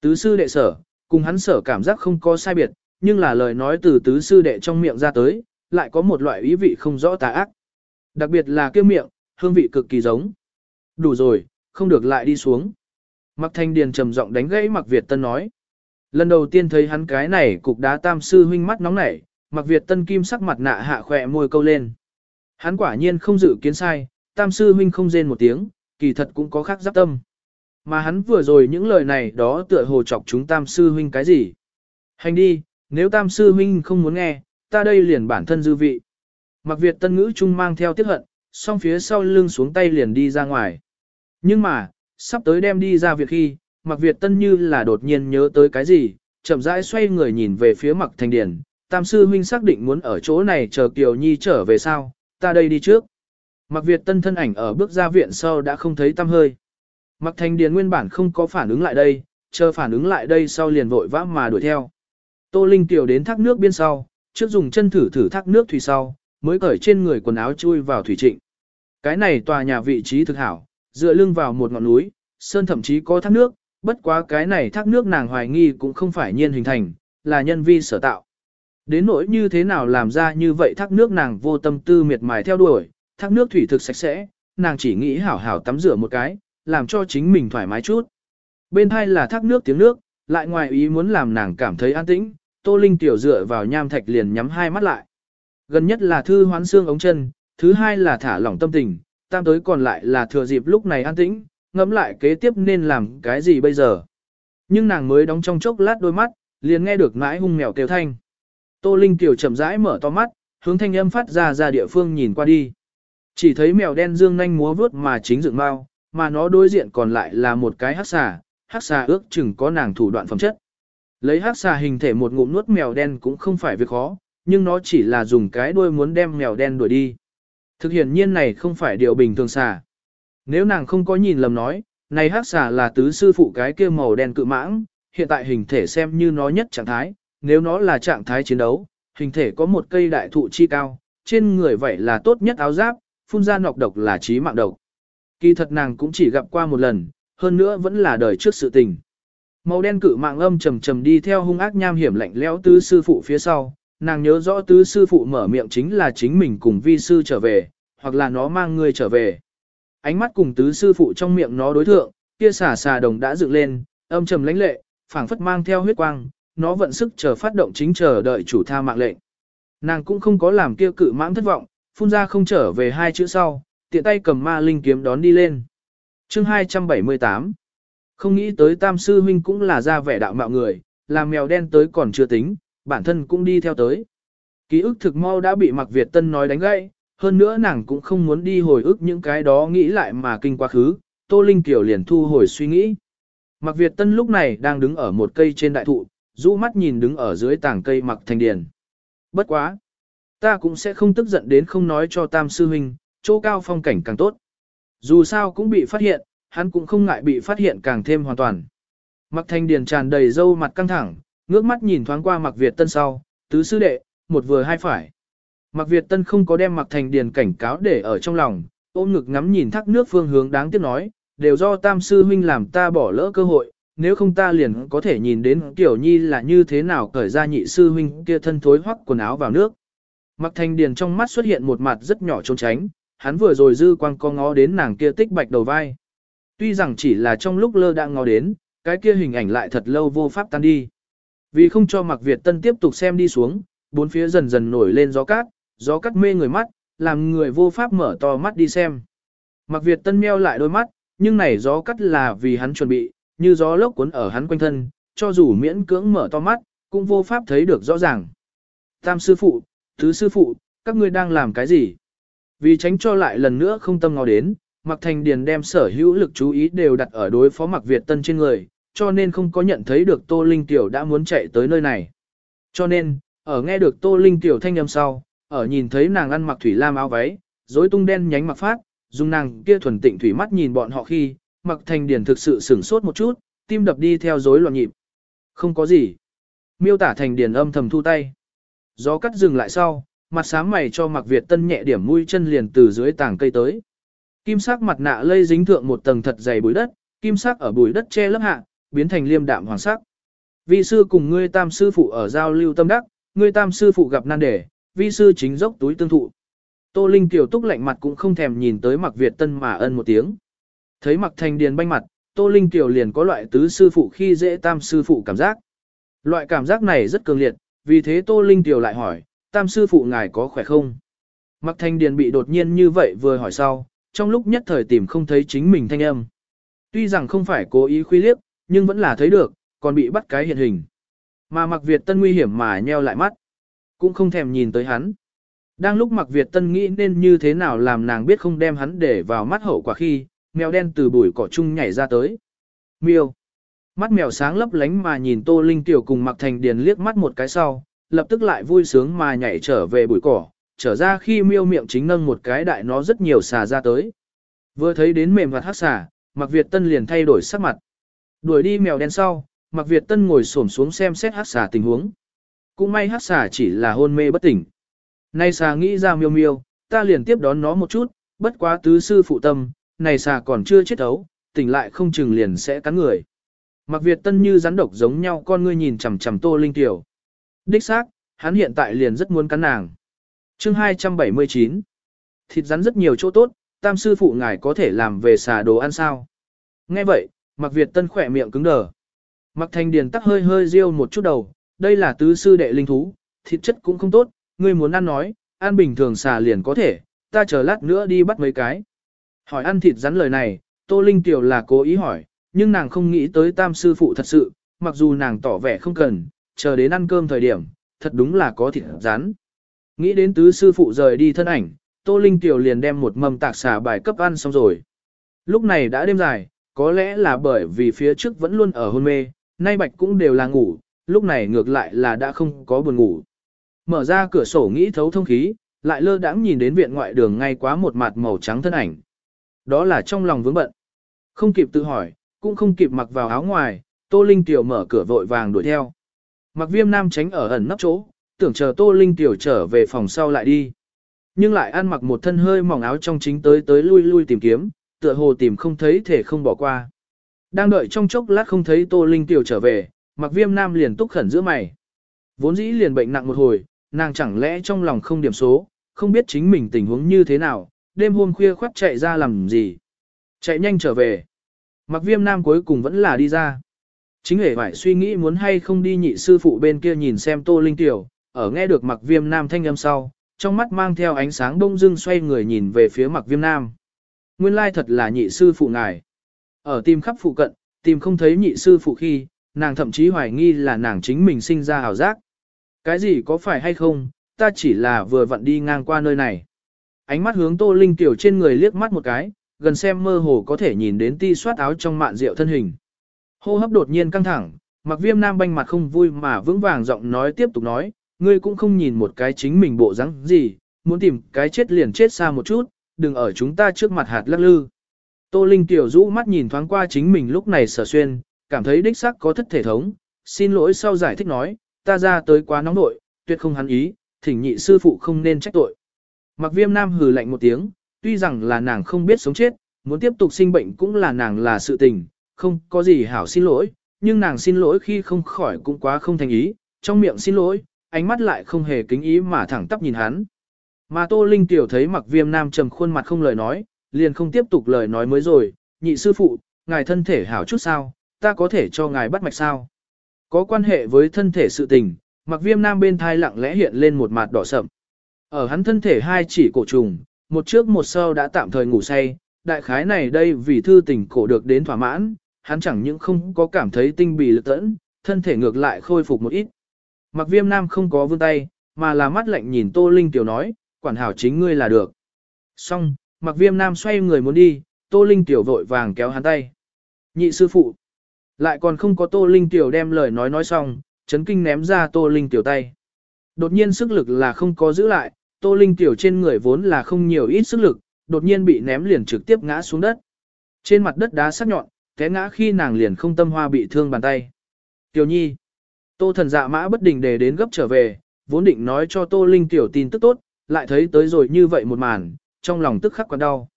[SPEAKER 1] Tứ sư đệ sở, cùng hắn sở cảm giác không có sai biệt, nhưng là lời nói từ tứ sư đệ trong miệng ra tới, lại có một loại ý vị không rõ tà ác. Đặc biệt là kêu miệng, hương vị cực kỳ giống. Đủ rồi, không được lại đi xuống. Mạc Thanh Điền trầm giọng đánh gãy Mạc Việt Tân nói. Lần đầu tiên thấy hắn cái này cục đá tam sư huynh mắt nóng nảy, Mạc Việt Tân kim sắc mặt nạ hạ khỏe môi câu lên. Hắn quả nhiên không dự kiến sai, tam sư huynh không rên một tiếng, kỳ thật cũng có khác giáp tâm. Mà hắn vừa rồi những lời này đó tựa hồ chọc chúng tam sư huynh cái gì. Hành đi, nếu tam sư huynh không muốn nghe, ta đây liền bản thân dư vị. Mặc Việt tân ngữ trung mang theo tiếc hận, song phía sau lưng xuống tay liền đi ra ngoài. Nhưng mà, sắp tới đem đi ra việc khi, Mặc Việt tân như là đột nhiên nhớ tới cái gì, chậm rãi xoay người nhìn về phía Mặc Thành Điền. Tam sư huynh xác định muốn ở chỗ này chờ Kiều Nhi trở về sao, ta đây đi trước. Mặc Việt tân thân ảnh ở bước ra viện sau đã không thấy tăm hơi. Mặc Thành Điền nguyên bản không có phản ứng lại đây, chờ phản ứng lại đây sau liền vội vã mà đuổi theo. Tô Linh tiểu đến thác nước bên sau, trước dùng chân thử thử thác nước thủy sau, mới cởi trên người quần áo chui vào thủy trịnh. Cái này tòa nhà vị trí thực hảo, dựa lưng vào một ngọn núi, sơn thậm chí có thác nước, bất quá cái này thác nước nàng hoài nghi cũng không phải nhiên hình thành, là nhân vi sở tạo. Đến nỗi như thế nào làm ra như vậy thác nước nàng vô tâm tư miệt mài theo đuổi, thác nước thủy thực sạch sẽ, nàng chỉ nghĩ hảo hảo tắm rửa một cái, làm cho chính mình thoải mái chút. Bên hai là thác nước tiếng nước, lại ngoài ý muốn làm nàng cảm thấy an tĩnh, Tô Linh tiểu dựa vào nham thạch liền nhắm hai mắt lại. Gần nhất là thư hoán xương ống chân, thứ hai là thả lỏng tâm tình, tam tới còn lại là thừa dịp lúc này an tĩnh, ngẫm lại kế tiếp nên làm cái gì bây giờ. Nhưng nàng mới đóng trong chốc lát đôi mắt, liền nghe được mãi hung mèo kêu thanh. Tô Linh tiểu chậm rãi mở to mắt, hướng thanh âm phát ra ra địa phương nhìn qua đi. Chỉ thấy mèo đen dương nhanh múa vướt mà chính dựng mau, mà nó đối diện còn lại là một cái hắc xà, hắc xà ước chừng có nàng thủ đoạn phẩm chất. Lấy hắc xà hình thể một ngụm nuốt mèo đen cũng không phải việc khó, nhưng nó chỉ là dùng cái đuôi muốn đem mèo đen đuổi đi. Thực hiện nhiên này không phải điều bình thường xà. Nếu nàng không có nhìn lầm nói, này hắc xà là tứ sư phụ cái kia màu đen cự mãng, hiện tại hình thể xem như nó nhất trạng thái, nếu nó là trạng thái chiến đấu, hình thể có một cây đại thụ chi cao, trên người vậy là tốt nhất áo giáp, phun ra nọc độc là chí mạng độc. Kỳ thật nàng cũng chỉ gặp qua một lần, hơn nữa vẫn là đời trước sự tình. Màu đen cự mạng âm trầm trầm đi theo hung ác nham hiểm lạnh lẽo tứ sư phụ phía sau, nàng nhớ rõ tứ sư phụ mở miệng chính là chính mình cùng vi sư trở về, hoặc là nó mang người trở về. Ánh mắt cùng tứ sư phụ trong miệng nó đối thượng, kia xà xà đồng đã dựng lên, âm trầm lãnh lệ, phảng phất mang theo huyết quang, nó vận sức chờ phát động chính chờ đợi chủ tha mạng lệnh. Nàng cũng không có làm kia cự mãng thất vọng, phun ra không trở về hai chữ sau, tiện tay cầm ma linh kiếm đón đi lên. Chương 278 Không nghĩ tới tam sư huynh cũng là ra vẻ đạo mạo người, làm mèo đen tới còn chưa tính, bản thân cũng đi theo tới. Ký ức thực mau đã bị Mạc Việt Tân nói đánh gãy, hơn nữa nàng cũng không muốn đi hồi ức những cái đó nghĩ lại mà kinh quá khứ, Tô Linh Kiều liền thu hồi suy nghĩ. Mạc Việt Tân lúc này đang đứng ở một cây trên đại thụ, rũ mắt nhìn đứng ở dưới tảng cây Mạc Thành Điền. Bất quá! Ta cũng sẽ không tức giận đến không nói cho Tam Sư Huynh, chỗ cao phong cảnh càng tốt. Dù sao cũng bị phát hiện, hắn cũng không ngại bị phát hiện càng thêm hoàn toàn. Mặc thanh điền tràn đầy dâu mặt căng thẳng, ngước mắt nhìn thoáng qua mặc Việt Tân sau, tứ sư đệ, một vừa hai phải. Mặc Việt Tân không có đem mặc thành điền cảnh cáo để ở trong lòng, ôm ngực ngắm nhìn thác nước phương hướng đáng tiếc nói, đều do tam sư huynh làm ta bỏ lỡ cơ hội, nếu không ta liền có thể nhìn đến tiểu nhi là như thế nào cởi ra nhị sư huynh kia thân thối hoắc quần áo vào nước. Mặc thành điền trong mắt xuất hiện một mặt rất nhỏ trốn tránh, hắn vừa rồi dư quang co ngó đến nàng kia tích bạch đầu vai. Tuy rằng chỉ là trong lúc lơ đang ngó đến, cái kia hình ảnh lại thật lâu vô pháp tan đi. Vì không cho Mạc Việt Tân tiếp tục xem đi xuống, bốn phía dần dần nổi lên gió cát, gió cát mê người mắt, làm người vô pháp mở to mắt đi xem. Mạc Việt Tân meo lại đôi mắt, nhưng này gió cát là vì hắn chuẩn bị, như gió lốc cuốn ở hắn quanh thân, cho dù miễn cưỡng mở to mắt, cũng vô pháp thấy được rõ ràng. Tam sư phụ, thứ sư phụ, các ngươi đang làm cái gì? Vì tránh cho lại lần nữa không tâm ngó đến, Mạc Thành Điền đem sở hữu lực chú ý đều đặt ở đối phó Mạc Việt Tân trên người, cho nên không có nhận thấy được Tô Linh Tiểu đã muốn chạy tới nơi này. Cho nên, ở nghe được Tô Linh Tiểu thanh âm sau, ở nhìn thấy nàng ăn mặc thủy lam áo váy, rối tung đen nhánh mặc phát, dùng nàng kia thuần tịnh thủy mắt nhìn bọn họ khi, mặc Thành điển thực sự sửng sốt một chút, tim đập đi theo rối loạn nhịp. Không có gì. Miêu tả Thành điển âm thầm thu tay. Gió cắt dừng lại sau, mặt sáng mày cho mặc Việt Tân nhẹ điểm mũi chân liền từ dưới tảng cây tới. Kim sắc mặt nạ lây dính thượng một tầng thật dày bụi đất, kim sắc ở bụi đất che lấp hạ, biến thành liêm đạm hoàng sắc. Vi sư cùng ngươi tam sư phụ ở giao lưu tâm đắc, ngươi tam sư phụ gặp nan đề, vi sư chính dốc túi tương thụ. Tô Linh tiểu túc lạnh mặt cũng không thèm nhìn tới Mạc Việt Tân mà ân một tiếng. Thấy Mạc Thành Điền banh mặt, Tô Linh tiểu liền có loại tứ sư phụ khi dễ tam sư phụ cảm giác. Loại cảm giác này rất cường liệt, vì thế Tô Linh tiểu lại hỏi, tam sư phụ ngài có khỏe không? Mạc Thành Điền bị đột nhiên như vậy vừa hỏi sau, trong lúc nhất thời tìm không thấy chính mình thanh âm. Tuy rằng không phải cố ý khuy liếc, nhưng vẫn là thấy được, còn bị bắt cái hiện hình. Mà Mạc Việt Tân nguy hiểm mà nheo lại mắt, cũng không thèm nhìn tới hắn. Đang lúc Mạc Việt Tân nghĩ nên như thế nào làm nàng biết không đem hắn để vào mắt hậu quả khi, mèo đen từ bụi cỏ chung nhảy ra tới. Miêu. Mắt mèo sáng lấp lánh mà nhìn Tô Linh Tiểu cùng Mạc Thành Điền liếc mắt một cái sau, lập tức lại vui sướng mà nhảy trở về bụi cỏ, trở ra khi miêu miệng chính nâng một cái đại nó rất nhiều xà ra tới. Vừa thấy đến mềm mặt hát xà, Mạc Việt Tân liền thay đổi sắc mặt. Đuổi đi mèo đen sau, Mạc Việt Tân ngồi xổm xuống xem xét hát xà tình huống. Cũng may hát xà chỉ là hôn mê bất tỉnh. Nay xà nghĩ ra miêu miêu, ta liền tiếp đón nó một chút, bất quá tứ sư phụ tâm, này xà còn chưa chết ấu, tỉnh lại không chừng liền sẽ cắn người. Mạc Việt Tân như rắn độc giống nhau con ngươi nhìn chằm chằm Tô Linh Tiểu. Đích xác, hắn hiện tại liền rất muốn cắn nàng. Chương 279 Thịt rắn rất nhiều chỗ tốt, tam sư phụ ngài có thể làm về xà đồ ăn sao? Nghe vậy, Mạc Việt Tân khỏe miệng cứng đờ. Mạc Thanh Điền tắc hơi hơi riêu một chút đầu, đây là tứ sư đệ linh thú, thịt chất cũng không tốt, ngươi muốn ăn nói, ăn bình thường xà liền có thể, ta chờ lát nữa đi bắt mấy cái. Hỏi ăn thịt rắn lời này, Tô Linh Tiểu là cố ý hỏi, nhưng nàng không nghĩ tới tam sư phụ thật sự, mặc dù nàng tỏ vẻ không cần, chờ đến ăn cơm thời điểm, thật đúng là có thịt rắn. Nghĩ đến tứ sư phụ rời đi thân ảnh, Tô Linh Tiểu liền đem một mầm tạc xà bài cấp ăn xong rồi. Lúc này đã đêm dài, có lẽ là bởi vì phía trước vẫn luôn ở hôn mê, nay bạch cũng đều là ngủ, lúc này ngược lại là đã không có buồn ngủ. Mở ra cửa sổ nghĩ thấu thông khí, lại lơ đãng nhìn đến viện ngoại đường ngay quá một mặt màu trắng thân ảnh. Đó là trong lòng vướng bận. Không kịp tự hỏi, cũng không kịp mặc vào áo ngoài, Tô Linh Tiểu mở cửa vội vàng đuổi theo. Mặc viêm nam tránh ở ẩn nấp chỗ, tưởng chờ Tô Linh Tiểu trở về phòng sau lại đi. Nhưng lại ăn mặc một thân hơi mỏng áo trong chính tới tới lui lui tìm kiếm, tựa hồ tìm không thấy thể không bỏ qua. Đang đợi trong chốc lát không thấy Tô Linh Tiểu trở về, mặc viêm nam liền túc khẩn giữa mày. Vốn dĩ liền bệnh nặng một hồi, nàng chẳng lẽ trong lòng không điểm số, không biết chính mình tình huống như thế nào, đêm hôm khuya khoát chạy ra làm gì. Chạy nhanh trở về. Mặc viêm nam cuối cùng vẫn là đi ra. Chính hề phải suy nghĩ muốn hay không đi nhị sư phụ bên kia nhìn xem Tô Linh Tiểu, ở nghe được mặc viêm nam thanh âm sau, trong mắt mang theo ánh sáng đông dưng xoay người nhìn về phía mặc viêm nam. Nguyên lai thật là nhị sư phụ ngài. Ở tìm khắp phụ cận, tìm không thấy nhị sư phụ khi, nàng thậm chí hoài nghi là nàng chính mình sinh ra hào giác. Cái gì có phải hay không, ta chỉ là vừa vặn đi ngang qua nơi này. Ánh mắt hướng Tô Linh Tiểu trên người liếc mắt một cái, gần xem mơ hồ có thể nhìn đến ti soát áo trong mạn rượu thân hình. Hô hấp đột nhiên căng thẳng, mặc viêm nam banh mặt không vui mà vững vàng giọng nói tiếp tục nói, ngươi cũng không nhìn một cái chính mình bộ dáng gì, muốn tìm cái chết liền chết xa một chút, đừng ở chúng ta trước mặt hạt lắc lư. Tô Linh tiểu rũ mắt nhìn thoáng qua chính mình lúc này sở xuyên, cảm thấy đích xác có thất thể thống, xin lỗi sau giải thích nói, ta ra tới quá nóng nội, tuyệt không hắn ý, thỉnh nhị sư phụ không nên trách tội. Mặc viêm nam hừ lạnh một tiếng, tuy rằng là nàng không biết sống chết, muốn tiếp tục sinh bệnh cũng là nàng là sự tình, không có gì hảo xin lỗi, nhưng nàng xin lỗi khi không khỏi cũng quá không thành ý, trong miệng xin lỗi, ánh mắt lại không hề kính ý mà thẳng tắp nhìn hắn. Mà Tô Linh tiểu thấy mặc viêm nam trầm khuôn mặt không lời nói, liền không tiếp tục lời nói mới rồi, nhị sư phụ, ngài thân thể hảo chút sao, ta có thể cho ngài bắt mạch sao. Có quan hệ với thân thể sự tình, mặc viêm nam bên thai lặng lẽ hiện lên một mặt đỏ sậm. Ở hắn thân thể hai chỉ cổ trùng, một trước một sau đã tạm thời ngủ say, đại khái này đây vì thư tình cổ được đến thỏa mãn, hắn chẳng những không có cảm thấy tinh bì lực tẫn, thân thể ngược lại khôi phục một ít. Mặc viêm nam không có vươn tay, mà là mắt lạnh nhìn Tô Linh Tiểu nói, quản hảo chính ngươi là được. Xong, mặc viêm nam xoay người muốn đi, Tô Linh Tiểu vội vàng kéo hắn tay. Nhị sư phụ. Lại còn không có Tô Linh Tiểu đem lời nói nói xong, chấn kinh ném ra Tô Linh Tiểu tay. Đột nhiên sức lực là không có giữ lại, Tô Linh Tiểu trên người vốn là không nhiều ít sức lực, đột nhiên bị ném liền trực tiếp ngã xuống đất. Trên mặt đất đá sắc nhọn, té ngã khi nàng liền không tâm hoa bị thương bàn tay. Tiểu Nhi. Tô thần dạ mã bất định để đến gấp trở về, vốn định nói cho Tô Linh tiểu tin tức tốt, lại thấy tới rồi như vậy một màn, trong lòng tức khắc quặn đau.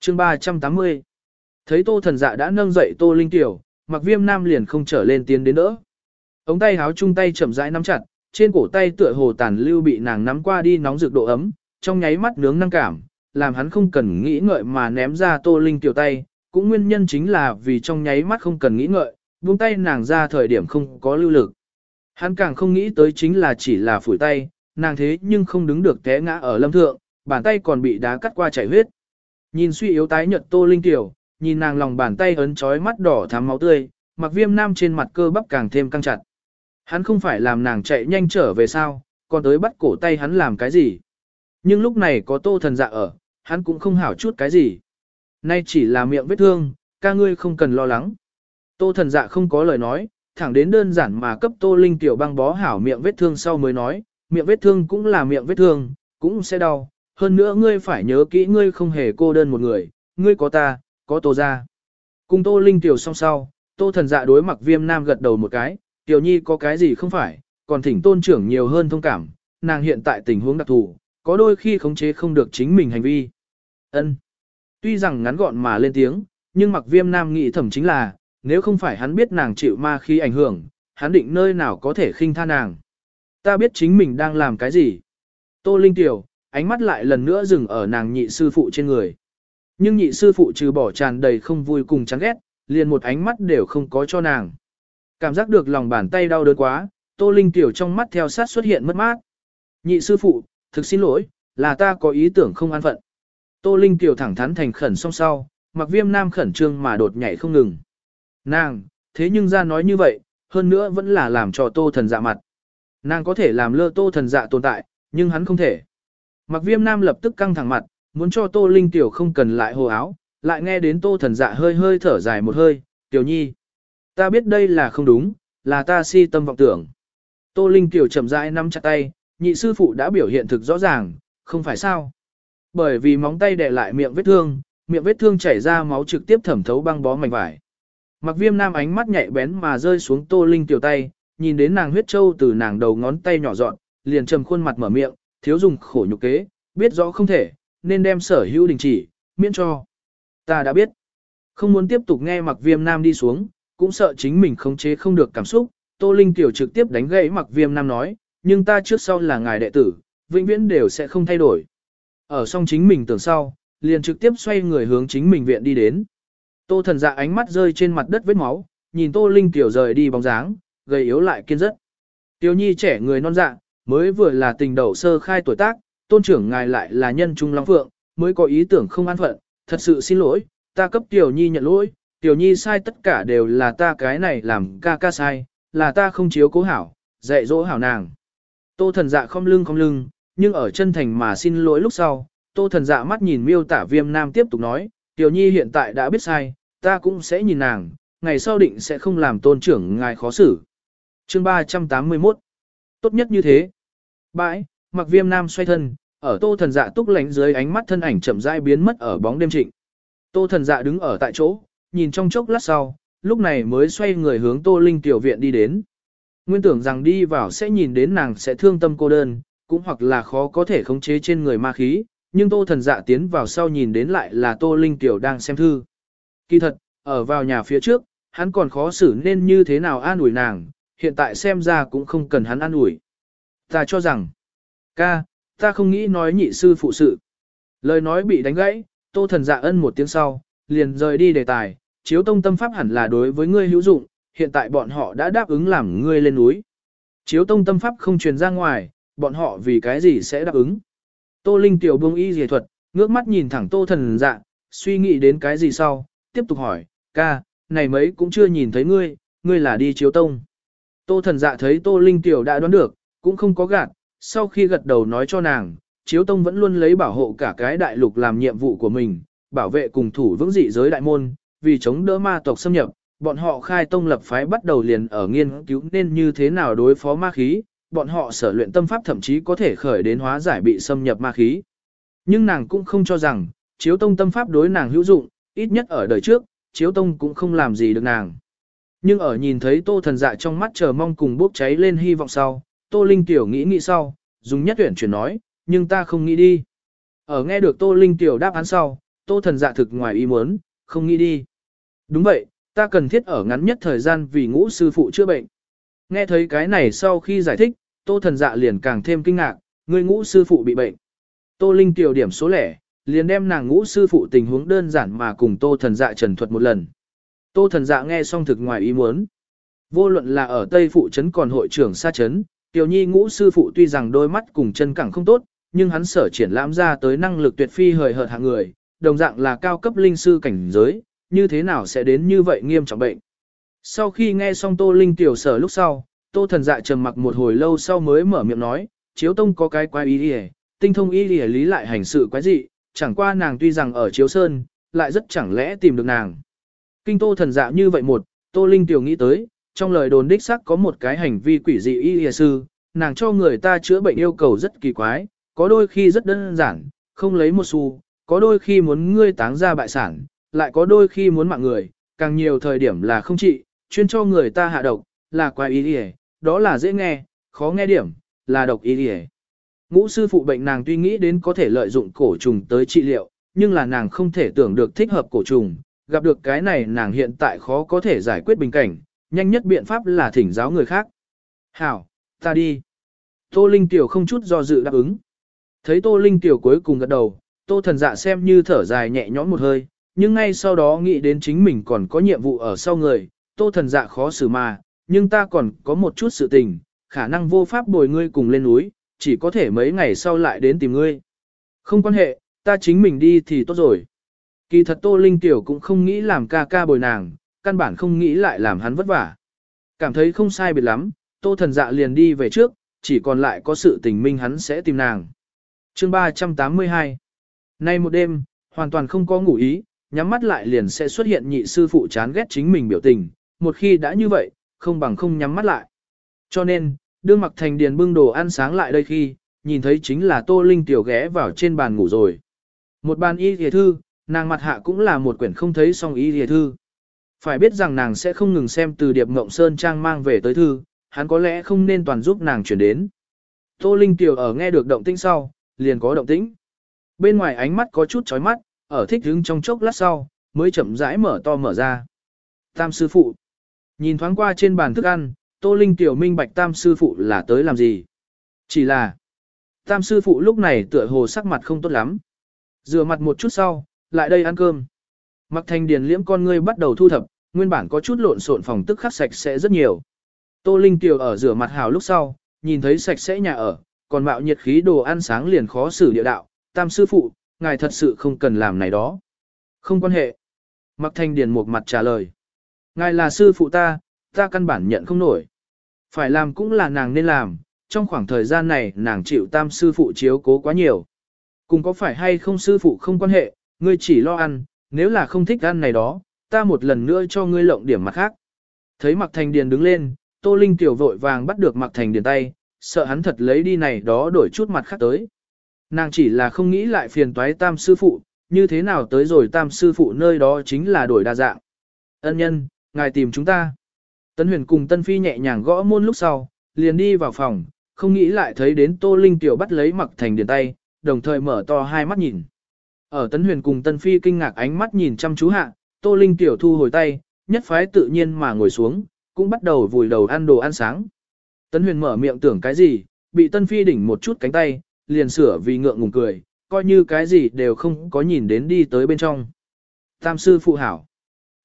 [SPEAKER 1] Chương 380 Thấy Tô thần dạ đã nâng dậy Tô Linh tiểu, mặc viêm nam liền không trở lên tiến đến đỡ. Ống tay háo chung tay chậm rãi nắm chặt, trên cổ tay tựa hồ tàn lưu bị nàng nắm qua đi nóng rực độ ấm, trong nháy mắt nướng năng cảm, làm hắn không cần nghĩ ngợi mà ném ra Tô Linh tiểu tay, cũng nguyên nhân chính là vì trong nháy mắt không cần nghĩ ngợi, buông tay nàng ra thời điểm không có lưu lực. Hắn càng không nghĩ tới chính là chỉ là phủi tay, nàng thế nhưng không đứng được té ngã ở lâm thượng, bàn tay còn bị đá cắt qua chảy huyết. Nhìn suy yếu tái nhợt Tô Linh tiểu, nhìn nàng lòng bàn tay ấn chói mắt đỏ thắm máu tươi, mặc viêm nam trên mặt cơ bắp càng thêm căng chặt. Hắn không phải làm nàng chạy nhanh trở về sao, còn tới bắt cổ tay hắn làm cái gì. Nhưng lúc này có tô thần dạ ở, hắn cũng không hảo chút cái gì. Nay chỉ là miệng vết thương, ca ngươi không cần lo lắng. Tô thần dạ không có lời nói, thẳng đến đơn giản mà cấp tô linh tiểu băng bó hảo miệng vết thương sau mới nói, miệng vết thương cũng là miệng vết thương, cũng sẽ đau. Hơn nữa ngươi phải nhớ kỹ ngươi không hề cô đơn một người, ngươi có ta, có tô ra. Cùng tô linh tiểu song sau, tô thần dạ đối mặc viêm nam gật đầu một cái, tiểu nhi có cái gì không phải, còn thỉnh tôn trưởng nhiều hơn thông cảm, nàng hiện tại tình huống đặc thù, có đôi khi khống chế không được chính mình hành vi. Ân. Tuy rằng ngắn gọn mà lên tiếng, nhưng mặc viêm nam nghĩ thẩm chính là, nếu không phải hắn biết nàng chịu ma khi ảnh hưởng, hắn định nơi nào có thể khinh tha nàng. Ta biết chính mình đang làm cái gì. Tô Linh Tiểu, ánh mắt lại lần nữa dừng ở nàng nhị sư phụ trên người. Nhưng nhị sư phụ trừ bỏ tràn đầy không vui cùng chán ghét, liền một ánh mắt đều không có cho nàng. Cảm giác được lòng bàn tay đau đớn quá, Tô Linh Tiểu trong mắt theo sát xuất hiện mất mát. Nhị sư phụ, thực xin lỗi, là ta có ý tưởng không an phận. Tô Linh Tiểu thẳng thắn thành khẩn song sau, mặc viêm nam khẩn trương mà đột nhảy không ngừng. Nàng, thế nhưng ra nói như vậy, hơn nữa vẫn là làm cho tô thần dạ mặt. Nàng có thể làm lơ tô thần dạ tồn tại, nhưng hắn không thể. Mặc viêm nam lập tức căng thẳng mặt, muốn cho tô linh tiểu không cần lại hồ áo, lại nghe đến tô thần dạ hơi hơi thở dài một hơi, tiểu nhi. Ta biết đây là không đúng, là ta si tâm vọng tưởng. Tô linh tiểu chậm rãi nắm chặt tay, nhị sư phụ đã biểu hiện thực rõ ràng, không phải sao. Bởi vì móng tay đè lại miệng vết thương, miệng vết thương chảy ra máu trực tiếp thẩm thấu băng bó mảnh vải. Mặc viêm nam ánh mắt nhạy bén mà rơi xuống tô linh tiểu tay, nhìn đến nàng huyết châu từ nàng đầu ngón tay nhỏ dọn, liền trầm khuôn mặt mở miệng, thiếu dùng khổ nhục kế, biết rõ không thể, nên đem sở hữu đình chỉ, miễn cho. Ta đã biết. Không muốn tiếp tục nghe mặc viêm nam đi xuống, cũng sợ chính mình khống chế không được cảm xúc, tô linh tiểu trực tiếp đánh gãy mặc viêm nam nói, nhưng ta trước sau là ngài đệ tử, vĩnh viễn đều sẽ không thay đổi. Ở xong chính mình tưởng sau, liền trực tiếp xoay người hướng chính mình viện đi đến. Tô thần dạ ánh mắt rơi trên mặt đất vết máu, nhìn Tô Linh Tiểu rời đi bóng dáng, gầy yếu lại kiên rất. Tiểu nhi trẻ người non dạ, mới vừa là tình đầu sơ khai tuổi tác, tôn trưởng ngài lại là nhân trung long phượng, mới có ý tưởng không an phận, thật sự xin lỗi, ta cấp Tiểu nhi nhận lỗi, Tiểu nhi sai tất cả đều là ta cái này làm ca ca sai, là ta không chiếu cố hảo, dạy dỗ hảo nàng. Tô thần dạ không lưng không lưng, nhưng ở chân thành mà xin lỗi lúc sau, tô thần dạ mắt nhìn miêu tả viêm nam tiếp tục nói, Tiểu nhi hiện tại đã biết sai, ta cũng sẽ nhìn nàng, ngày sau định sẽ không làm tôn trưởng ngài khó xử. Chương 381 Tốt nhất như thế. Bãi, mặc viêm nam xoay thân, ở tô thần dạ túc lánh dưới ánh mắt thân ảnh chậm rãi biến mất ở bóng đêm trịnh. Tô thần dạ đứng ở tại chỗ, nhìn trong chốc lát sau, lúc này mới xoay người hướng tô linh tiểu viện đi đến. Nguyên tưởng rằng đi vào sẽ nhìn đến nàng sẽ thương tâm cô đơn, cũng hoặc là khó có thể khống chế trên người ma khí, nhưng tô thần dạ tiến vào sau nhìn đến lại là tô linh tiểu đang xem thư. Kỳ thật, ở vào nhà phía trước, hắn còn khó xử nên như thế nào an ủi nàng, hiện tại xem ra cũng không cần hắn an ủi. Ta cho rằng, ca, ta không nghĩ nói nhị sư phụ sự. Lời nói bị đánh gãy, tô thần dạ ân một tiếng sau, liền rời đi đề tài, chiếu tông tâm pháp hẳn là đối với ngươi hữu dụng, hiện tại bọn họ đã đáp ứng làm ngươi lên núi. Chiếu tông tâm pháp không truyền ra ngoài, bọn họ vì cái gì sẽ đáp ứng. Tô Linh tiểu buông y dề thuật, ngước mắt nhìn thẳng tô thần dạ, suy nghĩ đến cái gì sau, tiếp tục hỏi, ca, này mấy cũng chưa nhìn thấy ngươi, ngươi là đi chiếu tông. Tô thần dạ thấy Tô Linh Tiểu đã đoán được, cũng không có gạt, sau khi gật đầu nói cho nàng, chiếu tông vẫn luôn lấy bảo hộ cả cái đại lục làm nhiệm vụ của mình, bảo vệ cùng thủ vững dị giới đại môn, vì chống đỡ ma tộc xâm nhập, bọn họ khai tông lập phái bắt đầu liền ở nghiên cứu nên như thế nào đối phó ma khí, bọn họ sở luyện tâm pháp thậm chí có thể khởi đến hóa giải bị xâm nhập ma khí. Nhưng nàng cũng không cho rằng, chiếu tông tâm pháp đối nàng hữu dụng, ít nhất ở đời trước, chiếu tông cũng không làm gì được nàng. Nhưng ở nhìn thấy tô thần dạ trong mắt chờ mong cùng bốc cháy lên hy vọng sau, tô linh tiểu nghĩ nghĩ sau, dùng nhất tuyển chuyển nói, nhưng ta không nghĩ đi. Ở nghe được tô linh tiểu đáp án sau, tô thần dạ thực ngoài ý muốn, không nghĩ đi. Đúng vậy, ta cần thiết ở ngắn nhất thời gian vì ngũ sư phụ chữa bệnh. Nghe thấy cái này sau khi giải thích, tô thần dạ liền càng thêm kinh ngạc, người ngũ sư phụ bị bệnh. Tô Linh tiểu điểm số lẻ, liền đem nàng ngũ sư phụ tình huống đơn giản mà cùng Tô thần dạ trần thuật một lần. Tô thần dạ nghe xong thực ngoài ý muốn. Vô luận là ở Tây Phụ Trấn còn hội trưởng xa Trấn, Tiểu Nhi ngũ sư phụ tuy rằng đôi mắt cùng chân cẳng không tốt, nhưng hắn sở triển lãm ra tới năng lực tuyệt phi hời hợt hạng người, đồng dạng là cao cấp linh sư cảnh giới, như thế nào sẽ đến như vậy nghiêm trọng bệnh. Sau khi nghe xong Tô Linh tiểu sở lúc sau, Tô thần dạ trầm mặc một hồi lâu sau mới mở miệng nói, chiếu tông có cái quái ý đi tinh thông ý đi lý lại hành sự quái dị, chẳng qua nàng tuy rằng ở chiếu sơn, lại rất chẳng lẽ tìm được nàng. Kinh Tô thần dạ như vậy một, Tô Linh tiểu nghĩ tới, trong lời đồn đích xác có một cái hành vi quỷ dị y y sư, nàng cho người ta chữa bệnh yêu cầu rất kỳ quái, có đôi khi rất đơn giản, không lấy một xu, có đôi khi muốn ngươi táng ra bại sản, lại có đôi khi muốn mạng người, càng nhiều thời điểm là không trị, chuyên cho người ta hạ độc, là quái y y, đó là dễ nghe, khó nghe điểm, là độc y y. Ngũ sư phụ bệnh nàng tuy nghĩ đến có thể lợi dụng cổ trùng tới trị liệu, nhưng là nàng không thể tưởng được thích hợp cổ trùng, gặp được cái này nàng hiện tại khó có thể giải quyết bình cảnh, nhanh nhất biện pháp là thỉnh giáo người khác. Hảo, ta đi. Tô Linh Tiểu không chút do dự đáp ứng. Thấy Tô Linh Tiểu cuối cùng gật đầu, Tô thần dạ xem như thở dài nhẹ nhõm một hơi, nhưng ngay sau đó nghĩ đến chính mình còn có nhiệm vụ ở sau người, Tô thần dạ khó xử mà, nhưng ta còn có một chút sự tình, khả năng vô pháp bồi ngươi cùng lên núi, chỉ có thể mấy ngày sau lại đến tìm ngươi. Không quan hệ, ta chính mình đi thì tốt rồi. Kỳ thật Tô Linh Tiểu cũng không nghĩ làm ca ca bồi nàng, căn bản không nghĩ lại làm hắn vất vả. Cảm thấy không sai biệt lắm, tô thần dạ liền đi về trước, chỉ còn lại có sự tình minh hắn sẽ tìm nàng. chương 382 Nay một đêm, hoàn toàn không có ngủ ý, nhắm mắt lại liền sẽ xuất hiện nhị sư phụ chán ghét chính mình biểu tình, một khi đã như vậy, không bằng không nhắm mắt lại. Cho nên, đương mặc thành điền bưng đồ ăn sáng lại đây khi, nhìn thấy chính là tô linh tiểu ghé vào trên bàn ngủ rồi. Một bàn y thìa thư, nàng mặt hạ cũng là một quyển không thấy song ý địa thư. Phải biết rằng nàng sẽ không ngừng xem từ Điệp Ngộng Sơn Trang mang về tới thư, hắn có lẽ không nên toàn giúp nàng chuyển đến. Tô Linh Tiểu ở nghe được động tĩnh sau, liền có động tĩnh. Bên ngoài ánh mắt có chút chói mắt, ở thích hứng trong chốc lát sau, mới chậm rãi mở to mở ra. Tam sư phụ. Nhìn thoáng qua trên bàn thức ăn, Tô Linh Tiểu minh bạch tam sư phụ là tới làm gì. Chỉ là, tam sư phụ lúc này tựa hồ sắc mặt không tốt lắm. Rửa mặt một chút sau, lại đây ăn cơm. Mặc thành điền liễm con ngươi bắt đầu thu thập, nguyên bản có chút lộn xộn phòng tức khắc sạch sẽ rất nhiều. Tô Linh Tiểu ở rửa mặt hào lúc sau, nhìn thấy sạch sẽ nhà ở, còn mạo nhiệt khí đồ ăn sáng liền khó xử địa đạo, tam sư phụ, ngài thật sự không cần làm này đó. Không quan hệ. Mặc thanh điền một mặt trả lời. Ngài là sư phụ ta, ta căn bản nhận không nổi. Phải làm cũng là nàng nên làm, trong khoảng thời gian này nàng chịu tam sư phụ chiếu cố quá nhiều. Cùng có phải hay không sư phụ không quan hệ, ngươi chỉ lo ăn, nếu là không thích ăn này đó, ta một lần nữa cho ngươi lộng điểm mặt khác. Thấy Mạc Thành Điền đứng lên, Tô Linh tiểu vội vàng bắt được Mạc Thành Điền tay, sợ hắn thật lấy đi này đó đổi chút mặt khác tới. Nàng chỉ là không nghĩ lại phiền toái tam sư phụ, như thế nào tới rồi tam sư phụ nơi đó chính là đổi đa dạng. Ân nhân, ngài tìm chúng ta. Tân huyền cùng Tân Phi nhẹ nhàng gõ môn lúc sau, liền đi vào phòng, không nghĩ lại thấy đến Tô Linh tiểu bắt lấy Mạc Thành Điền tay, đồng thời mở to hai mắt nhìn. Ở Tấn Huyền cùng Tân Phi kinh ngạc ánh mắt nhìn chăm chú hạ, Tô Linh tiểu thu hồi tay, nhất phái tự nhiên mà ngồi xuống, cũng bắt đầu vùi đầu ăn đồ ăn sáng. Tấn Huyền mở miệng tưởng cái gì, bị Tân Phi đỉnh một chút cánh tay, liền sửa vì ngượng ngùng cười, coi như cái gì đều không có nhìn đến đi tới bên trong. Tam sư phụ hảo.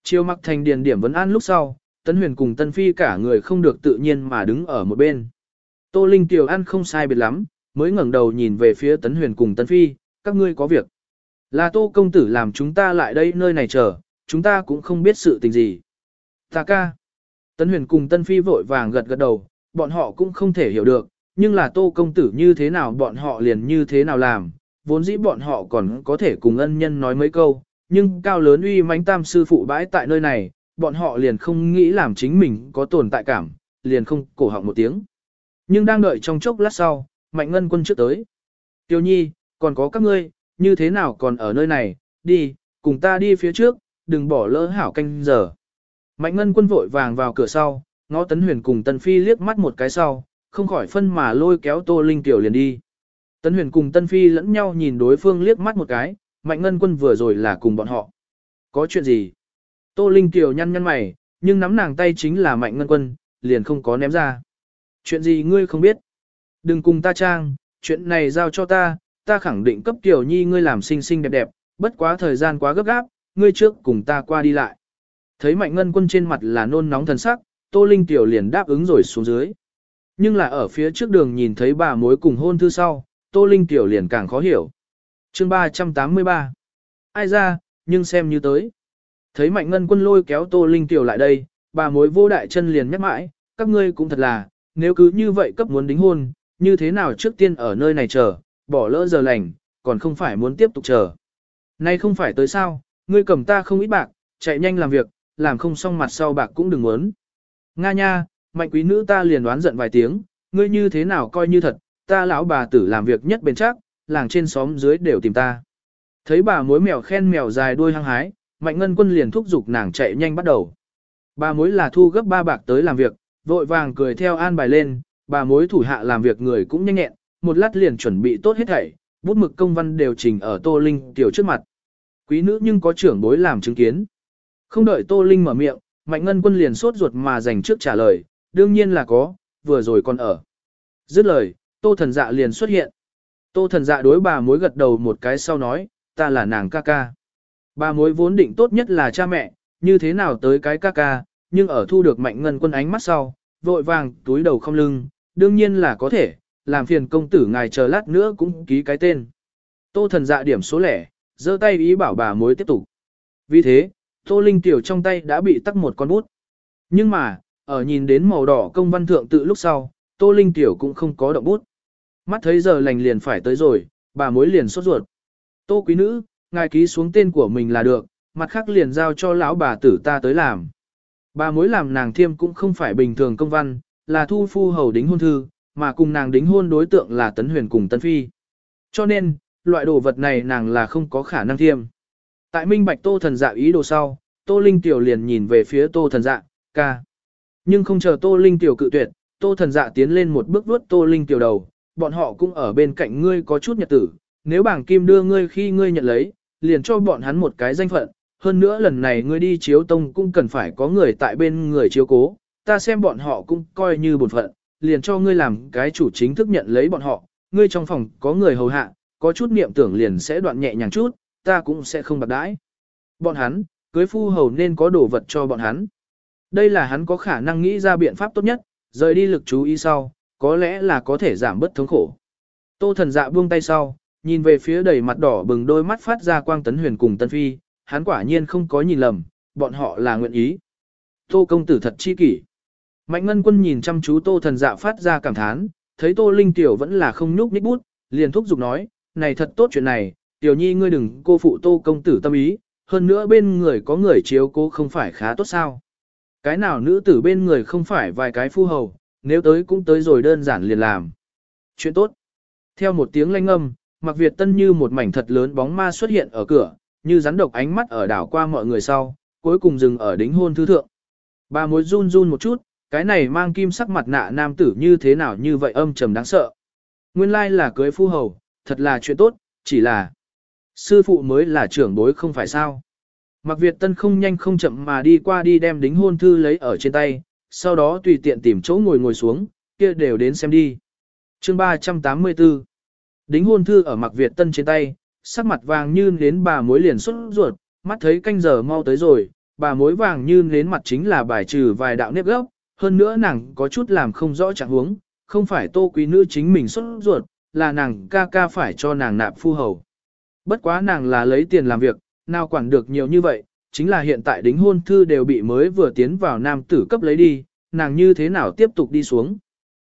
[SPEAKER 1] Chiêu mặc thành điền điểm vấn an lúc sau, Tấn Huyền cùng Tân Phi cả người không được tự nhiên mà đứng ở một bên. Tô Linh tiểu ăn không sai biệt lắm, mới ngẩng đầu nhìn về phía Tấn Huyền cùng Tân Phi, các ngươi có việc. Là tô công tử làm chúng ta lại đây nơi này chờ, chúng ta cũng không biết sự tình gì. Ta ca. tấn huyền cùng tân phi vội vàng gật gật đầu, bọn họ cũng không thể hiểu được, nhưng là tô công tử như thế nào bọn họ liền như thế nào làm, vốn dĩ bọn họ còn có thể cùng ân nhân nói mấy câu, nhưng cao lớn uy mãnh tam sư phụ bãi tại nơi này, bọn họ liền không nghĩ làm chính mình có tồn tại cảm, liền không cổ họng một tiếng. Nhưng đang đợi trong chốc lát sau, mạnh ngân quân trước tới. Tiêu nhi, còn có các ngươi, như thế nào còn ở nơi này, đi, cùng ta đi phía trước, đừng bỏ lỡ hảo canh giờ. Mạnh ngân quân vội vàng vào cửa sau, ngó tấn huyền cùng tân phi liếc mắt một cái sau, không khỏi phân mà lôi kéo tô linh tiểu liền đi. Tấn huyền cùng tân phi lẫn nhau nhìn đối phương liếc mắt một cái, mạnh ngân quân vừa rồi là cùng bọn họ. Có chuyện gì? Tô linh tiểu nhăn nhăn mày, nhưng nắm nàng tay chính là mạnh ngân quân, liền không có ném ra. Chuyện gì ngươi không biết? Đừng cùng ta trang, chuyện này giao cho ta, ta khẳng định cấp tiểu nhi ngươi làm xinh xinh đẹp đẹp, bất quá thời gian quá gấp gáp, ngươi trước cùng ta qua đi lại. Thấy mạnh ngân quân trên mặt là nôn nóng thần sắc, Tô Linh tiểu liền đáp ứng rồi xuống dưới. Nhưng là ở phía trước đường nhìn thấy bà mối cùng hôn thư sau, Tô Linh tiểu liền càng khó hiểu. chương 383 Ai ra, nhưng xem như tới. Thấy mạnh ngân quân lôi kéo Tô Linh tiểu lại đây, bà mối vô đại chân liền nhắc mãi, các ngươi cũng thật là, nếu cứ như vậy cấp muốn đính hôn, như thế nào trước tiên ở nơi này chờ, bỏ lỡ giờ lành, còn không phải muốn tiếp tục chờ. Nay không phải tới sao, ngươi cầm ta không ít bạc, chạy nhanh làm việc, làm không xong mặt sau bạc cũng đừng muốn. Nga nha, mạnh quý nữ ta liền đoán giận vài tiếng, ngươi như thế nào coi như thật, ta lão bà tử làm việc nhất bền chắc, làng trên xóm dưới đều tìm ta. Thấy bà mối mèo khen mèo dài đuôi hăng hái, mạnh ngân quân liền thúc giục nàng chạy nhanh bắt đầu. Bà mối là thu gấp ba bạc tới làm việc, vội vàng cười theo an bài lên, bà mối thủ hạ làm việc người cũng nhanh nhẹn, một lát liền chuẩn bị tốt hết thảy, bút mực công văn đều trình ở Tô Linh tiểu trước mặt. Quý nữ nhưng có trưởng bối làm chứng kiến. Không đợi Tô Linh mở miệng, Mạnh Ngân Quân liền sốt ruột mà dành trước trả lời, đương nhiên là có, vừa rồi còn ở. Dứt lời, Tô Thần Dạ liền xuất hiện. Tô Thần Dạ đối bà mối gật đầu một cái sau nói, ta là nàng ca ca. Bà mối vốn định tốt nhất là cha mẹ, như thế nào tới cái ca ca, nhưng ở thu được Mạnh Ngân Quân ánh mắt sau, vội vàng túi đầu không lưng, đương nhiên là có thể, làm phiền công tử ngài chờ lát nữa cũng ký cái tên. Tô Thần Dạ điểm số lẻ, giơ tay ý bảo bà mối tiếp tục. Vì thế, Tô Linh Tiểu trong tay đã bị tắc một con bút. Nhưng mà, ở nhìn đến màu đỏ công văn thượng tự lúc sau, Tô Linh Tiểu cũng không có động bút. Mắt thấy giờ lành liền phải tới rồi, bà mối liền sốt ruột. Tô quý nữ, ngài ký xuống tên của mình là được, mặt khác liền giao cho lão bà tử ta tới làm. Bà mối làm nàng thiêm cũng không phải bình thường công văn, là thu phu hầu đính hôn thư, mà cùng nàng đính hôn đối tượng là Tấn Huyền cùng tấn Phi. Cho nên, loại đồ vật này nàng là không có khả năng thiêm. Tại minh bạch tô thần dạ ý đồ sau, tô linh tiểu liền nhìn về phía tô thần dạ, ca. Nhưng không chờ tô linh tiểu cự tuyệt, tô thần dạ tiến lên một bước vuốt tô linh tiểu đầu, bọn họ cũng ở bên cạnh ngươi có chút nhật tử, nếu bảng kim đưa ngươi khi ngươi nhận lấy, liền cho bọn hắn một cái danh phận, hơn nữa lần này ngươi đi chiếu tông cũng cần phải có người tại bên người chiếu cố, ta xem bọn họ cũng coi như bổn phận, liền cho ngươi làm cái chủ chính thức nhận lấy bọn họ, ngươi trong phòng có người hầu hạ, có chút niệm tưởng liền sẽ đoạn nhẹ nhàng chút, ta cũng sẽ không bạc đãi. Bọn hắn, cưới phu hầu nên có đồ vật cho bọn hắn. Đây là hắn có khả năng nghĩ ra biện pháp tốt nhất, rời đi lực chú ý sau, có lẽ là có thể giảm bớt thống khổ. Tô thần dạ buông tay sau, nhìn về phía đầy mặt đỏ bừng đôi mắt phát ra quang tấn huyền cùng tân phi, hắn quả nhiên không có nhìn lầm, bọn họ là nguyện ý. Tô công tử thật chi kỷ. Mạnh ngân quân nhìn chăm chú tô thần dạ phát ra cảm thán, thấy tô linh tiểu vẫn là không nhúc nhích bút, liền thúc giục nói, này thật tốt chuyện này, tiểu nhi ngươi đừng cô phụ tô công tử tâm ý, hơn nữa bên người có người chiếu cố không phải khá tốt sao. Cái nào nữ tử bên người không phải vài cái phu hầu, nếu tới cũng tới rồi đơn giản liền làm. Chuyện tốt. Theo một tiếng lanh âm, mặc Việt Tân như một mảnh thật lớn bóng ma xuất hiện ở cửa, như rắn độc ánh mắt ở đảo qua mọi người sau, cuối cùng dừng ở đính hôn thư thượng. Bà mối run run một chút, cái này mang kim sắc mặt nạ nam tử như thế nào như vậy âm trầm đáng sợ. Nguyên lai là cưới phu hầu, thật là chuyện tốt, chỉ là sư phụ mới là trưởng bối không phải sao. Mặc Việt Tân không nhanh không chậm mà đi qua đi đem đính hôn thư lấy ở trên tay, sau đó tùy tiện tìm chỗ ngồi ngồi xuống, kia đều đến xem đi. Chương 384 Đính hôn thư ở Mặc Việt Tân trên tay, sắc mặt vàng như đến bà mối liền xuất ruột, mắt thấy canh giờ mau tới rồi, bà mối vàng như đến mặt chính là bài trừ vài đạo nếp gốc, hơn nữa nàng có chút làm không rõ trạng huống, không phải tô quý nữ chính mình xuất ruột, là nàng ca ca phải cho nàng nạp phu hầu. Bất quá nàng là lấy tiền làm việc, nào quản được nhiều như vậy, chính là hiện tại đính hôn thư đều bị mới vừa tiến vào nam tử cấp lấy đi, nàng như thế nào tiếp tục đi xuống.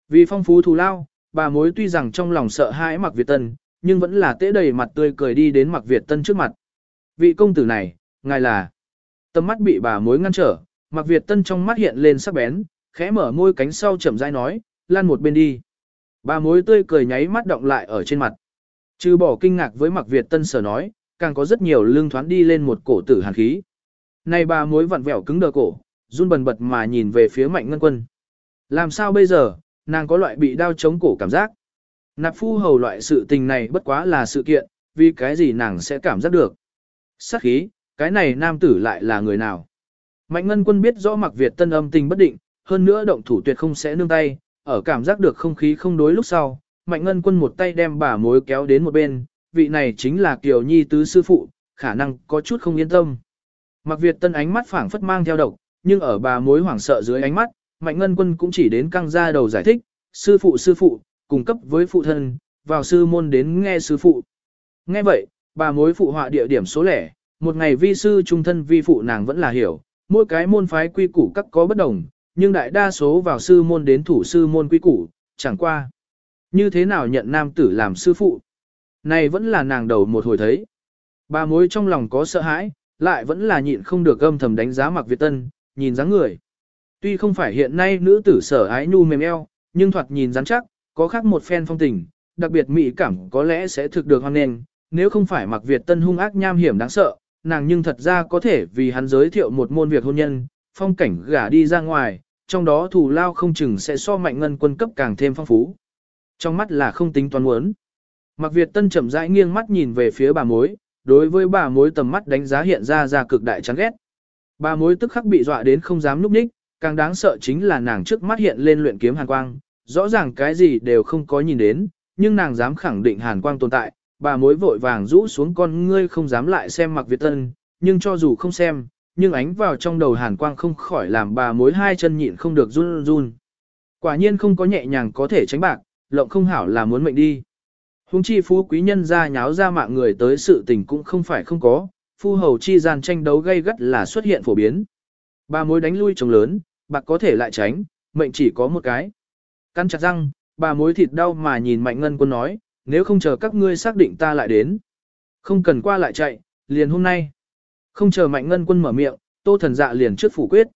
[SPEAKER 1] Vì phong phú thù lao, bà mối tuy rằng trong lòng sợ hãi mặc Việt Tân, nhưng vẫn là tế đầy mặt tươi cười đi đến mặc Việt Tân trước mặt. Vị công tử này, ngài là... Tâm mắt bị bà mối ngăn trở, Mạc Việt Tân trong mắt hiện lên sắc bén, khẽ mở môi cánh sau chậm rãi nói, lan một bên đi. Bà mối tươi cười nháy mắt động lại ở trên mặt. Trừ bỏ kinh ngạc với Mạc Việt Tân sở nói, càng có rất nhiều lương thoán đi lên một cổ tử hàn khí. Này bà mối vặn vẹo cứng đờ cổ, run bần bật mà nhìn về phía mạnh ngân quân. Làm sao bây giờ, nàng có loại bị đau chống cổ cảm giác. Nạp phu hầu loại sự tình này bất quá là sự kiện, vì cái gì nàng sẽ cảm giác được. Sắc khí, cái này nam tử lại là người nào? Mạnh ngân quân biết rõ mặc Việt tân âm tình bất định, hơn nữa động thủ tuyệt không sẽ nương tay, ở cảm giác được không khí không đối lúc sau, Mạnh Ngân Quân một tay đem bà mối kéo đến một bên, vị này chính là Kiều Nhi tứ sư phụ, khả năng có chút không yên tâm. Mặc Việt Tân ánh mắt phảng phất mang theo độc, nhưng ở bà mối hoảng sợ dưới ánh mắt, Mạnh Ngân Quân cũng chỉ đến căng ra đầu giải thích, sư phụ sư phụ, cùng cấp với phụ thân, vào sư môn đến nghe sư phụ. Nghe vậy, bà mối phụ họa địa điểm số lẻ, một ngày vi sư trung thân vi phụ nàng vẫn là hiểu, mỗi cái môn phái quy củ các có bất đồng, nhưng đại đa số vào sư môn đến thủ sư môn quy củ, chẳng qua. Như thế nào nhận nam tử làm sư phụ? Này vẫn là nàng đầu một hồi thấy. Bà mối trong lòng có sợ hãi, lại vẫn là nhịn không được âm thầm đánh giá mặc Việt Tân, nhìn dáng người. Tuy không phải hiện nay nữ tử sở ái nhu mềm eo, nhưng thoạt nhìn rắn chắc, có khác một phen phong tình, đặc biệt mỹ cảm có lẽ sẽ thực được hoan nền, nếu không phải mặc Việt Tân hung ác nham hiểm đáng sợ, nàng nhưng thật ra có thể vì hắn giới thiệu một môn việc hôn nhân, phong cảnh gả đi ra ngoài, trong đó thù lao không chừng sẽ so mạnh ngân quân cấp càng thêm phong phú. Trong mắt là không tính toán muốn. Mặc Việt Tân chậm rãi nghiêng mắt nhìn về phía bà mối, đối với bà mối tầm mắt đánh giá hiện ra ra cực đại chán ghét. Bà mối tức khắc bị dọa đến không dám núp ních, càng đáng sợ chính là nàng trước mắt hiện lên luyện kiếm hàn quang, rõ ràng cái gì đều không có nhìn đến, nhưng nàng dám khẳng định hàn quang tồn tại, bà mối vội vàng rũ xuống con ngươi không dám lại xem mặc Việt Tân, nhưng cho dù không xem, nhưng ánh vào trong đầu hàn quang không khỏi làm bà mối hai chân nhịn không được run run. Quả nhiên không có nhẹ nhàng có thể tránh bạc, lộng không hảo là muốn mệnh đi. Hùng chi phú quý nhân ra nháo ra mạng người tới sự tình cũng không phải không có, phu hầu chi gian tranh đấu gây gắt là xuất hiện phổ biến. Bà mối đánh lui chồng lớn, bạc có thể lại tránh, mệnh chỉ có một cái. Căn chặt răng, bà mối thịt đau mà nhìn mạnh ngân quân nói, nếu không chờ các ngươi xác định ta lại đến. Không cần qua lại chạy, liền hôm nay. Không chờ mạnh ngân quân mở miệng, tô thần dạ liền trước phủ quyết.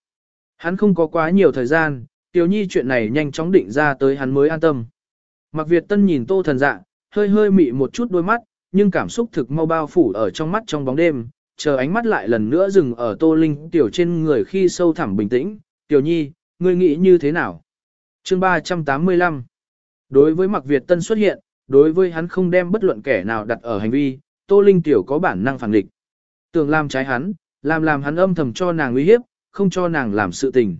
[SPEAKER 1] Hắn không có quá nhiều thời gian, tiểu nhi chuyện này nhanh chóng định ra tới hắn mới an tâm. Mặc Việt Tân nhìn tô thần dạ, hơi hơi mị một chút đôi mắt, nhưng cảm xúc thực mau bao phủ ở trong mắt trong bóng đêm, chờ ánh mắt lại lần nữa dừng ở tô linh tiểu trên người khi sâu thẳm bình tĩnh. Tiểu nhi, ngươi nghĩ như thế nào? Chương 385 Đối với Mặc Việt Tân xuất hiện, đối với hắn không đem bất luận kẻ nào đặt ở hành vi, Tô Linh Tiểu có bản năng phản địch. Tưởng làm trái hắn, làm làm hắn âm thầm cho nàng uy hiếp, không cho nàng làm sự tình.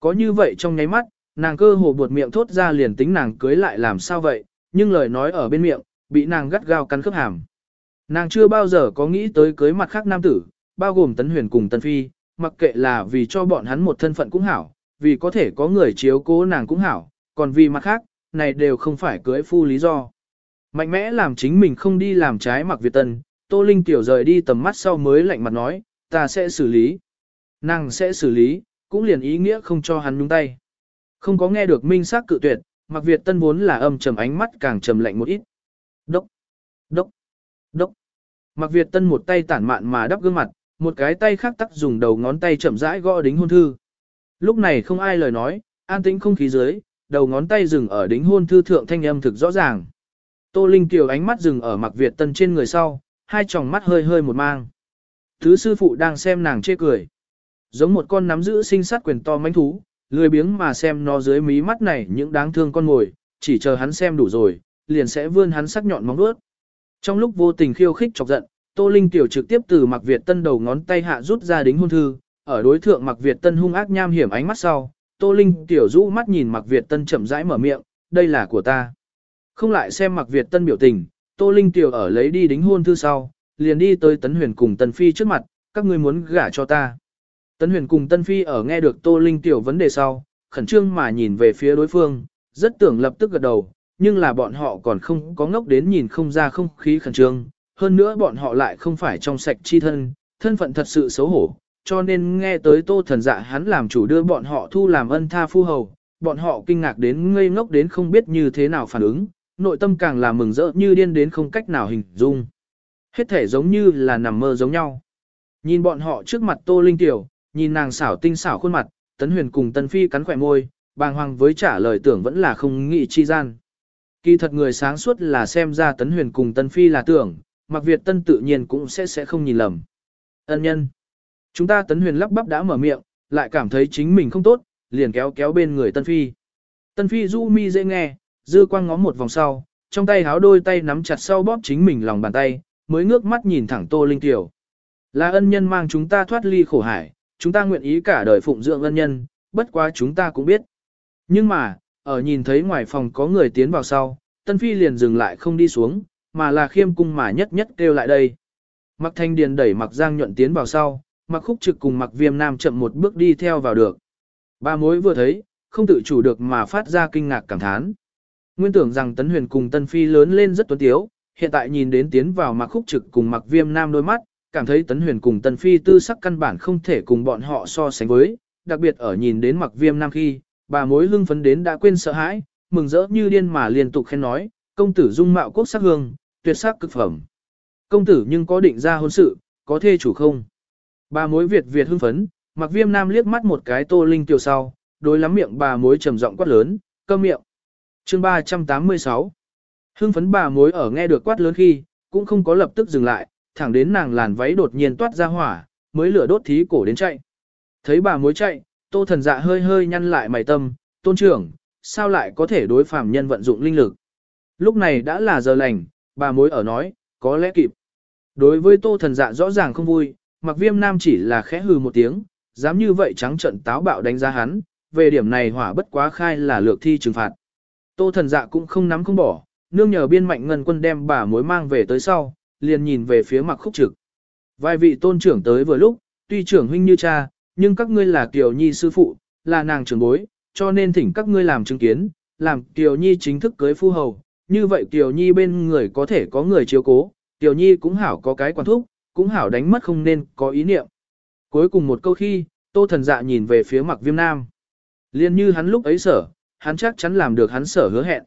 [SPEAKER 1] Có như vậy trong nháy mắt, nàng cơ hồ buột miệng thốt ra liền tính nàng cưới lại làm sao vậy, nhưng lời nói ở bên miệng, bị nàng gắt gao cắn khớp hàm. Nàng chưa bao giờ có nghĩ tới cưới mặt khác nam tử, bao gồm Tấn Huyền cùng Tân Phi, mặc kệ là vì cho bọn hắn một thân phận cũng hảo, vì có thể có người chiếu cố nàng cũng hảo, còn vì mặt khác, này đều không phải cưới phu lý do. Mạnh mẽ làm chính mình không đi làm trái mặc Việt Tân, Tô Linh tiểu rời đi tầm mắt sau mới lạnh mặt nói, ta sẽ xử lý. Nàng sẽ xử lý, cũng liền ý nghĩa không cho hắn nhúng tay. Không có nghe được minh xác cự tuyệt, mặc Việt Tân vốn là âm trầm ánh mắt càng trầm lạnh một ít. Đốc, đốc, đốc. Mặc Việt Tân một tay tản mạn mà đắp gương mặt, một cái tay khác tắc dùng đầu ngón tay chậm rãi gõ đính hôn thư. Lúc này không ai lời nói, an tĩnh không khí dưới, đầu ngón tay dừng ở đính hôn thư thượng thanh âm thực rõ ràng. Tô Linh Kiều ánh mắt dừng ở mặc Việt Tân trên người sau, hai tròng mắt hơi hơi một mang. Thứ sư phụ đang xem nàng chê cười. Giống một con nắm giữ sinh sát quyền to manh thú, lười biếng mà xem nó dưới mí mắt này những đáng thương con ngồi, chỉ chờ hắn xem đủ rồi, liền sẽ vươn hắn sắc nhọn móng vuốt. Trong lúc vô tình khiêu khích chọc giận, Tô Linh Tiểu trực tiếp từ mặc Việt Tân đầu ngón tay hạ rút ra đính hôn thư, ở đối thượng mặc Việt Tân hung ác nham hiểm ánh mắt sau, Tô Linh Tiểu rũ mắt nhìn mặc Việt Tân chậm rãi mở miệng, đây là của ta. Không lại xem mặc Việt Tân biểu tình, Tô Linh Tiểu ở lấy đi đính hôn thư sau, liền đi tới Tấn Huyền cùng Tân Phi trước mặt, các ngươi muốn gả cho ta. Tấn Huyền cùng Tân Phi ở nghe được Tô Linh Tiểu vấn đề sau, khẩn trương mà nhìn về phía đối phương, rất tưởng lập tức gật đầu, nhưng là bọn họ còn không có ngốc đến nhìn không ra không khí khẩn trương, hơn nữa bọn họ lại không phải trong sạch chi thân, thân phận thật sự xấu hổ, cho nên nghe tới Tô Thần Dạ hắn làm chủ đưa bọn họ thu làm ân tha phu hầu, bọn họ kinh ngạc đến ngây ngốc đến không biết như thế nào phản ứng, nội tâm càng là mừng rỡ như điên đến không cách nào hình dung. Hết thể giống như là nằm mơ giống nhau. Nhìn bọn họ trước mặt Tô Linh Tiểu, nhìn nàng xảo tinh xảo khuôn mặt, Tấn Huyền cùng Tân Phi cắn khỏe môi, bàng hoàng với trả lời tưởng vẫn là không nghĩ chi gian. Kỳ thật người sáng suốt là xem ra Tấn Huyền cùng Tân Phi là tưởng, mặc Việt Tân tự nhiên cũng sẽ sẽ không nhìn lầm. Ân nhân. Chúng ta Tấn Huyền lắp bắp đã mở miệng, lại cảm thấy chính mình không tốt, liền kéo kéo bên người Tân Phi. Tân Phi du mi dễ nghe, dư quang ngó một vòng sau, trong tay háo đôi tay nắm chặt sau bóp chính mình lòng bàn tay, mới ngước mắt nhìn thẳng Tô Linh Tiểu. Là ân nhân mang chúng ta thoát ly khổ hải, chúng ta nguyện ý cả đời phụng dưỡng ân nhân, bất quá chúng ta cũng biết. Nhưng mà, ở nhìn thấy ngoài phòng có người tiến vào sau, Tân Phi liền dừng lại không đi xuống, mà là khiêm cung mà nhất nhất kêu lại đây. Mặc thanh điền đẩy mặc giang nhuận tiến vào sau, mặc khúc trực cùng mặc viêm nam chậm một bước đi theo vào được. Ba mối vừa thấy, không tự chủ được mà phát ra kinh ngạc cảm thán. Nguyên tưởng rằng Tấn Huyền cùng Tân Phi lớn lên rất tuấn tiếu, hiện tại nhìn đến tiến vào mặc khúc trực cùng mặc viêm nam đôi mắt, cảm thấy Tấn Huyền cùng Tân Phi tư sắc căn bản không thể cùng bọn họ so sánh với, đặc biệt ở nhìn đến mặc viêm nam khi, bà mối hưng phấn đến đã quên sợ hãi, mừng rỡ như điên mà liên tục khen nói, công tử dung mạo quốc sắc hương, tuyệt sắc cực phẩm. Công tử nhưng có định ra hôn sự, có thê chủ không? Bà mối Việt Việt hưng phấn, mặc viêm nam liếc mắt một cái tô linh tiểu sau, đối lắm miệng bà mối trầm giọng quát lớn, câm miệng. chương 386 Hưng phấn bà mối ở nghe được quát lớn khi, cũng không có lập tức dừng lại, thẳng đến nàng làn váy đột nhiên toát ra hỏa, mới lửa đốt thí cổ đến chạy. Thấy bà mối chạy, tô thần dạ hơi hơi nhăn lại mày tâm, tôn trưởng, sao lại có thể đối phàm nhân vận dụng linh lực. Lúc này đã là giờ lành, bà mối ở nói, có lẽ kịp. Đối với tô thần dạ rõ ràng không vui, mặc viêm nam chỉ là khẽ hừ một tiếng, dám như vậy trắng trận táo bạo đánh giá hắn, về điểm này hỏa bất quá khai là lược thi trừng phạt. Tô thần dạ cũng không nắm không bỏ, nương nhờ biên mạnh ngân quân đem bà mối mang về tới sau, liền nhìn về phía mặc khúc trực. Vài vị tôn trưởng tới vừa lúc, tuy trưởng huynh như cha, nhưng các ngươi là Kiều Nhi sư phụ, là nàng trưởng bối, cho nên thỉnh các ngươi làm chứng kiến, làm Kiều Nhi chính thức cưới phu hầu. Như vậy Kiều Nhi bên người có thể có người chiếu cố, Kiều Nhi cũng hảo có cái quan thúc, cũng hảo đánh mất không nên có ý niệm. Cuối cùng một câu khi, Tô Thần Dạ nhìn về phía mặc viêm nam. Liên như hắn lúc ấy sở, hắn chắc chắn làm được hắn sở hứa hẹn.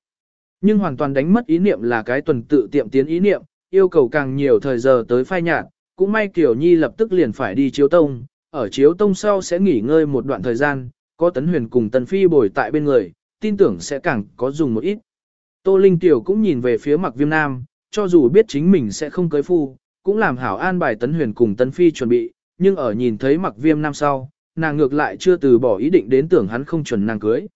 [SPEAKER 1] Nhưng hoàn toàn đánh mất ý niệm là cái tuần tự tiệm tiến ý niệm, yêu cầu càng nhiều thời giờ tới phai nhạt, cũng may Kiều Nhi lập tức liền phải đi chiếu tông, ở chiếu tông sau sẽ nghỉ ngơi một đoạn thời gian, có Tấn Huyền cùng Tần Phi bồi tại bên người, tin tưởng sẽ càng có dùng một ít. Tô Linh Tiểu cũng nhìn về phía mặc viêm nam, cho dù biết chính mình sẽ không cưới phu, cũng làm hảo an bài Tấn Huyền cùng tân Phi chuẩn bị, nhưng ở nhìn thấy mặc viêm nam sau, nàng ngược lại chưa từ bỏ ý định đến tưởng hắn không chuẩn nàng cưới.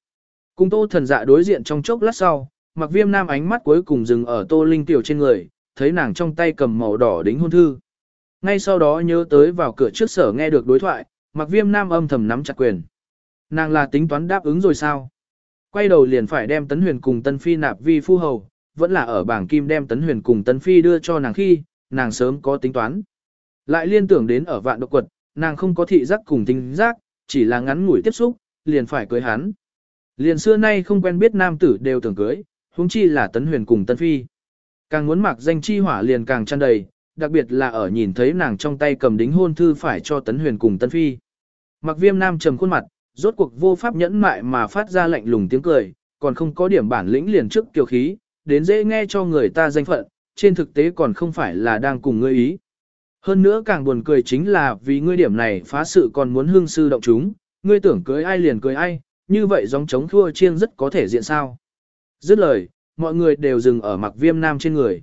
[SPEAKER 1] Cùng Tô thần dạ đối diện trong chốc lát sau, mặc viêm nam ánh mắt cuối cùng dừng ở Tô Linh Tiểu trên người, thấy nàng trong tay cầm màu đỏ đính hôn thư. Ngay sau đó nhớ tới vào cửa trước sở nghe được đối thoại, mặc viêm nam âm thầm nắm chặt quyền. Nàng là tính toán đáp ứng rồi sao? Quay đầu liền phải đem Tấn Huyền cùng Tân Phi nạp vi phu hầu, vẫn là ở bảng kim đem Tấn Huyền cùng Tân Phi đưa cho nàng khi, nàng sớm có tính toán. Lại liên tưởng đến ở vạn độc quật, nàng không có thị giác cùng tính giác, chỉ là ngắn ngủi tiếp xúc, liền phải cưới hắn. Liền xưa nay không quen biết nam tử đều tưởng cưới, huống chi là Tấn Huyền cùng Tân Phi. Càng muốn mặc danh chi hỏa liền càng tràn đầy, đặc biệt là ở nhìn thấy nàng trong tay cầm đính hôn thư phải cho Tấn Huyền cùng Tân Phi. Mặc viêm nam trầm khuôn mặt, rốt cuộc vô pháp nhẫn mại mà phát ra lạnh lùng tiếng cười, còn không có điểm bản lĩnh liền trước kiều khí, đến dễ nghe cho người ta danh phận, trên thực tế còn không phải là đang cùng ngươi ý. Hơn nữa càng buồn cười chính là vì ngươi điểm này phá sự còn muốn hương sư động chúng, ngươi tưởng cưới ai liền cưới ai, như vậy giống chống thua chiêng rất có thể diện sao. Dứt lời, mọi người đều dừng ở mặc viêm nam trên người.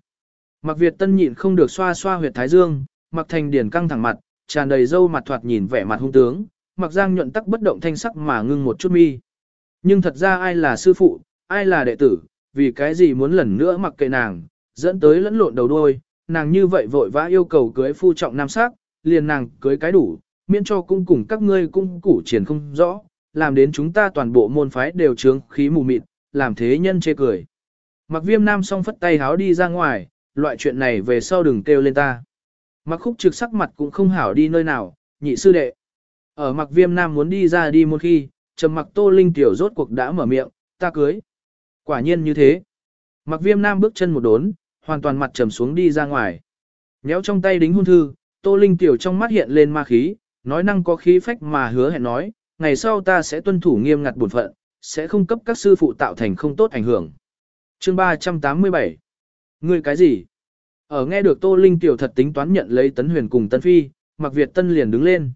[SPEAKER 1] Mặc Việt tân nhịn không được xoa xoa huyệt thái dương, mặc thành điển căng thẳng mặt, tràn đầy dâu mặt thoạt nhìn vẻ mặt hung tướng, mặc giang nhuận tắc bất động thanh sắc mà ngưng một chút mi. Nhưng thật ra ai là sư phụ, ai là đệ tử, vì cái gì muốn lần nữa mặc kệ nàng, dẫn tới lẫn lộn đầu đuôi nàng như vậy vội vã yêu cầu cưới phu trọng nam sắc, liền nàng cưới cái đủ, miễn cho cung cùng các ngươi cung củ triển không rõ, làm đến chúng ta toàn bộ môn phái đều trướng khí mù mịt, làm thế nhân chê cười. Mặc viêm nam song phất tay háo đi ra ngoài, loại chuyện này về sau đừng kêu lên ta. Mặc khúc trực sắc mặt cũng không hảo đi nơi nào, nhị sư đệ. Ở mặc viêm nam muốn đi ra đi một khi, trầm mặc tô linh tiểu rốt cuộc đã mở miệng, ta cưới. Quả nhiên như thế. Mặc viêm nam bước chân một đốn, hoàn toàn mặt trầm xuống đi ra ngoài. Nhéo trong tay đính hôn thư, tô linh tiểu trong mắt hiện lên ma khí, nói năng có khí phách mà hứa hẹn nói, ngày sau ta sẽ tuân thủ nghiêm ngặt bổn phận, sẽ không cấp các sư phụ tạo thành không tốt ảnh hưởng. Chương 387 Ngươi cái gì? Ở nghe được Tô Linh tiểu thật tính toán nhận lấy Tấn Huyền cùng Tân Phi, Mạc Việt Tân liền đứng lên.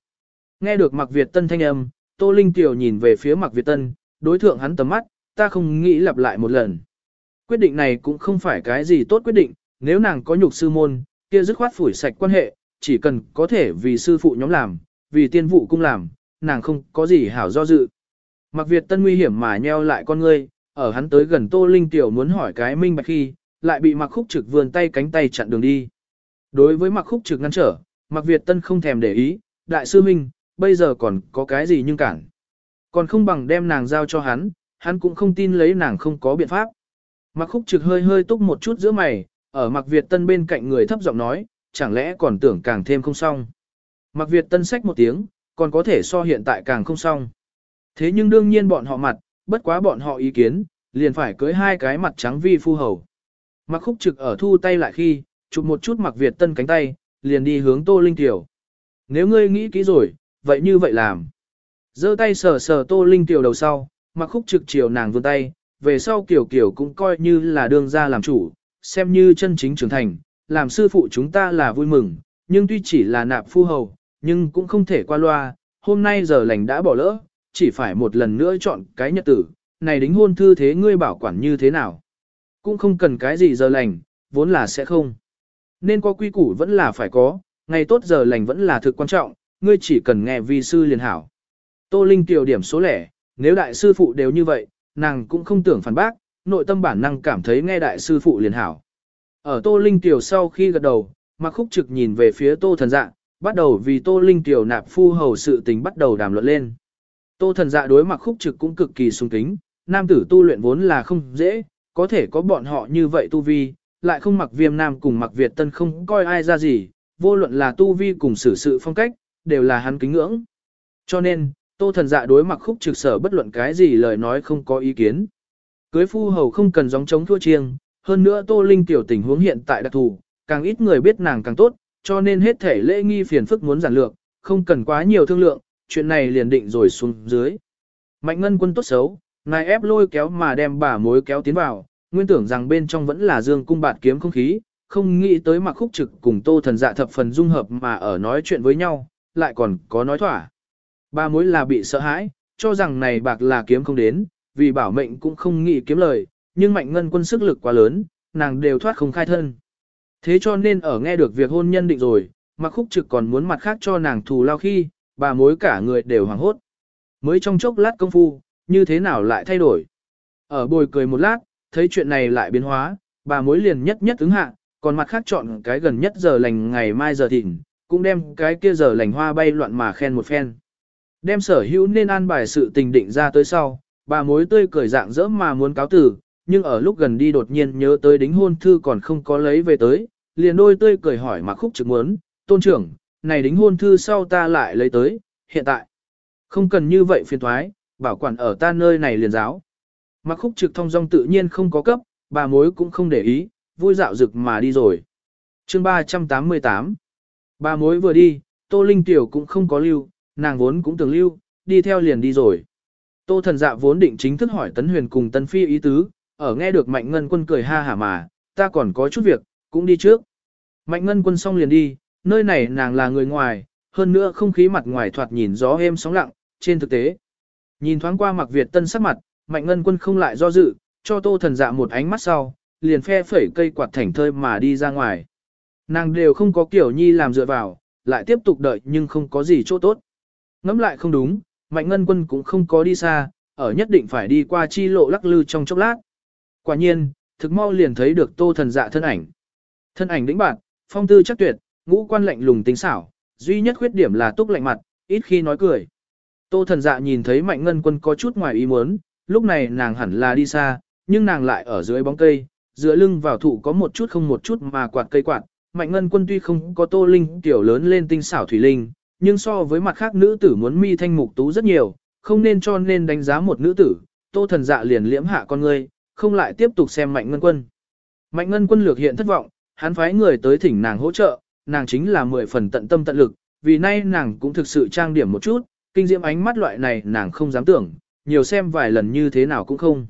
[SPEAKER 1] Nghe được Mạc Việt Tân thanh âm, Tô Linh tiểu nhìn về phía Mạc Việt Tân, đối thượng hắn tầm mắt, ta không nghĩ lặp lại một lần. Quyết định này cũng không phải cái gì tốt quyết định, nếu nàng có nhục sư môn, kia dứt khoát phủi sạch quan hệ, chỉ cần có thể vì sư phụ nhóm làm, vì tiên vụ cung làm, nàng không có gì hảo do dự. Mặc Việt Tân nguy hiểm mà nheo lại con ngươi, ở hắn tới gần Tô Linh tiểu muốn hỏi cái minh bạch khi, lại bị Mặc Khúc Trực vươn tay cánh tay chặn đường đi. Đối với Mặc Khúc Trực ngăn trở, Mặc Việt Tân không thèm để ý, đại sư minh, bây giờ còn có cái gì nhưng cản. Còn không bằng đem nàng giao cho hắn, hắn cũng không tin lấy nàng không có biện pháp. Mặc khúc trực hơi hơi túc một chút giữa mày, ở mặc Việt Tân bên cạnh người thấp giọng nói, chẳng lẽ còn tưởng càng thêm không xong. Mặc Việt Tân sách một tiếng, còn có thể so hiện tại càng không xong. Thế nhưng đương nhiên bọn họ mặt, bất quá bọn họ ý kiến, liền phải cưới hai cái mặt trắng vi phu hầu. Mặc khúc trực ở thu tay lại khi, chụp một chút mặc Việt Tân cánh tay, liền đi hướng Tô Linh Tiểu. Nếu ngươi nghĩ kỹ rồi, vậy như vậy làm. giơ tay sờ sờ Tô Linh Tiểu đầu sau, mặc khúc trực chiều nàng vươn tay, về sau kiểu kiểu cũng coi như là đương gia làm chủ, xem như chân chính trưởng thành, làm sư phụ chúng ta là vui mừng, nhưng tuy chỉ là nạp phu hầu, nhưng cũng không thể qua loa, hôm nay giờ lành đã bỏ lỡ, chỉ phải một lần nữa chọn cái nhật tử, này đính hôn thư thế ngươi bảo quản như thế nào. Cũng không cần cái gì giờ lành, vốn là sẽ không. Nên có quy củ vẫn là phải có, ngày tốt giờ lành vẫn là thực quan trọng, ngươi chỉ cần nghe vi sư liền hảo. Tô Linh tiểu điểm số lẻ, nếu đại sư phụ đều như vậy, nàng cũng không tưởng phản bác, nội tâm bản năng cảm thấy nghe đại sư phụ liền hảo. Ở Tô Linh tiểu sau khi gật đầu, Mạc Khúc Trực nhìn về phía Tô Thần Dạ, bắt đầu vì Tô Linh tiểu nạp phu hầu sự tình bắt đầu đàm luận lên. Tô Thần Dạ đối Mạc Khúc Trực cũng cực kỳ sung kính, nam tử tu luyện vốn là không dễ, có thể có bọn họ như vậy tu vi, lại không mặc viêm nam cùng mặc Việt tân không coi ai ra gì, vô luận là tu vi cùng xử sự phong cách, đều là hắn kính ngưỡng. Cho nên, tô thần dạ đối mặc khúc trực sở bất luận cái gì lời nói không có ý kiến. Cưới phu hầu không cần gióng chống thua chiêng, hơn nữa tô linh tiểu tình huống hiện tại đặc thù, càng ít người biết nàng càng tốt, cho nên hết thể lễ nghi phiền phức muốn giản lược, không cần quá nhiều thương lượng, chuyện này liền định rồi xuống dưới. Mạnh ngân quân tốt xấu, ngài ép lôi kéo mà đem bà mối kéo tiến vào, nguyên tưởng rằng bên trong vẫn là dương cung bạt kiếm không khí, không nghĩ tới mặc khúc trực cùng tô thần dạ thập phần dung hợp mà ở nói chuyện với nhau, lại còn có nói thỏa. Ba mối là bị sợ hãi, cho rằng này bạc là kiếm không đến, vì bảo mệnh cũng không nghĩ kiếm lời, nhưng mạnh ngân quân sức lực quá lớn, nàng đều thoát không khai thân. Thế cho nên ở nghe được việc hôn nhân định rồi, mà khúc trực còn muốn mặt khác cho nàng thù lao khi, bà mối cả người đều hoảng hốt. Mới trong chốc lát công phu, như thế nào lại thay đổi. Ở bồi cười một lát, thấy chuyện này lại biến hóa, bà mối liền nhất nhất ứng hạ, còn mặt khác chọn cái gần nhất giờ lành ngày mai giờ thịnh, cũng đem cái kia giờ lành hoa bay loạn mà khen một phen. Đem sở hữu nên an bài sự tình định ra tới sau, bà mối tươi cười dạng dỡ mà muốn cáo tử, nhưng ở lúc gần đi đột nhiên nhớ tới đính hôn thư còn không có lấy về tới, liền đôi tươi cười hỏi mà khúc trực muốn, tôn trưởng, này đính hôn thư sau ta lại lấy tới, hiện tại. Không cần như vậy phiền thoái, bảo quản ở ta nơi này liền giáo. Mặc khúc trực thông dong tự nhiên không có cấp, bà mối cũng không để ý, vui dạo rực mà đi rồi. chương 388 Bà mối vừa đi, Tô Linh Tiểu cũng không có lưu, nàng vốn cũng tưởng lưu, đi theo liền đi rồi. Tô thần dạ vốn định chính thức hỏi Tấn Huyền cùng Tân Phi ý tứ, ở nghe được Mạnh Ngân quân cười ha hả mà, ta còn có chút việc, cũng đi trước. Mạnh Ngân quân xong liền đi, nơi này nàng là người ngoài, hơn nữa không khí mặt ngoài thoạt nhìn gió êm sóng lặng, trên thực tế. Nhìn thoáng qua mặc Việt Tân sắc mặt, Mạnh Ngân quân không lại do dự, cho Tô thần dạ một ánh mắt sau, liền phe phẩy cây quạt thảnh thơi mà đi ra ngoài. Nàng đều không có kiểu nhi làm dựa vào, lại tiếp tục đợi nhưng không có gì chỗ tốt. Ngắm lại không đúng, Mạnh Ngân quân cũng không có đi xa, ở nhất định phải đi qua chi lộ lắc lư trong chốc lát. Quả nhiên, thực mau liền thấy được tô thần dạ thân ảnh. Thân ảnh đĩnh bạn, phong tư chắc tuyệt, ngũ quan lạnh lùng tính xảo, duy nhất khuyết điểm là túc lạnh mặt, ít khi nói cười. Tô thần dạ nhìn thấy mạnh ngân quân có chút ngoài ý muốn, lúc này nàng hẳn là đi xa, nhưng nàng lại ở dưới bóng cây, dựa lưng vào thụ có một chút không một chút mà quạt cây quạt. Mạnh ngân quân tuy không có tô linh tiểu lớn lên tinh xảo thủy linh, nhưng so với mặt khác nữ tử muốn mi thanh mục tú rất nhiều, không nên cho nên đánh giá một nữ tử, tô thần dạ liền liễm hạ con ngươi, không lại tiếp tục xem mạnh ngân quân. Mạnh ngân quân lược hiện thất vọng, hắn phái người tới thỉnh nàng hỗ trợ, nàng chính là mười phần tận tâm tận lực, vì nay nàng cũng thực sự trang điểm một chút, kinh diễm ánh mắt loại này nàng không dám tưởng, nhiều xem vài lần như thế nào cũng không.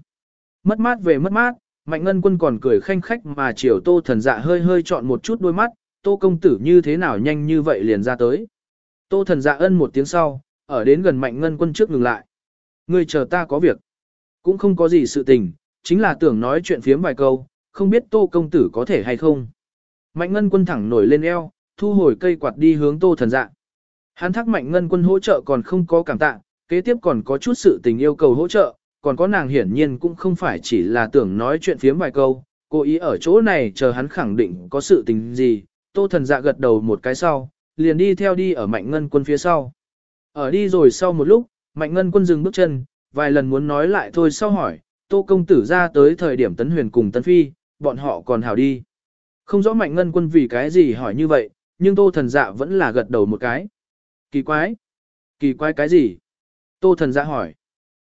[SPEAKER 1] Mất mát về mất mát, mạnh ngân quân còn cười khanh khách mà chiều tô thần dạ hơi hơi chọn một chút đôi mắt, tô công tử như thế nào nhanh như vậy liền ra tới. Tô thần dạ ân một tiếng sau, ở đến gần mạnh ngân quân trước ngừng lại. Ngươi chờ ta có việc. Cũng không có gì sự tình, chính là tưởng nói chuyện phiếm vài câu, không biết tô công tử có thể hay không. Mạnh ngân quân thẳng nổi lên eo, thu hồi cây quạt đi hướng tô thần dạ. Hắn thắc mạnh ngân quân hỗ trợ còn không có cảm tạ, kế tiếp còn có chút sự tình yêu cầu hỗ trợ, còn có nàng hiển nhiên cũng không phải chỉ là tưởng nói chuyện phiếm vài câu, cố ý ở chỗ này chờ hắn khẳng định có sự tình gì, tô thần dạ gật đầu một cái sau, liền đi theo đi ở mạnh ngân quân phía sau. Ở đi rồi sau một lúc, mạnh ngân quân dừng bước chân, vài lần muốn nói lại thôi sau hỏi, tô công tử ra tới thời điểm tấn huyền cùng tấn phi, bọn họ còn hảo đi. Không rõ mạnh ngân quân vì cái gì hỏi như vậy, nhưng tô thần dạ vẫn là gật đầu một cái. Kỳ quái. Kỳ quái cái gì? Tô thần dạ hỏi.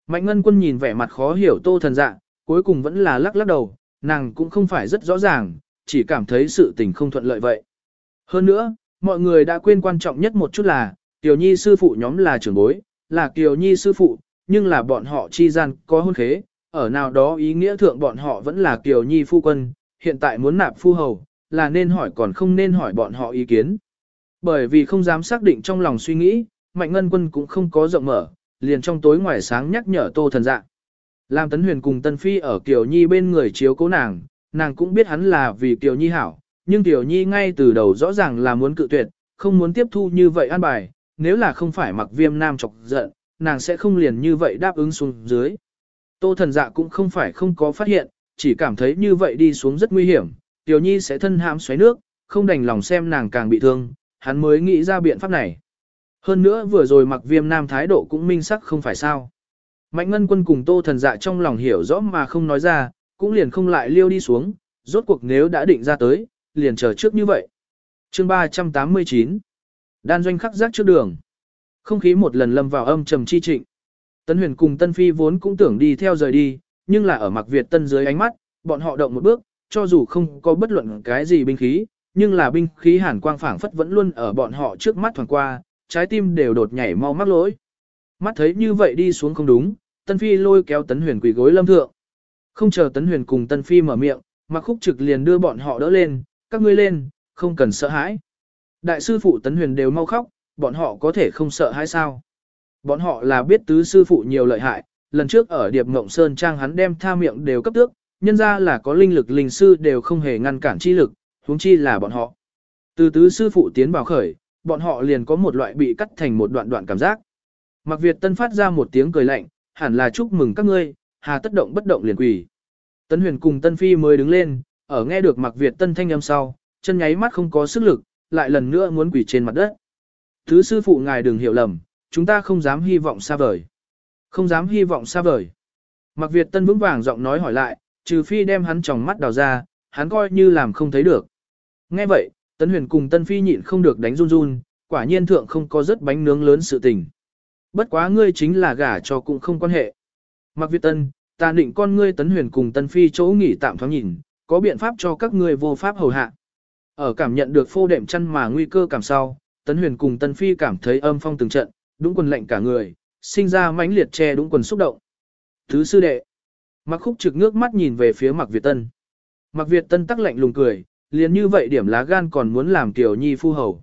[SPEAKER 1] Mạnh ngân quân nhìn vẻ mặt khó hiểu tô thần dạ, cuối cùng vẫn là lắc lắc đầu, nàng cũng không phải rất rõ ràng, chỉ cảm thấy sự tình không thuận lợi vậy. Hơn nữa, mọi người đã quên quan trọng nhất một chút là, Kiều Nhi sư phụ nhóm là trưởng bối, là Kiều Nhi sư phụ, nhưng là bọn họ chi gian có hôn khế, ở nào đó ý nghĩa thượng bọn họ vẫn là Kiều Nhi phu quân, hiện tại muốn nạp phu hầu, là nên hỏi còn không nên hỏi bọn họ ý kiến. Bởi vì không dám xác định trong lòng suy nghĩ, Mạnh Ngân Quân cũng không có rộng mở, liền trong tối ngoài sáng nhắc nhở Tô Thần Dạ. Lam Tấn Huyền cùng Tân Phi ở Kiều Nhi bên người chiếu cố nàng, nàng cũng biết hắn là vì Kiều Nhi hảo, nhưng tiểu Nhi ngay từ đầu rõ ràng là muốn cự tuyệt, không muốn tiếp thu như vậy an bài, nếu là không phải mặc viêm nam chọc giận, nàng sẽ không liền như vậy đáp ứng xuống dưới. Tô thần dạ cũng không phải không có phát hiện, chỉ cảm thấy như vậy đi xuống rất nguy hiểm, Tiểu Nhi sẽ thân hãm xoáy nước, không đành lòng xem nàng càng bị thương, hắn mới nghĩ ra biện pháp này. Hơn nữa vừa rồi mặc viêm nam thái độ cũng minh sắc không phải sao. Mạnh ngân quân cùng tô thần dạ trong lòng hiểu rõ mà không nói ra, cũng liền không lại liêu đi xuống, rốt cuộc nếu đã định ra tới, liền chờ trước như vậy. chương 389 Đan doanh khắc giác trước đường. Không khí một lần lâm vào âm trầm chi trịnh. Tân huyền cùng Tân Phi vốn cũng tưởng đi theo rời đi, nhưng là ở mặc Việt Tân dưới ánh mắt, bọn họ động một bước, cho dù không có bất luận cái gì binh khí, nhưng là binh khí hàn quang phảng phất vẫn luôn ở bọn họ trước mắt thoảng qua, trái tim đều đột nhảy mau mắc lỗi. Mắt thấy như vậy đi xuống không đúng, Tân Phi lôi kéo Tấn Huyền quỳ gối lâm thượng. Không chờ Tấn Huyền cùng Tân Phi mở miệng, Mặc Khúc Trực liền đưa bọn họ đỡ lên, các ngươi lên, không cần sợ hãi. Đại sư phụ Tấn Huyền đều mau khóc, bọn họ có thể không sợ hãi sao? Bọn họ là biết tứ sư phụ nhiều lợi hại, lần trước ở Điệp Ngộng Sơn Trang hắn đem tha miệng đều cấp tước, nhân ra là có linh lực linh sư đều không hề ngăn cản chi lực, huống chi là bọn họ. Từ tứ sư phụ tiến vào khởi, bọn họ liền có một loại bị cắt thành một đoạn đoạn cảm giác. Mặc Việt Tân phát ra một tiếng cười lạnh, hẳn là chúc mừng các ngươi, hà tất động bất động liền quỳ. Tân Huyền cùng Tân Phi mới đứng lên, ở nghe được Mặc Việt Tân thanh âm sau, chân nháy mắt không có sức lực, lại lần nữa muốn quỳ trên mặt đất. Thứ sư phụ ngài đừng hiểu lầm, chúng ta không dám hy vọng xa vời. Không dám hy vọng xa vời. Mặc Việt Tân vững vàng giọng nói hỏi lại, trừ phi đem hắn tròng mắt đào ra, hắn coi như làm không thấy được. Nghe vậy, Tân Huyền cùng Tân Phi nhịn không được đánh run run, quả nhiên thượng không có rất bánh nướng lớn sự tình. Bất quá ngươi chính là gả cho cũng không quan hệ. Mặc Việt Tân, ta định con ngươi Tấn Huyền cùng Tân Phi chỗ nghỉ tạm thoáng nhìn, có biện pháp cho các ngươi vô pháp hầu hạ. Ở cảm nhận được phô đệm chăn mà nguy cơ cảm sau, Tấn Huyền cùng Tân Phi cảm thấy âm phong từng trận, đúng quần lạnh cả người, sinh ra mãnh liệt che đúng quần xúc động. Thứ sư đệ. Mặc khúc trực ngước mắt nhìn về phía Mặc Việt Tân. Mặc Việt Tân tắc lạnh lùng cười, liền như vậy điểm lá gan còn muốn làm tiểu nhi phu hầu.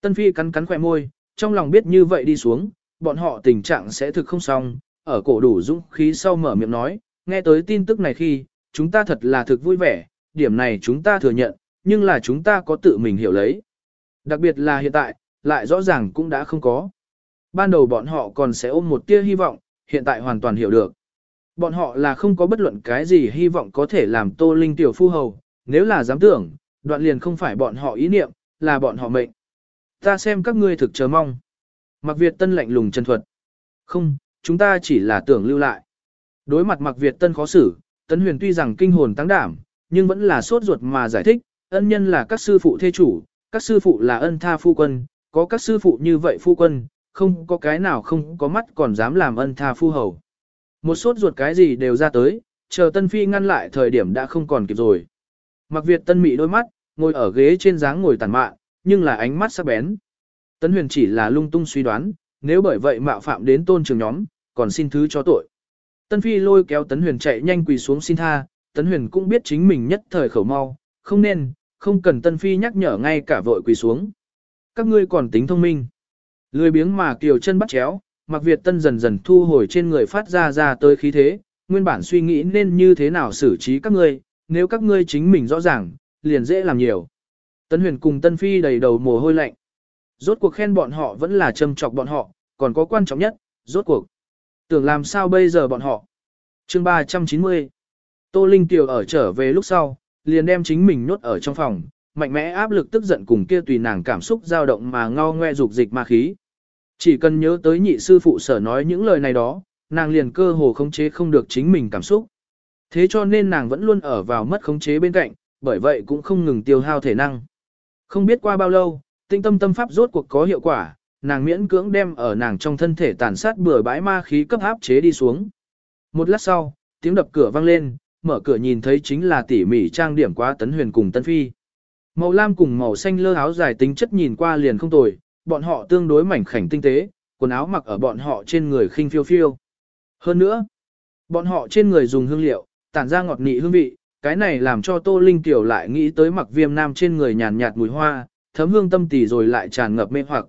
[SPEAKER 1] Tân Phi cắn cắn khỏe môi, trong lòng biết như vậy đi xuống, bọn họ tình trạng sẽ thực không xong, ở cổ đủ dũng khí sau mở miệng nói, nghe tới tin tức này khi, chúng ta thật là thực vui vẻ, điểm này chúng ta thừa nhận, nhưng là chúng ta có tự mình hiểu lấy. Đặc biệt là hiện tại, lại rõ ràng cũng đã không có. Ban đầu bọn họ còn sẽ ôm một tia hy vọng, hiện tại hoàn toàn hiểu được. Bọn họ là không có bất luận cái gì hy vọng có thể làm Tô Linh tiểu phu hầu, nếu là dám tưởng, đoạn liền không phải bọn họ ý niệm, là bọn họ mệnh. Ta xem các ngươi thực chờ mong. Mặc Việt Tân lạnh lùng chân thuật. Không, chúng ta chỉ là tưởng lưu lại. Đối mặt Mặc Việt Tân khó xử, Tấn Huyền tuy rằng kinh hồn tăng đảm, nhưng vẫn là sốt ruột mà giải thích, ân nhân là các sư phụ thê chủ, các sư phụ là ân tha phu quân, có các sư phụ như vậy phu quân, không có cái nào không có mắt còn dám làm ân tha phu hầu. Một sốt ruột cái gì đều ra tới, chờ Tân Phi ngăn lại thời điểm đã không còn kịp rồi. Mặc Việt Tân mị đôi mắt, ngồi ở ghế trên dáng ngồi tàn mạ, nhưng là ánh mắt sắc bén. Tấn Huyền chỉ là lung tung suy đoán, nếu bởi vậy mạo phạm đến tôn trường nhóm, còn xin thứ cho tội. Tân Phi lôi kéo Tấn Huyền chạy nhanh quỳ xuống xin tha, Tấn Huyền cũng biết chính mình nhất thời khẩu mau, không nên, không cần Tân Phi nhắc nhở ngay cả vội quỳ xuống. Các ngươi còn tính thông minh. Lười biếng mà kiều chân bắt chéo, Mặc Việt Tân dần dần thu hồi trên người phát ra ra tới khí thế, nguyên bản suy nghĩ nên như thế nào xử trí các ngươi, nếu các ngươi chính mình rõ ràng, liền dễ làm nhiều. Tân Huyền cùng Tân Phi đầy đầu mồ hôi lạnh. Rốt cuộc khen bọn họ vẫn là châm chọc bọn họ, còn có quan trọng nhất, rốt cuộc. Tưởng làm sao bây giờ bọn họ. chương 390. Tô Linh Tiểu ở trở về lúc sau, liền đem chính mình nhốt ở trong phòng, mạnh mẽ áp lực tức giận cùng kia tùy nàng cảm xúc dao động mà ngao ngoe dục dịch ma khí. Chỉ cần nhớ tới nhị sư phụ sở nói những lời này đó, nàng liền cơ hồ khống chế không được chính mình cảm xúc. Thế cho nên nàng vẫn luôn ở vào mất khống chế bên cạnh, bởi vậy cũng không ngừng tiêu hao thể năng. Không biết qua bao lâu, tinh tâm tâm pháp rốt cuộc có hiệu quả, nàng miễn cưỡng đem ở nàng trong thân thể tàn sát bừa bãi ma khí cấp áp chế đi xuống. Một lát sau, tiếng đập cửa vang lên, mở cửa nhìn thấy chính là tỉ mỉ trang điểm quá tấn huyền cùng tân phi. Màu lam cùng màu xanh lơ áo dài tính chất nhìn qua liền không tồi, bọn họ tương đối mảnh khảnh tinh tế, quần áo mặc ở bọn họ trên người khinh phiêu phiêu. Hơn nữa, bọn họ trên người dùng hương liệu, tản ra ngọt nị hương vị, cái này làm cho Tô Linh Tiểu lại nghĩ tới mặc viêm nam trên người nhàn nhạt mùi hoa, thấm hương tâm tỷ rồi lại tràn ngập mê hoặc.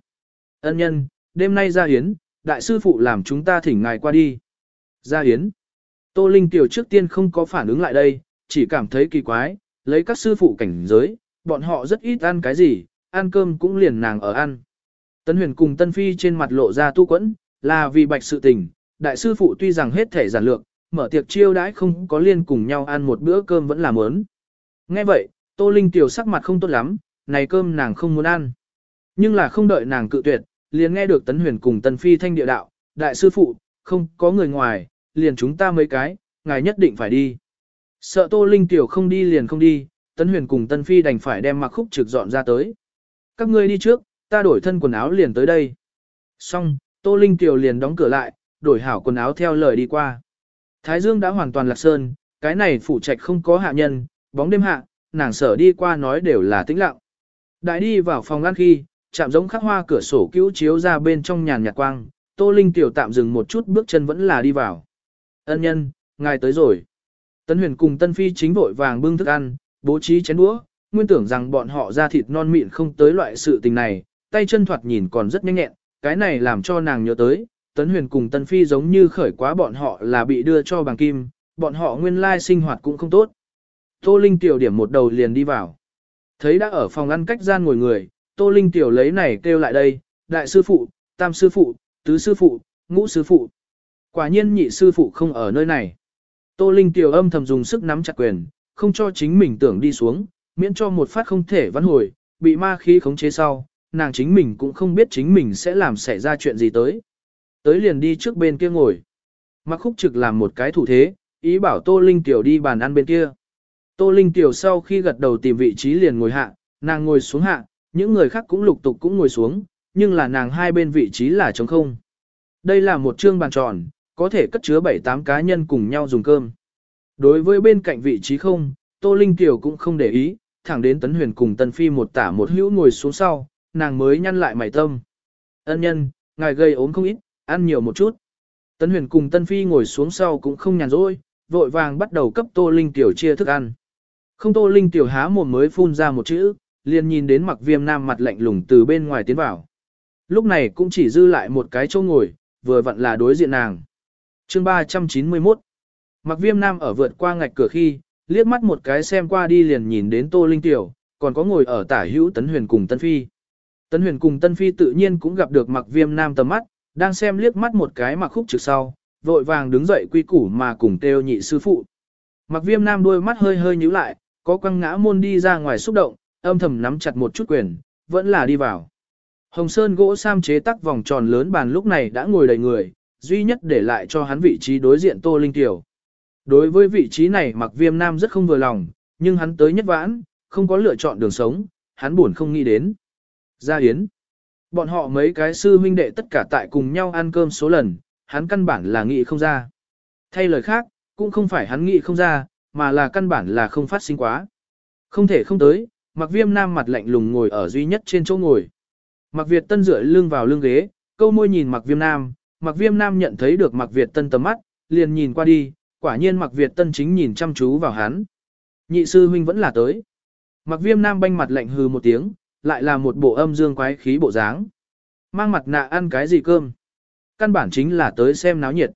[SPEAKER 1] Ân nhân, đêm nay ra hiến, đại sư phụ làm chúng ta thỉnh ngài qua đi. Ra hiến. Tô Linh Tiểu trước tiên không có phản ứng lại đây, chỉ cảm thấy kỳ quái, lấy các sư phụ cảnh giới, bọn họ rất ít ăn cái gì, ăn cơm cũng liền nàng ở ăn. Tân huyền cùng Tân Phi trên mặt lộ ra tu quẫn, là vì bạch sự tình, đại sư phụ tuy rằng hết thể giản lược, mở tiệc chiêu đãi không có liên cùng nhau ăn một bữa cơm vẫn là muốn. Nghe vậy, Tô Linh Tiểu sắc mặt không tốt lắm, này cơm nàng không muốn ăn. Nhưng là không đợi nàng cự tuyệt, liền nghe được Tấn Huyền cùng Tân Phi thanh địa đạo, đại sư phụ, không có người ngoài, liền chúng ta mấy cái, ngài nhất định phải đi. Sợ Tô Linh Tiểu không đi liền không đi, Tấn Huyền cùng Tân Phi đành phải đem mặc khúc trực dọn ra tới. Các ngươi đi trước, ta đổi thân quần áo liền tới đây. Xong, Tô Linh Tiểu liền đóng cửa lại, đổi hảo quần áo theo lời đi qua. Thái Dương đã hoàn toàn lạc sơn, cái này phủ trạch không có hạ nhân, bóng đêm hạ, nàng sở đi qua nói đều là tĩnh lặng. Đại đi vào phòng ăn khi, chạm giống khắc hoa cửa sổ cứu chiếu ra bên trong nhàn nhạt quang, Tô Linh tiểu tạm dừng một chút bước chân vẫn là đi vào. Ân nhân, ngài tới rồi. Tân huyền cùng Tân Phi chính vội vàng bưng thức ăn, bố trí chén đũa, nguyên tưởng rằng bọn họ ra thịt non mịn không tới loại sự tình này, tay chân thoạt nhìn còn rất nhanh nhẹn, cái này làm cho nàng nhớ tới, Tấn Huyền cùng Tân Phi giống như khởi quá bọn họ là bị đưa cho bằng kim, bọn họ nguyên lai sinh hoạt cũng không tốt. Tô Linh tiểu điểm một đầu liền đi vào. Thấy đã ở phòng ăn cách gian ngồi người, Tô Linh tiểu lấy này kêu lại đây, đại sư phụ, tam sư phụ, tứ sư phụ, ngũ sư phụ. Quả nhiên nhị sư phụ không ở nơi này. Tô Linh tiểu âm thầm dùng sức nắm chặt quyền, không cho chính mình tưởng đi xuống, miễn cho một phát không thể vãn hồi, bị ma khí khống chế sau, nàng chính mình cũng không biết chính mình sẽ làm xảy ra chuyện gì tới. Tới liền đi trước bên kia ngồi. Mặc khúc trực làm một cái thủ thế, ý bảo Tô Linh Tiểu đi bàn ăn bên kia. Tô Linh Tiểu sau khi gật đầu tìm vị trí liền ngồi hạ, nàng ngồi xuống hạ, những người khác cũng lục tục cũng ngồi xuống, nhưng là nàng hai bên vị trí là trống không. Đây là một trương bàn tròn, có thể cất chứa 7-8 cá nhân cùng nhau dùng cơm. Đối với bên cạnh vị trí không, Tô Linh Tiểu cũng không để ý, thẳng đến Tấn Huyền cùng Tân Phi một tả một hữu ngồi xuống sau, nàng mới nhăn lại mày tâm. Ân nhân, ngài gây ốm không ít, ăn nhiều một chút. Tấn huyền cùng Tân Phi ngồi xuống sau cũng không nhàn rỗi, vội vàng bắt đầu cấp Tô Linh Tiểu chia thức ăn. Không Tô Linh Tiểu há mồm mới phun ra một chữ, liền nhìn đến mặc viêm nam mặt lạnh lùng từ bên ngoài tiến vào. Lúc này cũng chỉ dư lại một cái chỗ ngồi, vừa vặn là đối diện nàng. chương 391 Mặc viêm nam ở vượt qua ngạch cửa khi, liếc mắt một cái xem qua đi liền nhìn đến Tô Linh Tiểu, còn có ngồi ở tả hữu Tấn Huyền cùng Tân Phi. Tấn Huyền cùng Tân Phi tự nhiên cũng gặp được mặc viêm nam tầm mắt, đang xem liếc mắt một cái mặc khúc trực sau, vội vàng đứng dậy quy củ mà cùng têu nhị sư phụ. Mặc viêm nam đôi mắt hơi hơi nhíu lại, có quăng ngã môn đi ra ngoài xúc động, âm thầm nắm chặt một chút quyền, vẫn là đi vào. Hồng Sơn gỗ sam chế tắc vòng tròn lớn bàn lúc này đã ngồi đầy người, duy nhất để lại cho hắn vị trí đối diện Tô Linh Tiểu. Đối với vị trí này mặc viêm nam rất không vừa lòng, nhưng hắn tới nhất vãn, không có lựa chọn đường sống, hắn buồn không nghĩ đến. Gia Yến. Bọn họ mấy cái sư huynh đệ tất cả tại cùng nhau ăn cơm số lần, hắn căn bản là nghĩ không ra. Thay lời khác, cũng không phải hắn nghĩ không ra, mà là căn bản là không phát sinh quá. Không thể không tới, mặc viêm nam mặt lạnh lùng ngồi ở duy nhất trên chỗ ngồi. Mặc Việt Tân rửa lưng vào lưng ghế, câu môi nhìn mặc viêm nam, mặc viêm nam nhận thấy được mặc Việt Tân tầm mắt, liền nhìn qua đi, quả nhiên mặc Việt Tân chính nhìn chăm chú vào hắn. Nhị sư huynh vẫn là tới. Mặc viêm nam banh mặt lạnh hừ một tiếng, lại là một bộ âm dương quái khí bộ dáng. Mang mặt nạ ăn cái gì cơm? Căn bản chính là tới xem náo nhiệt.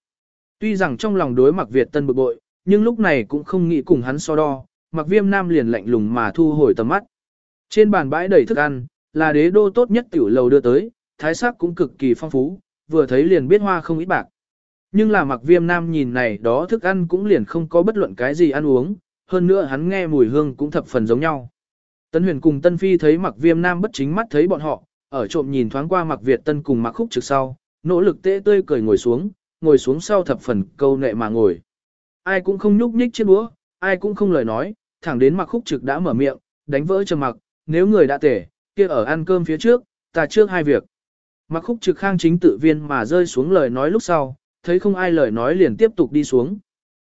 [SPEAKER 1] Tuy rằng trong lòng đối mặc Việt tân bực bội, nhưng lúc này cũng không nghĩ cùng hắn so đo, mặc viêm nam liền lạnh lùng mà thu hồi tầm mắt. Trên bàn bãi đầy thức ăn, là đế đô tốt nhất tiểu lầu đưa tới, thái sắc cũng cực kỳ phong phú, vừa thấy liền biết hoa không ít bạc. Nhưng là mặc viêm nam nhìn này đó thức ăn cũng liền không có bất luận cái gì ăn uống, hơn nữa hắn nghe mùi hương cũng thập phần giống nhau. Tân huyền cùng Tân Phi thấy mặc viêm nam bất chính mắt thấy bọn họ, ở trộm nhìn thoáng qua mặc Việt Tân cùng mặc khúc trực sau, nỗ lực tê tươi cười ngồi xuống, ngồi xuống sau thập phần câu nệ mà ngồi. Ai cũng không nhúc nhích chiếc đũa, ai cũng không lời nói, thẳng đến mặc khúc trực đã mở miệng, đánh vỡ trầm mặc, nếu người đã tể, kia ở ăn cơm phía trước, ta trước hai việc. Mặc khúc trực khang chính tự viên mà rơi xuống lời nói lúc sau, thấy không ai lời nói liền tiếp tục đi xuống.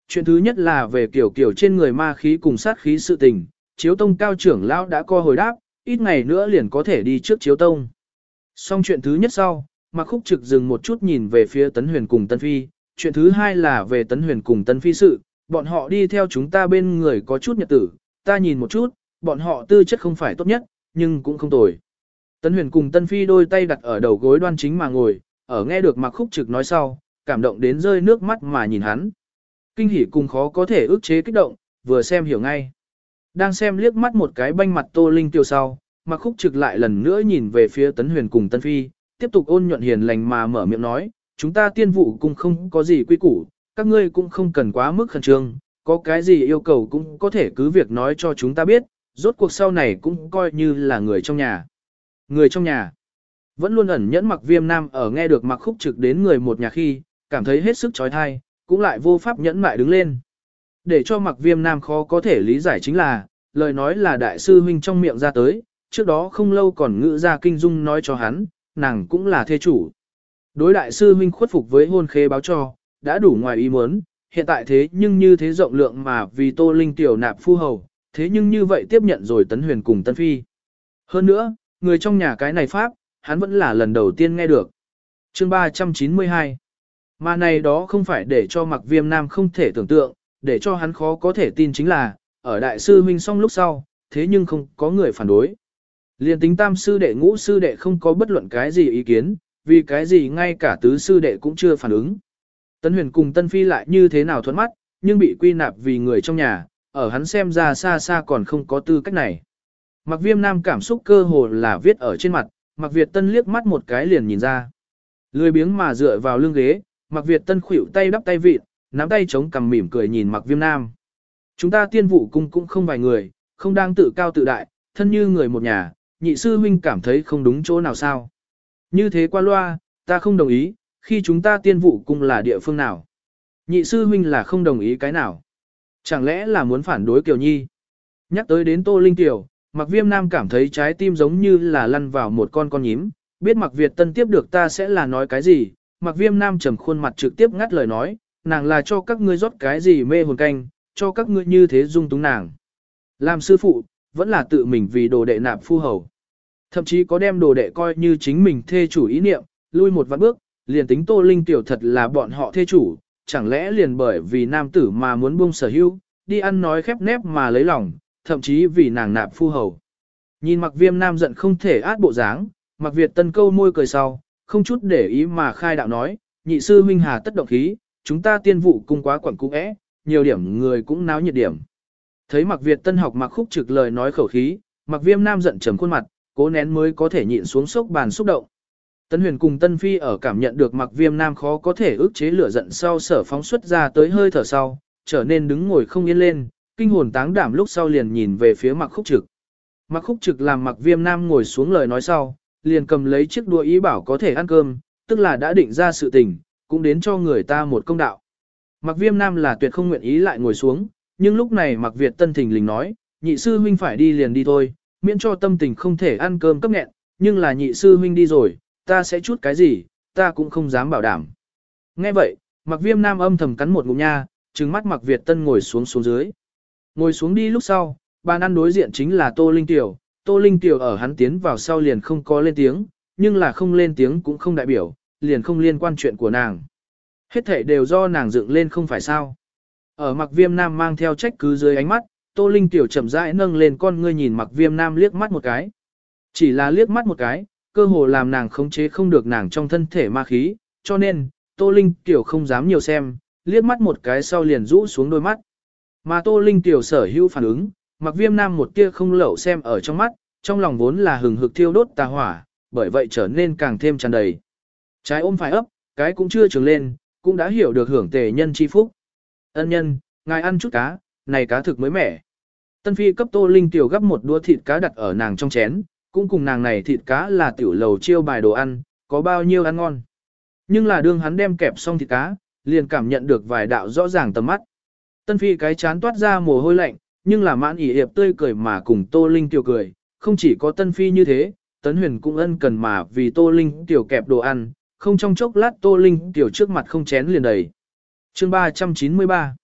[SPEAKER 1] Chuyện thứ nhất là về kiểu kiểu trên người ma khí cùng sát khí sự tình, chiếu tông cao trưởng lão đã co hồi đáp, ít ngày nữa liền có thể đi trước chiếu tông. Xong chuyện thứ nhất sau, Mặc Khúc Trực dừng một chút nhìn về phía Tấn Huyền cùng Tân Phi, chuyện thứ hai là về Tấn Huyền cùng Tân Phi sự, bọn họ đi theo chúng ta bên người có chút nhật tử, ta nhìn một chút, bọn họ tư chất không phải tốt nhất, nhưng cũng không tồi. Tấn Huyền cùng Tân Phi đôi tay đặt ở đầu gối đoan chính mà ngồi, ở nghe được Mạc Khúc Trực nói sau, cảm động đến rơi nước mắt mà nhìn hắn. Kinh hỉ cùng khó có thể ức chế kích động, vừa xem hiểu ngay. Đang xem liếc mắt một cái banh mặt Tô Linh tiêu sau, Mạc Khúc Trực lại lần nữa nhìn về phía Tấn Huyền cùng Tân Phi, tiếp tục ôn nhuận hiền lành mà mở miệng nói, chúng ta tiên vụ cũng không có gì quy củ, các ngươi cũng không cần quá mức khẩn trương, có cái gì yêu cầu cũng có thể cứ việc nói cho chúng ta biết, rốt cuộc sau này cũng coi như là người trong nhà. Người trong nhà vẫn luôn ẩn nhẫn mặc viêm nam ở nghe được mặc khúc trực đến người một nhà khi, cảm thấy hết sức trói thai, cũng lại vô pháp nhẫn mại đứng lên. Để cho mặc viêm nam khó có thể lý giải chính là, lời nói là đại sư huynh trong miệng ra tới, trước đó không lâu còn ngữ ra kinh dung nói cho hắn, nàng cũng là thê chủ. Đối đại sư huynh khuất phục với hôn khế báo cho, đã đủ ngoài ý muốn, hiện tại thế nhưng như thế rộng lượng mà vì Tô Linh tiểu nạp phu hầu, thế nhưng như vậy tiếp nhận rồi Tấn Huyền cùng Tân Phi. Hơn nữa, người trong nhà cái này Pháp, hắn vẫn là lần đầu tiên nghe được. chương 392 Mà này đó không phải để cho mặc viêm nam không thể tưởng tượng, để cho hắn khó có thể tin chính là, ở đại sư huynh xong lúc sau, thế nhưng không có người phản đối. Liên tính tam sư đệ ngũ sư đệ không có bất luận cái gì ý kiến, vì cái gì ngay cả tứ sư đệ cũng chưa phản ứng. Tân huyền cùng tân phi lại như thế nào thuẫn mắt, nhưng bị quy nạp vì người trong nhà, ở hắn xem ra xa xa còn không có tư cách này. Mặc viêm nam cảm xúc cơ hồ là viết ở trên mặt, mặc Việt tân liếc mắt một cái liền nhìn ra. Lười biếng mà dựa vào lưng ghế, mặc Việt tân khuỷu tay đắp tay vịt, nắm tay chống cằm mỉm cười nhìn mặc viêm nam. Chúng ta tiên vụ cung cũng không vài người, không đang tự cao tự đại, thân như người một nhà, nhị sư huynh cảm thấy không đúng chỗ nào sao. Như thế qua loa, ta không đồng ý, khi chúng ta tiên vụ cung là địa phương nào. Nhị sư huynh là không đồng ý cái nào. Chẳng lẽ là muốn phản đối Kiều Nhi? Nhắc tới đến Tô Linh Kiều, Mặc Viêm Nam cảm thấy trái tim giống như là lăn vào một con con nhím, biết Mặc Việt Tân tiếp được ta sẽ là nói cái gì. Mặc Viêm Nam trầm khuôn mặt trực tiếp ngắt lời nói, nàng là cho các ngươi rót cái gì mê hồn canh, cho các ngươi như thế dung túng nàng. Làm sư phụ, vẫn là tự mình vì đồ đệ nạp phu hầu. Thậm chí có đem đồ đệ coi như chính mình thê chủ ý niệm, lui một vạn bước, liền tính Tô Linh tiểu thật là bọn họ thê chủ, chẳng lẽ liền bởi vì nam tử mà muốn buông sở hữu, đi ăn nói khép nép mà lấy lòng, thậm chí vì nàng nạp phu hầu. Nhìn mặc viêm nam giận không thể át bộ dáng, mặc Việt tân câu môi cười sau, không chút để ý mà khai đạo nói, nhị sư huynh hà tất động khí, chúng ta tiên vụ cung quá quẩn cung ẽ, nhiều điểm người cũng náo nhiệt điểm. Thấy mặc Việt tân học mặc khúc trực lời nói khẩu khí, mặc viêm nam giận trầm khuôn mặt, cố nén mới có thể nhịn xuống sốc bàn xúc động. Tân huyền cùng Tân Phi ở cảm nhận được mặc viêm nam khó có thể ức chế lửa giận sau sở phóng xuất ra tới hơi thở sau, trở nên đứng ngồi không yên lên, kinh hồn táng đảm lúc sau liền nhìn về phía mặc khúc trực. Mặc khúc trực làm mặc viêm nam ngồi xuống lời nói sau, liền cầm lấy chiếc đũa ý bảo có thể ăn cơm, tức là đã định ra sự tình, cũng đến cho người ta một công đạo. Mặc viêm nam là tuyệt không nguyện ý lại ngồi xuống, nhưng lúc này mặc Việt tân thình lình nói, nhị sư huynh phải đi liền đi thôi, miễn cho tâm tình không thể ăn cơm cấp nghẹn, nhưng là nhị sư huynh đi rồi, ta sẽ chút cái gì, ta cũng không dám bảo đảm. Nghe vậy, mặc viêm nam âm thầm cắn một ngụm nha, trừng mắt mặc Việt tân ngồi xuống xuống dưới. Ngồi xuống đi lúc sau, bàn ăn đối diện chính là Tô Linh Tiểu, Tô Linh Tiểu ở hắn tiến vào sau liền không có lên tiếng, nhưng là không lên tiếng cũng không đại biểu, liền không liên quan chuyện của nàng. Hết thể đều do nàng dựng lên không phải sao. Ở mặc viêm nam mang theo trách cứ dưới ánh mắt, Tô Linh tiểu chậm rãi nâng lên con ngươi nhìn mặc viêm nam liếc mắt một cái. Chỉ là liếc mắt một cái, cơ hồ làm nàng khống chế không được nàng trong thân thể ma khí, cho nên, Tô Linh tiểu không dám nhiều xem, liếc mắt một cái sau liền rũ xuống đôi mắt. Mà Tô Linh tiểu sở hữu phản ứng, mặc viêm nam một tia không lẩu xem ở trong mắt, trong lòng vốn là hừng hực thiêu đốt tà hỏa, bởi vậy trở nên càng thêm tràn đầy. Trái ôm phải ấp, cái cũng chưa trường lên, cũng đã hiểu được hưởng tề nhân chi phúc. Ân nhân, ngài ăn chút cá, này cá thực mới mẻ. Tân Phi cấp Tô Linh tiểu gấp một đũa thịt cá đặt ở nàng trong chén, cũng cùng nàng này thịt cá là tiểu lầu chiêu bài đồ ăn, có bao nhiêu ăn ngon. Nhưng là đương hắn đem kẹp xong thịt cá, liền cảm nhận được vài đạo rõ ràng tầm mắt. Tân Phi cái chán toát ra mồ hôi lạnh, nhưng là mãn ỉ hiệp tươi cười mà cùng Tô Linh tiểu cười, không chỉ có Tân Phi như thế, Tấn Huyền cũng ân cần mà vì Tô Linh tiểu kẹp đồ ăn, không trong chốc lát Tô Linh tiểu trước mặt không chén liền đầy. Chương 393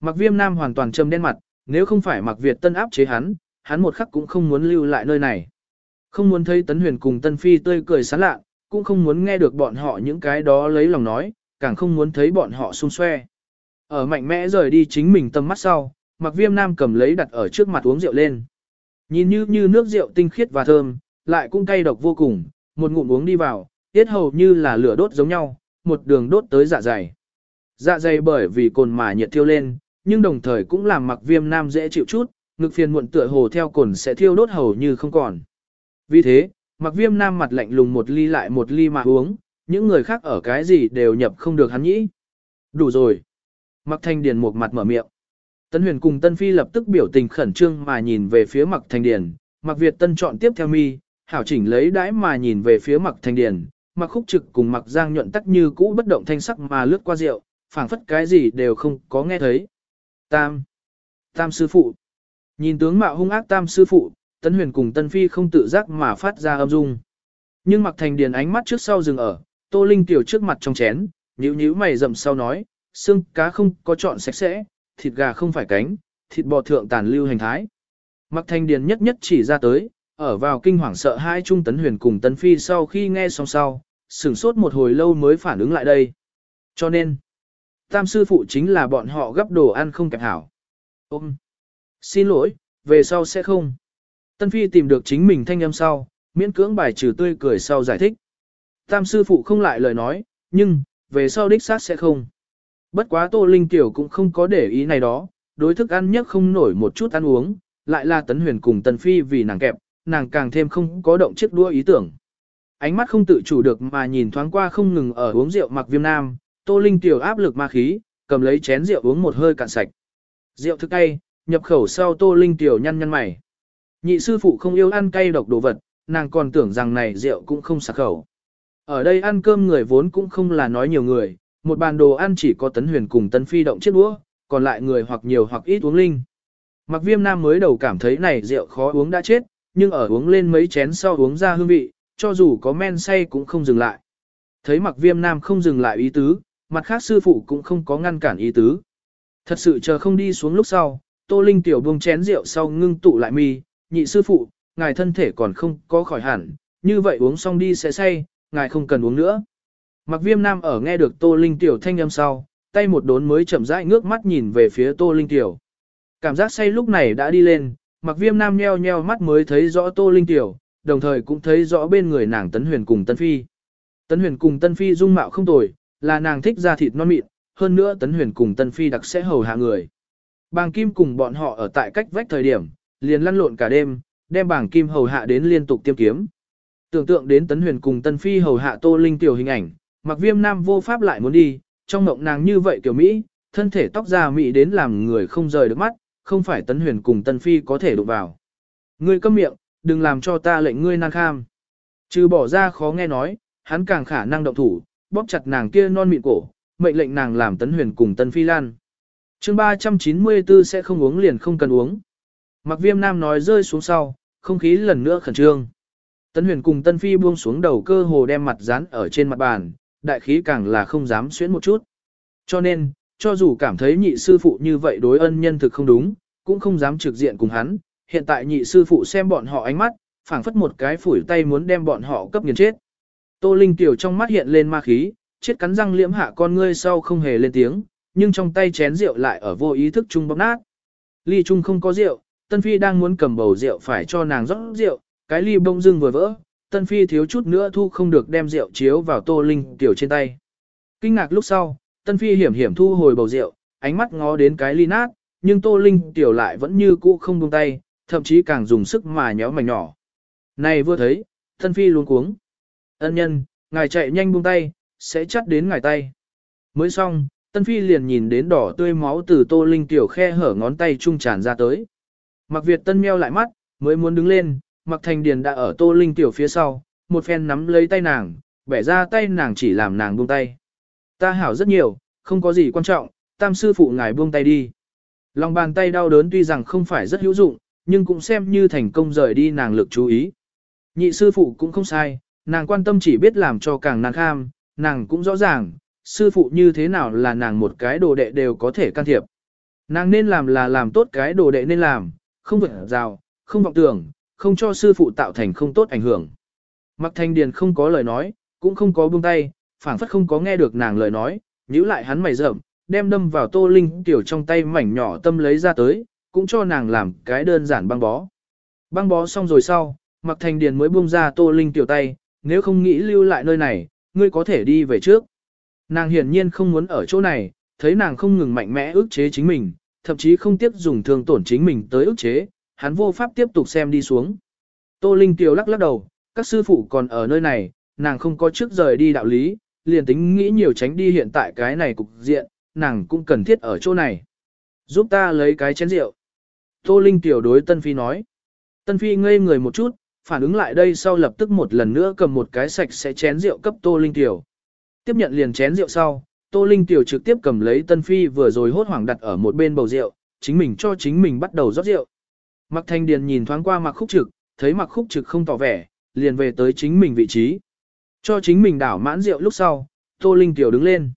[SPEAKER 1] Mặc viêm nam hoàn toàn trầm đen mặt, nếu không phải mặc Việt tân áp chế hắn, hắn một khắc cũng không muốn lưu lại nơi này. Không muốn thấy Tấn Huyền cùng Tân Phi tươi cười sán lạ, cũng không muốn nghe được bọn họ những cái đó lấy lòng nói, càng không muốn thấy bọn họ xung xoe. Ở mạnh mẽ rời đi chính mình tâm mắt sau, mặc viêm nam cầm lấy đặt ở trước mặt uống rượu lên. Nhìn như như nước rượu tinh khiết và thơm, lại cũng cay độc vô cùng, một ngụm uống đi vào, tiết hầu như là lửa đốt giống nhau, một đường đốt tới dạ dày. Dạ dày bởi vì cồn mà nhiệt thiêu lên, nhưng đồng thời cũng làm mặc viêm nam dễ chịu chút, ngực phiền muộn tựa hồ theo cồn sẽ thiêu đốt hầu như không còn. Vì thế, mặc viêm nam mặt lạnh lùng một ly lại một ly mà uống, những người khác ở cái gì đều nhập không được hắn nhĩ. Đủ rồi. Mặc thanh điền một mặt mở miệng. Tân huyền cùng Tân Phi lập tức biểu tình khẩn trương mà nhìn về phía mặc thanh điền, mặc Việt Tân chọn tiếp theo mi, hảo chỉnh lấy đãi mà nhìn về phía mặc thanh điền, mặc khúc trực cùng mặc giang nhuận tắc như cũ bất động thanh sắc mà lướt qua rượu, phảng phất cái gì đều không có nghe thấy. Tam. Tam sư phụ. Nhìn tướng mạo hung ác tam sư phụ, Tấn Huyền cùng Tân Phi không tự giác mà phát ra âm dung. Nhưng mặc thành điền ánh mắt trước sau dừng ở, Tô Linh tiểu trước mặt trong chén, nhíu nhíu mày rậm sau nói, xương cá không có chọn sạch sẽ, thịt gà không phải cánh, thịt bò thượng tàn lưu hành thái. Mặc thành điền nhất nhất chỉ ra tới, ở vào kinh hoàng sợ hai trung tấn huyền cùng Tân Phi sau khi nghe xong sau, sửng sốt một hồi lâu mới phản ứng lại đây. Cho nên, tam sư phụ chính là bọn họ gấp đồ ăn không kẹp hảo. Ôm! Xin lỗi, về sau sẽ không. Tân Phi tìm được chính mình thanh âm sau, miễn cưỡng bài trừ tươi cười sau giải thích. Tam sư phụ không lại lời nói, nhưng, về sau đích xác sẽ không. Bất quá Tô Linh Tiểu cũng không có để ý này đó, đối thức ăn nhất không nổi một chút ăn uống, lại là Tấn Huyền cùng tân Phi vì nàng kẹp, nàng càng thêm không có động chiếc đua ý tưởng. Ánh mắt không tự chủ được mà nhìn thoáng qua không ngừng ở uống rượu mặc viêm nam, Tô Linh Tiểu áp lực ma khí, cầm lấy chén rượu uống một hơi cạn sạch. Rượu thức cay, nhập khẩu sau Tô Linh Tiểu nhăn nhăn mày. Nhị sư phụ không yêu ăn cay độc đồ vật, nàng còn tưởng rằng này rượu cũng không sạc khẩu. Ở đây ăn cơm người vốn cũng không là nói nhiều người, một bàn đồ ăn chỉ có tấn huyền cùng tấn phi động chiếc đũa, còn lại người hoặc nhiều hoặc ít uống linh. Mặc viêm nam mới đầu cảm thấy này rượu khó uống đã chết, nhưng ở uống lên mấy chén sau uống ra hương vị, cho dù có men say cũng không dừng lại. Thấy mặc viêm nam không dừng lại ý tứ, mặt khác sư phụ cũng không có ngăn cản ý tứ. Thật sự chờ không đi xuống lúc sau, tô linh tiểu buông chén rượu sau ngưng tụ lại mi, nhị sư phụ, ngài thân thể còn không có khỏi hẳn, như vậy uống xong đi sẽ say, ngài không cần uống nữa. Mặc viêm nam ở nghe được Tô Linh Tiểu thanh âm sau, tay một đốn mới chậm rãi ngước mắt nhìn về phía Tô Linh Tiểu. Cảm giác say lúc này đã đi lên, mặc viêm nam nheo nheo mắt mới thấy rõ Tô Linh Tiểu, đồng thời cũng thấy rõ bên người nàng Tấn Huyền cùng Tân Phi. Tấn Huyền cùng Tân Phi dung mạo không tồi, là nàng thích da thịt non mịn, hơn nữa Tấn Huyền cùng Tân Phi đặc sẽ hầu hạ người. Bàng Kim cùng bọn họ ở tại cách vách thời điểm, liền lăn lộn cả đêm, đem bảng kim hầu hạ đến liên tục tiêm kiếm. Tưởng tượng đến Tấn Huyền cùng Tân Phi hầu hạ Tô Linh tiểu hình ảnh, Mặc Viêm Nam vô pháp lại muốn đi, trong mộng nàng như vậy tiểu Mỹ, thân thể tóc da Mỹ đến làm người không rời được mắt, không phải Tấn Huyền cùng Tân Phi có thể đụng vào. Ngươi câm miệng, đừng làm cho ta lệnh ngươi nan kham. Trừ bỏ ra khó nghe nói, hắn càng khả năng động thủ, bóp chặt nàng kia non mịn cổ, mệnh lệnh nàng làm Tấn Huyền cùng Tân Phi lan. Chương 394 sẽ không uống liền không cần uống. Mặc viêm nam nói rơi xuống sau, không khí lần nữa khẩn trương. Tân huyền cùng tân phi buông xuống đầu cơ hồ đem mặt dán ở trên mặt bàn, đại khí càng là không dám xuyến một chút. Cho nên, cho dù cảm thấy nhị sư phụ như vậy đối ân nhân thực không đúng, cũng không dám trực diện cùng hắn, hiện tại nhị sư phụ xem bọn họ ánh mắt, phảng phất một cái phủi tay muốn đem bọn họ cấp nghiền chết. Tô Linh tiểu trong mắt hiện lên ma khí, chết cắn răng liễm hạ con ngươi sau không hề lên tiếng, nhưng trong tay chén rượu lại ở vô ý thức chung bóp nát. Ly chung không có rượu, Tân Phi đang muốn cầm bầu rượu phải cho nàng rót rượu, cái ly bông dưng vừa vỡ, Tân Phi thiếu chút nữa thu không được đem rượu chiếu vào Tô Linh tiểu trên tay. Kinh ngạc lúc sau, Tân Phi hiểm hiểm thu hồi bầu rượu, ánh mắt ngó đến cái ly nát, nhưng Tô Linh tiểu lại vẫn như cũ không buông tay, thậm chí càng dùng sức mà nhéo mảnh nhỏ. Này vừa thấy, Tân Phi luống cuống. Ân nhân, ngài chạy nhanh buông tay, sẽ chắt đến ngài tay. Mới xong, Tân Phi liền nhìn đến đỏ tươi máu từ Tô Linh tiểu khe hở ngón tay trung tràn ra tới. Mặc Việt Tân meo lại mắt, mới muốn đứng lên, Mặc Thành Điền đã ở Tô Linh tiểu phía sau, một phen nắm lấy tay nàng, bẻ ra tay nàng chỉ làm nàng buông tay. Ta hảo rất nhiều, không có gì quan trọng, tam sư phụ ngài buông tay đi. Lòng bàn tay đau đớn tuy rằng không phải rất hữu dụng, nhưng cũng xem như thành công rời đi nàng lực chú ý. Nhị sư phụ cũng không sai, nàng quan tâm chỉ biết làm cho càng nàng kham, nàng cũng rõ ràng, sư phụ như thế nào là nàng một cái đồ đệ đều có thể can thiệp. Nàng nên làm là làm tốt cái đồ đệ nên làm, không vượt rào, không vọng tưởng, không cho sư phụ tạo thành không tốt ảnh hưởng. Mặc thanh điền không có lời nói, cũng không có buông tay, phảng phất không có nghe được nàng lời nói, nhíu lại hắn mày rậm, đem đâm vào tô linh tiểu trong tay mảnh nhỏ tâm lấy ra tới, cũng cho nàng làm cái đơn giản băng bó. Băng bó xong rồi sau, mặc thanh điền mới buông ra tô linh tiểu tay, nếu không nghĩ lưu lại nơi này, ngươi có thể đi về trước. Nàng hiển nhiên không muốn ở chỗ này, thấy nàng không ngừng mạnh mẽ ức chế chính mình, thậm chí không tiếp dùng thương tổn chính mình tới ức chế, hắn vô pháp tiếp tục xem đi xuống. Tô Linh Tiểu lắc lắc đầu, các sư phụ còn ở nơi này, nàng không có trước rời đi đạo lý, liền tính nghĩ nhiều tránh đi hiện tại cái này cục diện, nàng cũng cần thiết ở chỗ này. Giúp ta lấy cái chén rượu. Tô Linh Tiểu đối Tân Phi nói. Tân Phi ngây người một chút, phản ứng lại đây sau lập tức một lần nữa cầm một cái sạch sẽ chén rượu cấp Tô Linh Tiểu. Tiếp nhận liền chén rượu sau, Tô Linh Tiểu trực tiếp cầm lấy Tân Phi vừa rồi hốt hoảng đặt ở một bên bầu rượu, chính mình cho chính mình bắt đầu rót rượu. Mặc Thanh Điền nhìn thoáng qua Mặc Khúc Trực, thấy Mặc Khúc Trực không tỏ vẻ, liền về tới chính mình vị trí. Cho chính mình đảo mãn rượu lúc sau, Tô Linh Tiểu đứng lên.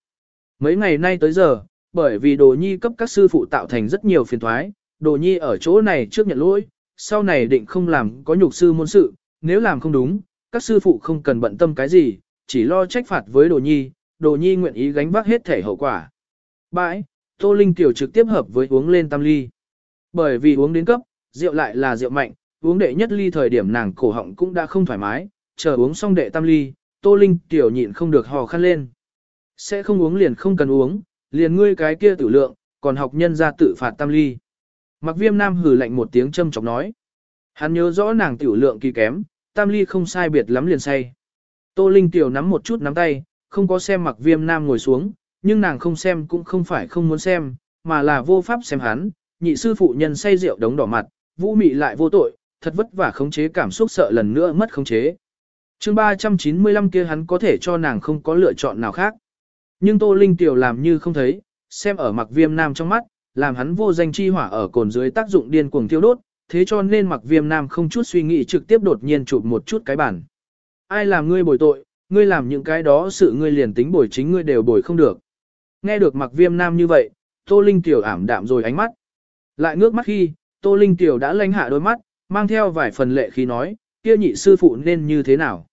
[SPEAKER 1] Mấy ngày nay tới giờ, bởi vì Đồ Nhi cấp các sư phụ tạo thành rất nhiều phiền thoái, Đồ Nhi ở chỗ này trước nhận lỗi, sau này định không làm có nhục sư môn sự, nếu làm không đúng, các sư phụ không cần bận tâm cái gì, chỉ lo trách phạt với Đồ Nhi, Đồ Nhi nguyện ý gánh vác hết thể hậu quả. Bãi, Tô Linh Tiểu trực tiếp hợp với uống lên tam ly. Bởi vì uống đến cấp, rượu lại là rượu mạnh, uống đệ nhất ly thời điểm nàng cổ họng cũng đã không thoải mái, chờ uống xong đệ tam ly, Tô Linh Tiểu nhịn không được hò khăn lên. Sẽ không uống liền không cần uống, liền ngươi cái kia tử lượng, còn học nhân ra tự phạt tam ly. Mặc viêm nam hử lạnh một tiếng châm chọc nói. Hắn nhớ rõ nàng tiểu lượng kỳ kém, tam ly không sai biệt lắm liền say. Tô Linh tiểu nắm một chút nắm tay, không có xem mặc viêm nam ngồi xuống, nhưng nàng không xem cũng không phải không muốn xem, mà là vô pháp xem hắn, nhị sư phụ nhân say rượu đống đỏ mặt, vũ mị lại vô tội, thật vất vả khống chế cảm xúc sợ lần nữa mất khống chế. chương 395 kia hắn có thể cho nàng không có lựa chọn nào khác. Nhưng Tô Linh tiểu làm như không thấy, xem ở mặc viêm nam trong mắt, làm hắn vô danh chi hỏa ở cồn dưới tác dụng điên cuồng tiêu đốt, thế cho nên mặc viêm nam không chút suy nghĩ trực tiếp đột nhiên chụp một chút cái bản. Ai làm ngươi bồi tội, ngươi làm những cái đó sự ngươi liền tính bồi chính ngươi đều bồi không được. Nghe được mặc viêm nam như vậy, Tô Linh Tiểu ảm đạm rồi ánh mắt. Lại ngước mắt khi, Tô Linh Tiểu đã lanh hạ đôi mắt, mang theo vài phần lệ khi nói, kia nhị sư phụ nên như thế nào?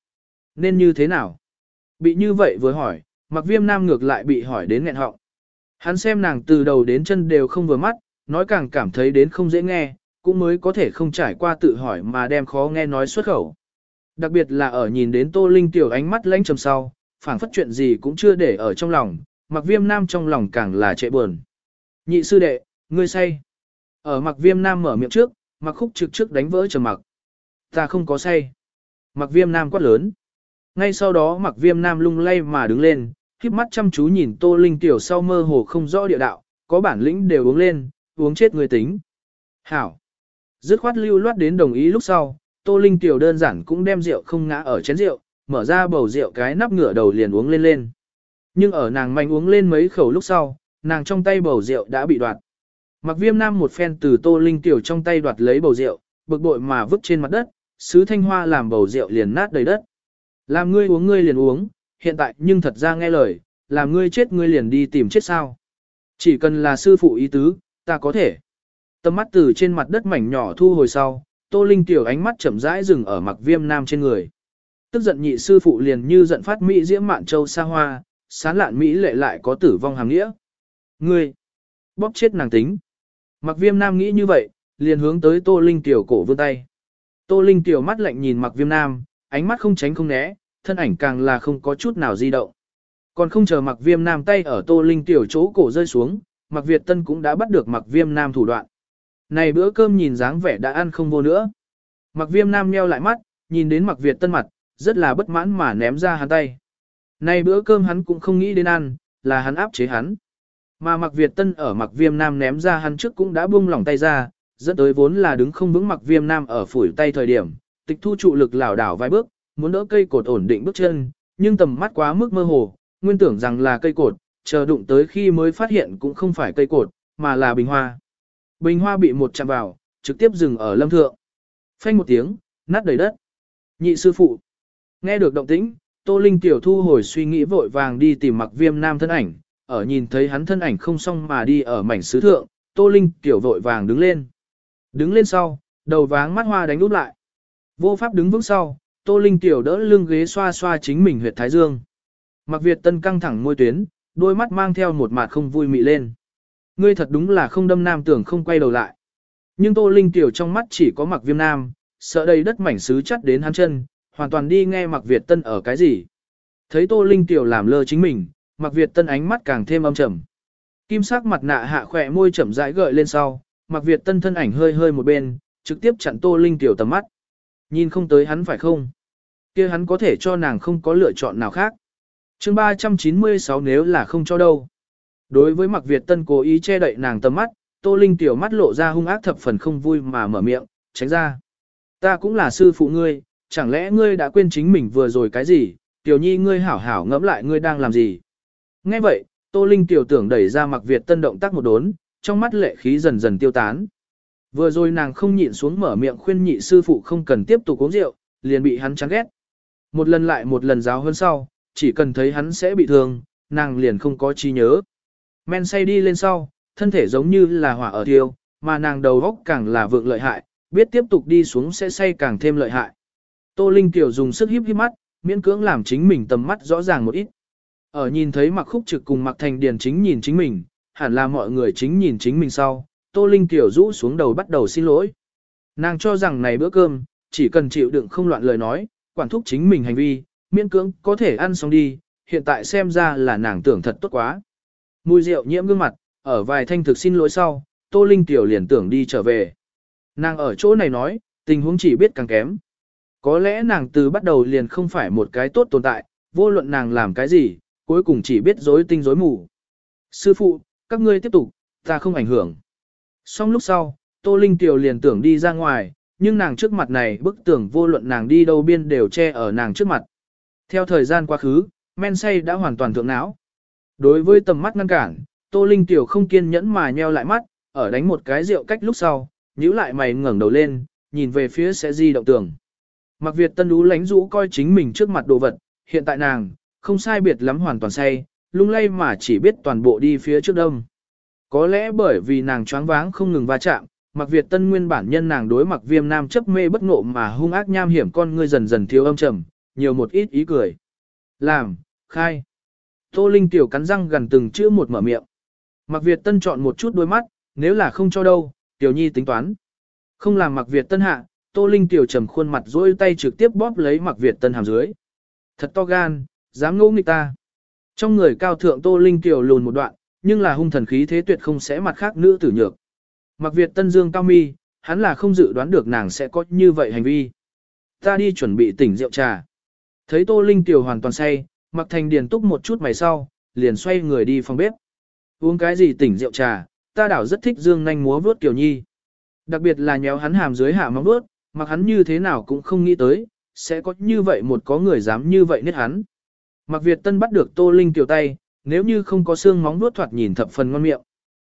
[SPEAKER 1] Nên như thế nào? Bị như vậy vừa hỏi, mặc viêm nam ngược lại bị hỏi đến nghẹn họng. Hắn xem nàng từ đầu đến chân đều không vừa mắt, nói càng cảm thấy đến không dễ nghe, cũng mới có thể không trải qua tự hỏi mà đem khó nghe nói xuất khẩu. Đặc biệt là ở nhìn đến Tô Linh tiểu ánh mắt lãnh trầm sau, phảng phất chuyện gì cũng chưa để ở trong lòng, mặc viêm nam trong lòng càng là trệ buồn. Nhị sư đệ, ngươi say. Ở mặc viêm nam mở miệng trước, mặc khúc trực trước đánh vỡ trầm mặc. Ta không có say. Mặc viêm nam quát lớn. Ngay sau đó mặc viêm nam lung lay mà đứng lên, khiếp mắt chăm chú nhìn Tô Linh tiểu sau mơ hồ không rõ địa đạo, có bản lĩnh đều uống lên, uống chết người tính. Hảo. Dứt khoát lưu loát đến đồng ý lúc sau, Tô Linh tiểu đơn giản cũng đem rượu không ngã ở chén rượu, mở ra bầu rượu cái nắp ngửa đầu liền uống lên lên. Nhưng ở nàng manh uống lên mấy khẩu lúc sau, nàng trong tay bầu rượu đã bị đoạt. Mặc viêm nam một phen từ Tô Linh tiểu trong tay đoạt lấy bầu rượu, bực bội mà vứt trên mặt đất, sứ thanh hoa làm bầu rượu liền nát đầy đất. Làm ngươi uống ngươi liền uống, hiện tại nhưng thật ra nghe lời, làm ngươi chết ngươi liền đi tìm chết sao. Chỉ cần là sư phụ ý tứ, ta có thể. Tầm mắt từ trên mặt đất mảnh nhỏ thu hồi sau, Tô Linh tiểu ánh mắt chậm rãi dừng ở mặc viêm nam trên người. Tức giận nhị sư phụ liền như giận phát Mỹ diễm mạn châu xa hoa, sán lạn Mỹ lệ lại có tử vong hàng nghĩa. Ngươi, bóp chết nàng tính. Mặc viêm nam nghĩ như vậy, liền hướng tới Tô Linh tiểu cổ vươn tay. Tô Linh tiểu mắt lạnh nhìn mặc viêm nam, ánh mắt không tránh không né, thân ảnh càng là không có chút nào di động. Còn không chờ mặc viêm nam tay ở Tô Linh tiểu chỗ cổ rơi xuống, mặc Việt Tân cũng đã bắt được mặc viêm nam thủ đoạn. Này bữa cơm nhìn dáng vẻ đã ăn không vô nữa. Mặc viêm nam nheo lại mắt, nhìn đến mặc Việt tân mặt, rất là bất mãn mà ném ra hắn tay. Này bữa cơm hắn cũng không nghĩ đến ăn, là hắn áp chế hắn. Mà mặc Việt tân ở mặc viêm nam ném ra hắn trước cũng đã buông lỏng tay ra, dẫn tới vốn là đứng không vững mặc viêm nam ở phủi tay thời điểm, tịch thu trụ lực lảo đảo vài bước, muốn đỡ cây cột ổn định bước chân, nhưng tầm mắt quá mức mơ hồ, nguyên tưởng rằng là cây cột, chờ đụng tới khi mới phát hiện cũng không phải cây cột, mà là bình hoa. Bình hoa bị một chạm vào, trực tiếp dừng ở lâm thượng. Phanh một tiếng, nát đầy đất. Nhị sư phụ. Nghe được động tĩnh, Tô Linh tiểu thu hồi suy nghĩ vội vàng đi tìm mặc viêm nam thân ảnh, ở nhìn thấy hắn thân ảnh không xong mà đi ở mảnh sứ thượng, Tô Linh tiểu vội vàng đứng lên. Đứng lên sau, đầu váng mắt hoa đánh úp lại. Vô pháp đứng vững sau, Tô Linh tiểu đỡ lưng ghế xoa xoa chính mình huyệt thái dương. Mặc Việt Tân căng thẳng môi tuyến, đôi mắt mang theo một mặt không vui mị lên. Ngươi thật đúng là không đâm nam tưởng không quay đầu lại. Nhưng Tô Linh tiểu trong mắt chỉ có Mặc Viêm Nam, sợ đây đất mảnh sứ chắt đến hắn chân, hoàn toàn đi nghe Mặc Việt Tân ở cái gì. Thấy Tô Linh tiểu làm lơ chính mình, Mặc Việt Tân ánh mắt càng thêm âm trầm. Kim sắc mặt nạ hạ khỏe môi chậm rãi gợi lên sau, Mặc Việt Tân thân ảnh hơi hơi một bên, trực tiếp chặn Tô Linh tiểu tầm mắt. Nhìn không tới hắn phải không? kia hắn có thể cho nàng không có lựa chọn nào khác. chương 396 nếu là không cho đâu. Đối với Mạc Việt Tân cố ý che đậy nàng tầm mắt, Tô Linh tiểu mắt lộ ra hung ác thập phần không vui mà mở miệng, tránh ra. Ta cũng là sư phụ ngươi, chẳng lẽ ngươi đã quên chính mình vừa rồi cái gì, tiểu nhi ngươi hảo hảo ngẫm lại ngươi đang làm gì. Nghe vậy, Tô Linh tiểu tưởng đẩy ra Mạc Việt Tân động tác một đốn, trong mắt lệ khí dần dần tiêu tán. Vừa rồi nàng không nhịn xuống mở miệng khuyên nhị sư phụ không cần tiếp tục uống rượu, liền bị hắn chán ghét. Một lần lại một lần giáo hơn sau, chỉ cần thấy hắn sẽ bị thương, nàng liền không có trí nhớ. Men say đi lên sau, thân thể giống như là hỏa ở thiêu, mà nàng đầu góc càng là vượng lợi hại, biết tiếp tục đi xuống sẽ say càng thêm lợi hại. Tô Linh Tiểu dùng sức híp híp mắt, miễn cưỡng làm chính mình tầm mắt rõ ràng một ít. Ở nhìn thấy mặc khúc trực cùng mặc thành điền chính nhìn chính mình, hẳn là mọi người chính nhìn chính mình sau, Tô Linh Tiểu rũ xuống đầu bắt đầu xin lỗi. Nàng cho rằng này bữa cơm, chỉ cần chịu đựng không loạn lời nói, quản thúc chính mình hành vi, miễn cưỡng có thể ăn xong đi, hiện tại xem ra là nàng tưởng thật tốt quá. Mùi rượu nhiễm gương mặt, ở vài thanh thực xin lỗi sau, Tô Linh Tiểu liền tưởng đi trở về. Nàng ở chỗ này nói, tình huống chỉ biết càng kém. Có lẽ nàng từ bắt đầu liền không phải một cái tốt tồn tại, vô luận nàng làm cái gì, cuối cùng chỉ biết dối tinh dối mù. Sư phụ, các ngươi tiếp tục, ta không ảnh hưởng. Xong lúc sau, Tô Linh Tiểu liền tưởng đi ra ngoài, nhưng nàng trước mặt này bức tưởng vô luận nàng đi đâu biên đều che ở nàng trước mặt. Theo thời gian quá khứ, men say đã hoàn toàn thượng não. Đối với tầm mắt ngăn cản, Tô Linh Tiểu không kiên nhẫn mà nheo lại mắt, ở đánh một cái rượu cách lúc sau, nhíu lại mày ngẩng đầu lên, nhìn về phía sẽ di động tường. Mặc Việt Tân ú lánh rũ coi chính mình trước mặt đồ vật, hiện tại nàng, không sai biệt lắm hoàn toàn say, lung lay mà chỉ biết toàn bộ đi phía trước đông. Có lẽ bởi vì nàng choáng váng không ngừng va chạm, Mặc Việt Tân nguyên bản nhân nàng đối mặc viêm nam chấp mê bất ngộ mà hung ác nham hiểm con ngươi dần dần thiếu âm trầm, nhiều một ít ý cười. Làm, khai. Tô Linh tiểu cắn răng gần từng chữ một mở miệng. Mặc Việt Tân chọn một chút đôi mắt, nếu là không cho đâu, tiểu nhi tính toán. Không làm Mặc Việt Tân hạ, Tô Linh tiểu trầm khuôn mặt dối tay trực tiếp bóp lấy Mặc Việt Tân hàm dưới. Thật to gan, dám ngỗ nghịch ta. Trong người cao thượng Tô Linh tiểu lùn một đoạn, nhưng là hung thần khí thế tuyệt không sẽ mặt khác nữ tử nhược. Mặc Việt Tân Dương cao mi, hắn là không dự đoán được nàng sẽ có như vậy hành vi. Ta đi chuẩn bị tỉnh rượu trà. Thấy Tô Linh tiểu hoàn toàn say, Mặc Thành Điền túc một chút mày sau, liền xoay người đi phòng bếp. Uống cái gì tỉnh rượu trà, ta đảo rất thích dương nhanh múa vướt tiểu Nhi. Đặc biệt là nhéo hắn hàm dưới hạ móng vướt, mặc hắn như thế nào cũng không nghĩ tới, sẽ có như vậy một có người dám như vậy nết hắn. Mặc Việt Tân bắt được Tô Linh tiểu tay, nếu như không có xương móng vuốt thoạt nhìn thập phần ngon miệng.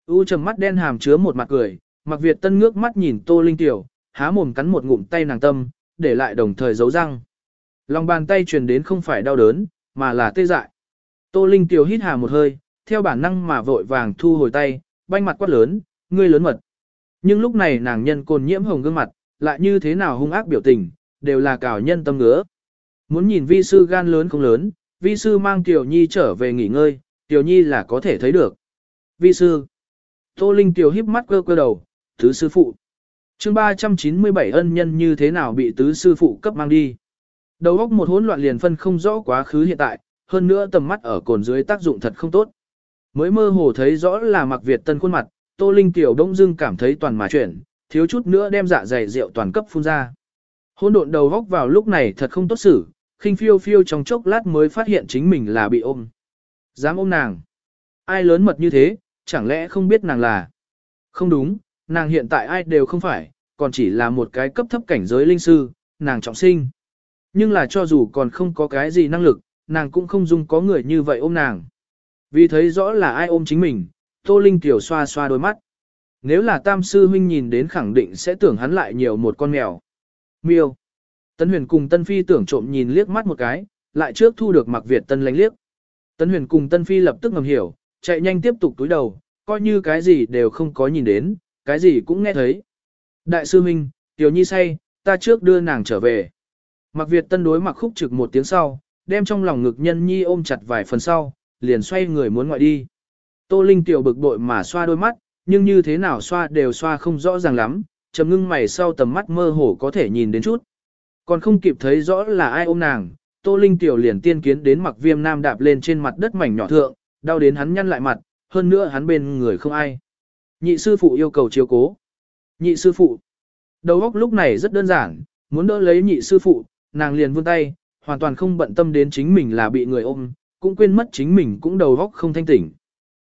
[SPEAKER 1] U trầm mắt đen hàm chứa một mặt cười, Mặc Việt Tân ngước mắt nhìn Tô Linh tiểu, há mồm cắn một ngụm tay nàng tâm, để lại đồng thời giấu răng. Lòng bàn tay truyền đến không phải đau đớn, mà là tê dại. Tô Linh tiểu hít hà một hơi, theo bản năng mà vội vàng thu hồi tay, banh mặt quát lớn, ngươi lớn mật. Nhưng lúc này nàng nhân cồn nhiễm hồng gương mặt, lại như thế nào hung ác biểu tình, đều là cảo nhân tâm ngứa. Muốn nhìn vi sư gan lớn không lớn, vi sư mang Tiểu Nhi trở về nghỉ ngơi, Tiểu Nhi là có thể thấy được. Vi sư. Tô Linh Tiểu híp mắt cơ cơ đầu, Thứ sư phụ. chương 397 ân nhân như thế nào bị tứ sư phụ cấp mang đi. Đầu óc một hỗn loạn liền phân không rõ quá khứ hiện tại, hơn nữa tầm mắt ở cồn dưới tác dụng thật không tốt. Mới mơ hồ thấy rõ là mặc Việt tân khuôn mặt, Tô Linh Tiểu đông dưng cảm thấy toàn mà chuyển, thiếu chút nữa đem dạ dày rượu toàn cấp phun ra. Hôn độn đầu óc vào lúc này thật không tốt xử, khinh phiêu phiêu trong chốc lát mới phát hiện chính mình là bị ôm. Dám ôm nàng. Ai lớn mật như thế, chẳng lẽ không biết nàng là. Không đúng, nàng hiện tại ai đều không phải, còn chỉ là một cái cấp thấp cảnh giới linh sư, nàng trọng sinh. Nhưng là cho dù còn không có cái gì năng lực, nàng cũng không dung có người như vậy ôm nàng. Vì thấy rõ là ai ôm chính mình, Tô Linh Tiểu xoa xoa đôi mắt. Nếu là tam sư huynh nhìn đến khẳng định sẽ tưởng hắn lại nhiều một con mèo. Miêu. Tân huyền cùng tân phi tưởng trộm nhìn liếc mắt một cái, lại trước thu được mặc Việt tân lánh liếc. Tân huyền cùng tân phi lập tức ngầm hiểu, chạy nhanh tiếp tục túi đầu, coi như cái gì đều không có nhìn đến, cái gì cũng nghe thấy. Đại sư huynh, tiểu nhi say, ta trước đưa nàng trở về. Mặc Việt tân đối mặc khúc trực một tiếng sau, đem trong lòng ngực nhân nhi ôm chặt vài phần sau, liền xoay người muốn ngoại đi. Tô Linh tiểu bực bội mà xoa đôi mắt, nhưng như thế nào xoa đều xoa không rõ ràng lắm, trầm ngưng mày sau tầm mắt mơ hồ có thể nhìn đến chút. Còn không kịp thấy rõ là ai ôm nàng, Tô Linh tiểu liền tiên kiến đến mặc viêm nam đạp lên trên mặt đất mảnh nhỏ thượng, đau đến hắn nhăn lại mặt, hơn nữa hắn bên người không ai. Nhị sư phụ yêu cầu chiếu cố. Nhị sư phụ. Đầu óc lúc này rất đơn giản, muốn đỡ lấy nhị sư phụ, nàng liền vươn tay, hoàn toàn không bận tâm đến chính mình là bị người ôm, cũng quên mất chính mình cũng đầu góc không thanh tỉnh.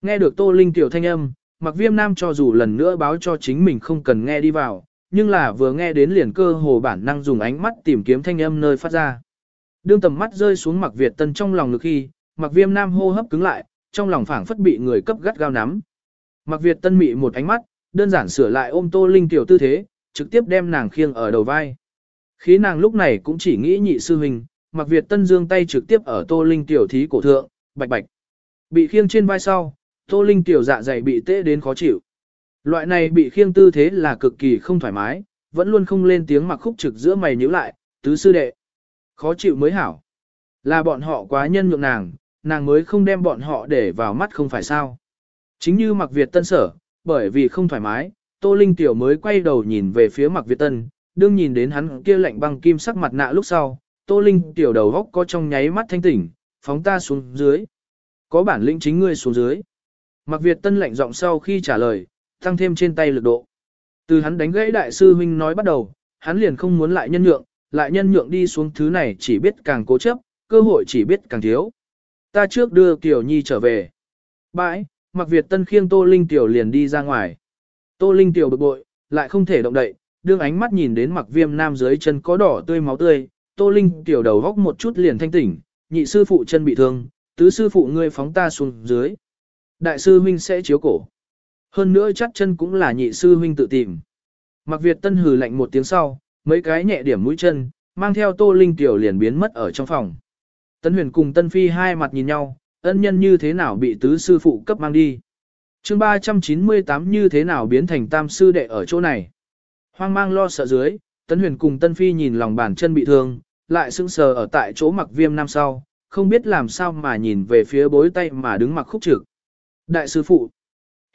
[SPEAKER 1] Nghe được Tô Linh tiểu thanh âm, Mặc Viêm Nam cho dù lần nữa báo cho chính mình không cần nghe đi vào, nhưng là vừa nghe đến liền cơ hồ bản năng dùng ánh mắt tìm kiếm thanh âm nơi phát ra. Đương tầm mắt rơi xuống Mặc Việt Tân trong lòng lực khi, Mặc Viêm Nam hô hấp cứng lại, trong lòng phảng phất bị người cấp gắt gao nắm. Mặc Việt Tân mị một ánh mắt, đơn giản sửa lại ôm Tô Linh tiểu tư thế, trực tiếp đem nàng khiêng ở đầu vai. Khí nàng lúc này cũng chỉ nghĩ nhị sư huynh, Mặc Việt Tân dương tay trực tiếp ở Tô Linh tiểu thí cổ thượng, bạch bạch. Bị khiêng trên vai sau, Tô Linh tiểu dạ dày bị tê đến khó chịu. Loại này bị khiêng tư thế là cực kỳ không thoải mái, vẫn luôn không lên tiếng mặc khúc trực giữa mày nhíu lại, tứ sư đệ. Khó chịu mới hảo. Là bọn họ quá nhân nhượng nàng, nàng mới không đem bọn họ để vào mắt không phải sao. Chính như mặc Việt tân sở, bởi vì không thoải mái, Tô Linh tiểu mới quay đầu nhìn về phía mặc Việt tân, đương nhìn đến hắn kia lạnh băng kim sắc mặt nạ lúc sau, Tô Linh tiểu đầu góc có trong nháy mắt thanh tỉnh, phóng ta xuống dưới. Có bản lĩnh chính ngươi xuống dưới. Mặc Việt Tân lạnh giọng sau khi trả lời, tăng thêm trên tay lực độ. Từ hắn đánh gãy đại sư huynh nói bắt đầu, hắn liền không muốn lại nhân nhượng, lại nhân nhượng đi xuống thứ này chỉ biết càng cố chấp, cơ hội chỉ biết càng thiếu. Ta trước đưa Kiều Nhi trở về. Bãi, Mặc Việt Tân khiêng Tô Linh Tiểu liền đi ra ngoài. Tô Linh Tiểu bực bội, lại không thể động đậy, đương ánh mắt nhìn đến Mặc Viêm Nam dưới chân có đỏ tươi máu tươi, Tô Linh Tiểu đầu góc một chút liền thanh tỉnh, nhị sư phụ chân bị thương, tứ sư phụ ngươi phóng ta xuống dưới. Đại sư huynh sẽ chiếu cổ. Hơn nữa chắc chân cũng là nhị sư huynh tự tìm. Mặc Việt Tân hừ lạnh một tiếng sau, mấy cái nhẹ điểm mũi chân, mang theo Tô Linh Tiểu liền biến mất ở trong phòng. Tân huyền cùng Tân Phi hai mặt nhìn nhau, ân nhân như thế nào bị tứ sư phụ cấp mang đi. chương 398 như thế nào biến thành tam sư đệ ở chỗ này. Hoang mang lo sợ dưới, tấn huyền cùng Tân Phi nhìn lòng bàn chân bị thương, lại sững sờ ở tại chỗ mặc viêm nam sau, không biết làm sao mà nhìn về phía bối tay mà đứng mặc khúc trực. Đại sư phụ,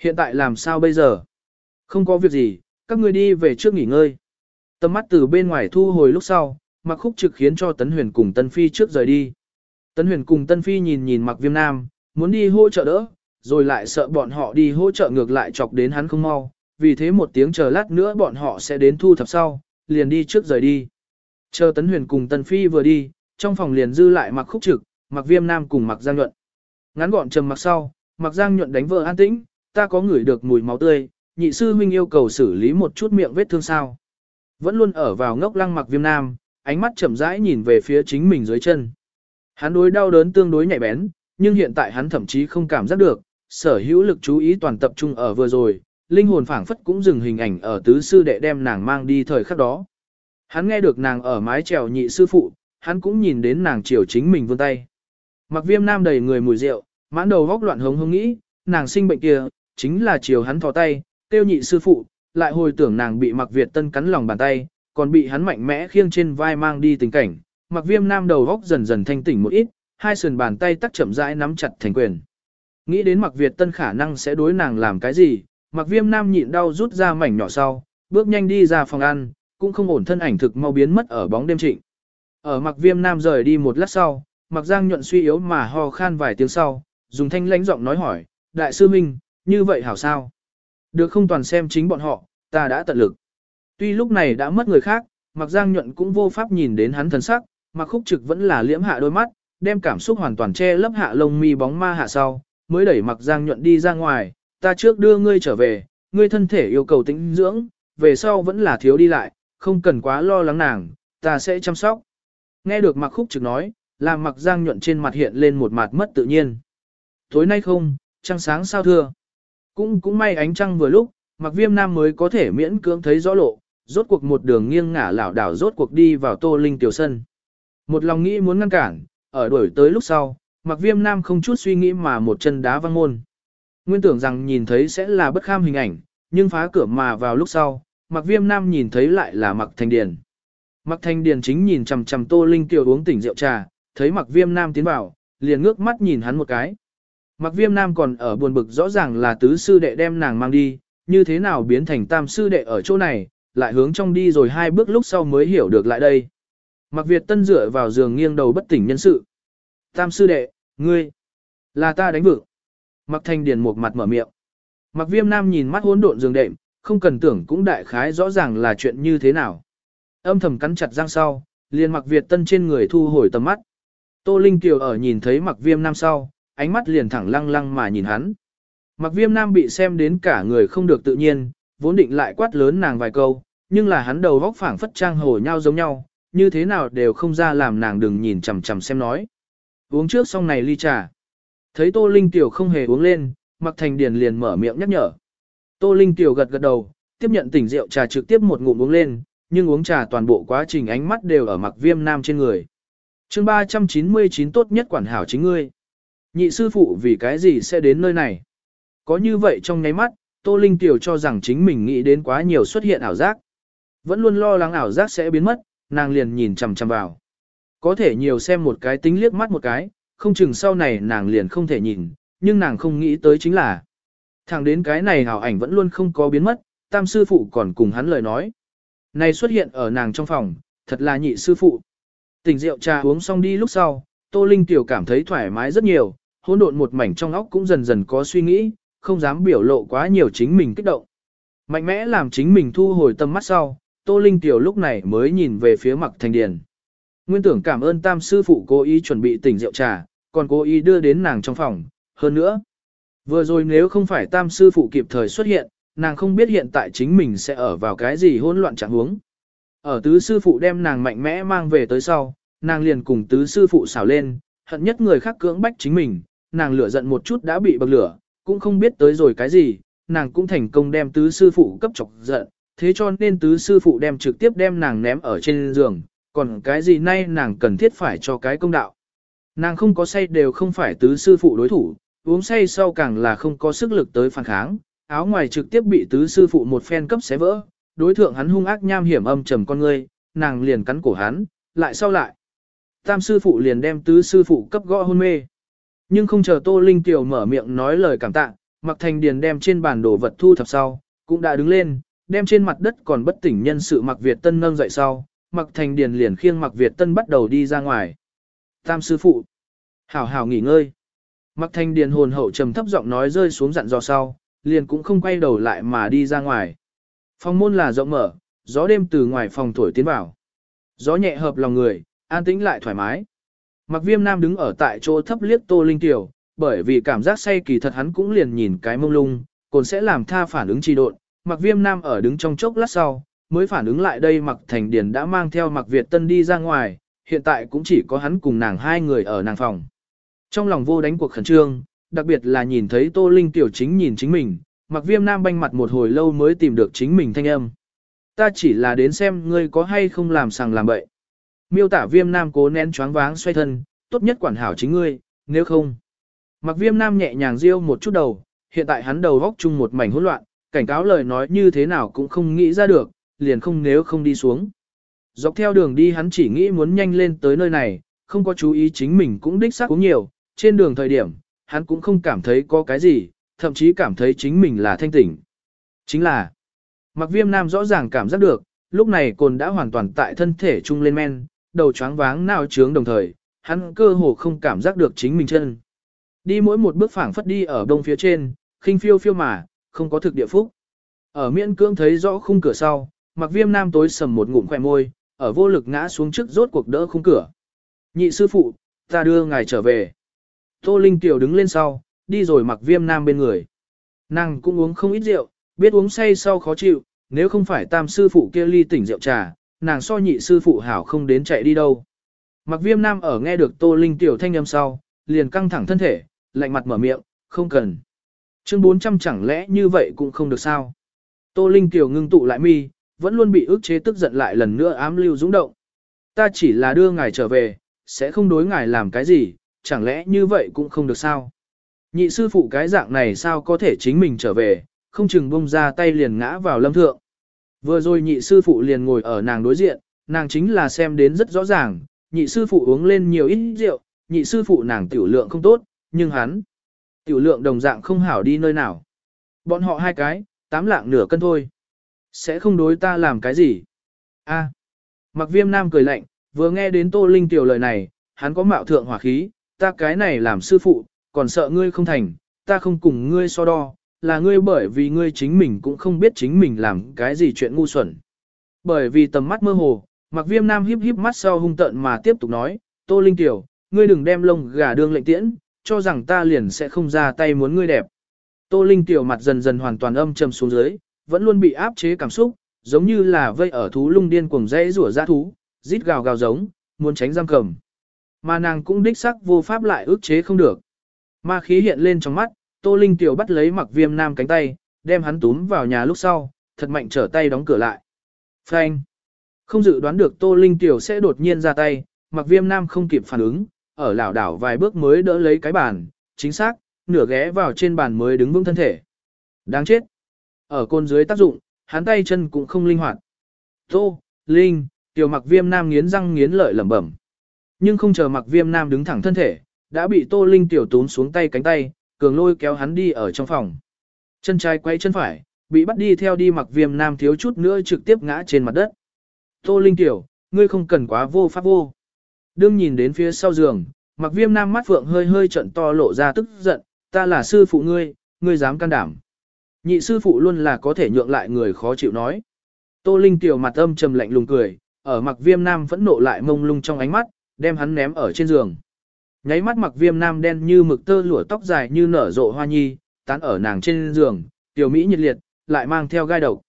[SPEAKER 1] hiện tại làm sao bây giờ? Không có việc gì, các ngươi đi về trước nghỉ ngơi. Tầm mắt từ bên ngoài thu hồi lúc sau, mặc khúc trực khiến cho Tấn Huyền cùng Tân Phi trước rời đi. Tấn Huyền cùng Tân Phi nhìn nhìn mặc viêm nam, muốn đi hỗ trợ đỡ, rồi lại sợ bọn họ đi hỗ trợ ngược lại chọc đến hắn không mau, vì thế một tiếng chờ lát nữa bọn họ sẽ đến thu thập sau, liền đi trước rời đi. Chờ Tấn Huyền cùng Tân Phi vừa đi, trong phòng liền dư lại mặc khúc trực, mặc viêm nam cùng mặc giang nhuận. Ngắn gọn trầm mặc sau, mặc giang nhuận đánh vợ an tĩnh, ta có ngửi được mùi máu tươi, nhị sư huynh yêu cầu xử lý một chút miệng vết thương sao. Vẫn luôn ở vào ngốc lăng mặc viêm nam, ánh mắt chậm rãi nhìn về phía chính mình dưới chân. Hắn đối đau đớn tương đối nhạy bén, nhưng hiện tại hắn thậm chí không cảm giác được, sở hữu lực chú ý toàn tập trung ở vừa rồi, linh hồn phảng phất cũng dừng hình ảnh ở tứ sư đệ đem nàng mang đi thời khắc đó. Hắn nghe được nàng ở mái trèo nhị sư phụ, hắn cũng nhìn đến nàng chiều chính mình vươn tay. Mặc viêm nam đầy người mùi rượu, mãn đầu góc loạn hống hống nghĩ, nàng sinh bệnh kia, chính là chiều hắn thò tay, tiêu nhị sư phụ, lại hồi tưởng nàng bị mặc Việt tân cắn lòng bàn tay, còn bị hắn mạnh mẽ khiêng trên vai mang đi tình cảnh. Mặc viêm nam đầu góc dần dần thanh tỉnh một ít, hai sườn bàn tay tắc chậm rãi nắm chặt thành quyền. Nghĩ đến mặc Việt tân khả năng sẽ đối nàng làm cái gì, mặc viêm nam nhịn đau rút ra mảnh nhỏ sau, bước nhanh đi ra phòng ăn, cũng không ổn thân ảnh thực mau biến mất ở bóng đêm trịnh. Ở mặc viêm nam rời đi một lát sau, mặc giang nhuận suy yếu mà ho khan vài tiếng sau, dùng thanh lãnh giọng nói hỏi, đại sư minh, như vậy hảo sao? Được không toàn xem chính bọn họ, ta đã tận lực. Tuy lúc này đã mất người khác, mặc giang nhuận cũng vô pháp nhìn đến hắn thần sắc, mà khúc trực vẫn là liễm hạ đôi mắt, đem cảm xúc hoàn toàn che lấp hạ lông mi bóng ma hạ sau, mới đẩy mặc giang nhuận đi ra ngoài, ta trước đưa ngươi trở về, ngươi thân thể yêu cầu tĩnh dưỡng, về sau vẫn là thiếu đi lại, không cần quá lo lắng nàng, ta sẽ chăm sóc. Nghe được mặc khúc trực nói, làm mặc giang nhuận trên mặt hiện lên một mặt mất tự nhiên. Tối nay không, trăng sáng sao thưa. Cũng cũng may ánh trăng vừa lúc, mặc viêm nam mới có thể miễn cưỡng thấy rõ lộ, rốt cuộc một đường nghiêng ngả lảo đảo rốt cuộc đi vào tô linh tiểu sân. Một lòng nghĩ muốn ngăn cản, ở đuổi tới lúc sau, mặc viêm nam không chút suy nghĩ mà một chân đá văng môn. Nguyên tưởng rằng nhìn thấy sẽ là bất kham hình ảnh, nhưng phá cửa mà vào lúc sau, mặc viêm nam nhìn thấy lại là mặc thành điền. Mặc thành điền chính nhìn chằm chằm tô linh Kiều uống tỉnh rượu trà, thấy mặc viêm nam tiến vào, liền ngước mắt nhìn hắn một cái. Mặc viêm nam còn ở buồn bực rõ ràng là tứ sư đệ đem nàng mang đi, như thế nào biến thành tam sư đệ ở chỗ này, lại hướng trong đi rồi hai bước lúc sau mới hiểu được lại đây. Mặc Việt Tân dựa vào giường nghiêng đầu bất tỉnh nhân sự. Tam sư đệ, ngươi, là ta đánh vựng. Mặc Thanh Điền một mặt mở miệng. Mặc Viêm Nam nhìn mắt hỗn độn giường đệm, không cần tưởng cũng đại khái rõ ràng là chuyện như thế nào. Âm thầm cắn chặt răng sau, liền Mặc Việt Tân trên người thu hồi tầm mắt. Tô Linh Kiều ở nhìn thấy Mặc Viêm Nam sau, ánh mắt liền thẳng lăng lăng mà nhìn hắn. Mặc Viêm Nam bị xem đến cả người không được tự nhiên, vốn định lại quát lớn nàng vài câu, nhưng là hắn đầu vóc phảng phất trang hồ nhau giống nhau, như thế nào đều không ra làm nàng đừng nhìn chằm chằm xem nói. Uống trước xong này ly trà. Thấy Tô Linh Tiểu không hề uống lên, Mặc Thành Điền liền mở miệng nhắc nhở. Tô Linh Tiểu gật gật đầu, tiếp nhận tỉnh rượu trà trực tiếp một ngụm uống lên, nhưng uống trà toàn bộ quá trình ánh mắt đều ở Mặc Viêm Nam trên người. Chương 399 tốt nhất quản hảo chính ngươi. Nhị sư phụ vì cái gì sẽ đến nơi này? Có như vậy trong nháy mắt, Tô Linh Tiểu cho rằng chính mình nghĩ đến quá nhiều xuất hiện ảo giác. Vẫn luôn lo lắng ảo giác sẽ biến mất, nàng liền nhìn chằm chằm vào. Có thể nhiều xem một cái tính liếc mắt một cái, không chừng sau này nàng liền không thể nhìn, nhưng nàng không nghĩ tới chính là. Thẳng đến cái này hảo ảnh vẫn luôn không có biến mất, tam sư phụ còn cùng hắn lời nói. Này xuất hiện ở nàng trong phòng, thật là nhị sư phụ. Tỉnh rượu trà uống xong đi lúc sau, Tô Linh Tiểu cảm thấy thoải mái rất nhiều, hỗn độn một mảnh trong óc cũng dần dần có suy nghĩ, không dám biểu lộ quá nhiều chính mình kích động. Mạnh mẽ làm chính mình thu hồi tâm mắt sau, Tô Linh Tiểu lúc này mới nhìn về phía Mặc Thành Điền. Nguyên tưởng cảm ơn tam sư phụ cố ý chuẩn bị tỉnh rượu trà, còn cố ý đưa đến nàng trong phòng, hơn nữa. Vừa rồi nếu không phải tam sư phụ kịp thời xuất hiện, nàng không biết hiện tại chính mình sẽ ở vào cái gì hỗn loạn trạng huống. Ở tứ sư phụ đem nàng mạnh mẽ mang về tới sau, nàng liền cùng tứ sư phụ xảo lên, hận nhất người khác cưỡng bách chính mình, nàng lửa giận một chút đã bị bậc lửa, cũng không biết tới rồi cái gì, nàng cũng thành công đem tứ sư phụ cấp chọc giận, thế cho nên tứ sư phụ đem trực tiếp đem nàng ném ở trên giường, còn cái gì nay nàng cần thiết phải cho cái công đạo. Nàng không có say đều không phải tứ sư phụ đối thủ, uống say sau càng là không có sức lực tới phản kháng, áo ngoài trực tiếp bị tứ sư phụ một phen cấp xé vỡ, đối thượng hắn hung ác nham hiểm âm trầm con ngươi, nàng liền cắn cổ hắn, lại sau lại. Tam sư phụ liền đem tứ sư phụ cấp gõ hôn mê. Nhưng không chờ Tô Linh Tiểu mở miệng nói lời cảm tạ, Mặc Thành Điền đem trên bàn đồ vật thu thập sau, cũng đã đứng lên, đem trên mặt đất còn bất tỉnh nhân sự Mặc Việt Tân nâng dậy sau, Mặc Thành Điền liền khiêng Mặc Việt Tân bắt đầu đi ra ngoài. Tam sư phụ, hảo hảo nghỉ ngơi. Mặc Thành Điền hồn hậu trầm thấp giọng nói rơi xuống dặn dò sau, liền cũng không quay đầu lại mà đi ra ngoài. Phòng môn là rộng mở, gió đêm từ ngoài phòng thổi tiến vào. Gió nhẹ hợp lòng người, an tĩnh lại thoải mái. Mặc viêm nam đứng ở tại chỗ thấp liếc tô linh tiểu, bởi vì cảm giác say kỳ thật hắn cũng liền nhìn cái mông lung, còn sẽ làm tha phản ứng trì độn. Mặc viêm nam ở đứng trong chốc lát sau, mới phản ứng lại đây mặc thành điền đã mang theo mặc Việt Tân đi ra ngoài, hiện tại cũng chỉ có hắn cùng nàng hai người ở nàng phòng. Trong lòng vô đánh cuộc khẩn trương, đặc biệt là nhìn thấy tô linh tiểu chính nhìn chính mình, mặc viêm nam banh mặt một hồi lâu mới tìm được chính mình thanh âm. Ta chỉ là đến xem ngươi có hay không làm sàng làm bậy. Miêu tả viêm nam cố nén choáng váng xoay thân, tốt nhất quản hảo chính ngươi, nếu không. Mặc viêm nam nhẹ nhàng riêu một chút đầu, hiện tại hắn đầu góc chung một mảnh hỗn loạn, cảnh cáo lời nói như thế nào cũng không nghĩ ra được, liền không nếu không đi xuống. Dọc theo đường đi hắn chỉ nghĩ muốn nhanh lên tới nơi này, không có chú ý chính mình cũng đích xác uống nhiều, trên đường thời điểm, hắn cũng không cảm thấy có cái gì, thậm chí cảm thấy chính mình là thanh tỉnh. Chính là, mặc viêm nam rõ ràng cảm giác được, lúc này cồn đã hoàn toàn tại thân thể trung lên men, đầu choáng váng nào trướng đồng thời, hắn cơ hồ không cảm giác được chính mình chân. Đi mỗi một bước phảng phất đi ở đông phía trên, khinh phiêu phiêu mà, không có thực địa phúc. Ở miễn cưỡng thấy rõ khung cửa sau, mặc viêm nam tối sầm một ngụm khỏe môi, ở vô lực ngã xuống trước rốt cuộc đỡ khung cửa. Nhị sư phụ, ta đưa ngài trở về. Tô Linh Tiểu đứng lên sau, đi rồi mặc viêm nam bên người. Nàng cũng uống không ít rượu, biết uống say sau khó chịu, nếu không phải tam sư phụ kia ly tỉnh rượu trà, nàng so nhị sư phụ hảo không đến chạy đi đâu. Mặc viêm nam ở nghe được tô linh tiểu thanh âm sau, liền căng thẳng thân thể, lạnh mặt mở miệng, không cần. Chương 400 chẳng lẽ như vậy cũng không được sao. Tô Linh Tiểu ngưng tụ lại mi, vẫn luôn bị ức chế tức giận lại lần nữa ám lưu dũng động. Ta chỉ là đưa ngài trở về, sẽ không đối ngài làm cái gì, chẳng lẽ như vậy cũng không được sao? Nhị sư phụ cái dạng này sao có thể chính mình trở về, không chừng bông ra tay liền ngã vào lâm thượng. Vừa rồi nhị sư phụ liền ngồi ở nàng đối diện, nàng chính là xem đến rất rõ ràng, nhị sư phụ uống lên nhiều ít rượu, nhị sư phụ nàng tiểu lượng không tốt, nhưng hắn, tiểu lượng đồng dạng không hảo đi nơi nào. Bọn họ hai cái, tám lạng nửa cân thôi. Sẽ không đối ta làm cái gì. a à. mặc viêm nam cười lạnh, vừa nghe đến tô linh tiểu lời này, hắn có mạo thượng hỏa khí, ta cái này làm sư phụ, còn sợ ngươi không thành, ta không cùng ngươi so đo, là ngươi bởi vì ngươi chính mình cũng không biết chính mình làm cái gì chuyện ngu xuẩn. Bởi vì tầm mắt mơ hồ, mặc viêm nam híp híp mắt sau hung tận mà tiếp tục nói, Tô Linh Tiểu, ngươi đừng đem lông gà đương lệnh tiễn, cho rằng ta liền sẽ không ra tay muốn ngươi đẹp. Tô Linh Tiểu mặt dần dần hoàn toàn âm trầm xuống dưới, vẫn luôn bị áp chế cảm xúc, giống như là vây ở thú lung điên cuồng dãy rủa ra thú, rít gào gào giống, muốn tránh giam cầm. Mà nàng cũng đích sắc vô pháp lại ức chế không được. Ma khí hiện lên trong mắt, Tô Linh Tiểu bắt lấy mặc viêm nam cánh tay, đem hắn túm vào nhà lúc sau, thật mạnh trở tay đóng cửa lại. Phanh! Không dự đoán được Tô Linh Tiểu sẽ đột nhiên ra tay, mặc viêm nam không kịp phản ứng, ở lảo đảo vài bước mới đỡ lấy cái bàn, chính xác, nửa ghé vào trên bàn mới đứng vững thân thể. Đáng chết! Ở côn dưới tác dụng, hắn tay chân cũng không linh hoạt. Tô, Linh, Tiểu mặc viêm nam nghiến răng nghiến lợi lẩm bẩm. Nhưng không chờ mặc viêm nam đứng thẳng thân thể, đã bị Tô Linh Tiểu tún xuống tay cánh tay, cường lôi kéo hắn đi ở trong phòng. Chân trái quay chân phải, bị bắt đi theo đi mặc viêm nam thiếu chút nữa trực tiếp ngã trên mặt đất. Tô Linh Tiểu, ngươi không cần quá vô pháp vô. Đương nhìn đến phía sau giường, mặc viêm nam mắt phượng hơi hơi trận to lộ ra tức giận, ta là sư phụ ngươi, ngươi dám can đảm. Nhị sư phụ luôn là có thể nhượng lại người khó chịu nói. Tô Linh Tiểu mặt âm trầm lạnh lùng cười, ở mặc viêm nam vẫn nộ lại mông lung trong ánh mắt, đem hắn ném ở trên giường. Nháy mắt mặc viêm nam đen như mực tơ lụa tóc dài như nở rộ hoa nhi, tán ở nàng trên giường, tiểu mỹ nhiệt liệt, lại mang theo gai độc.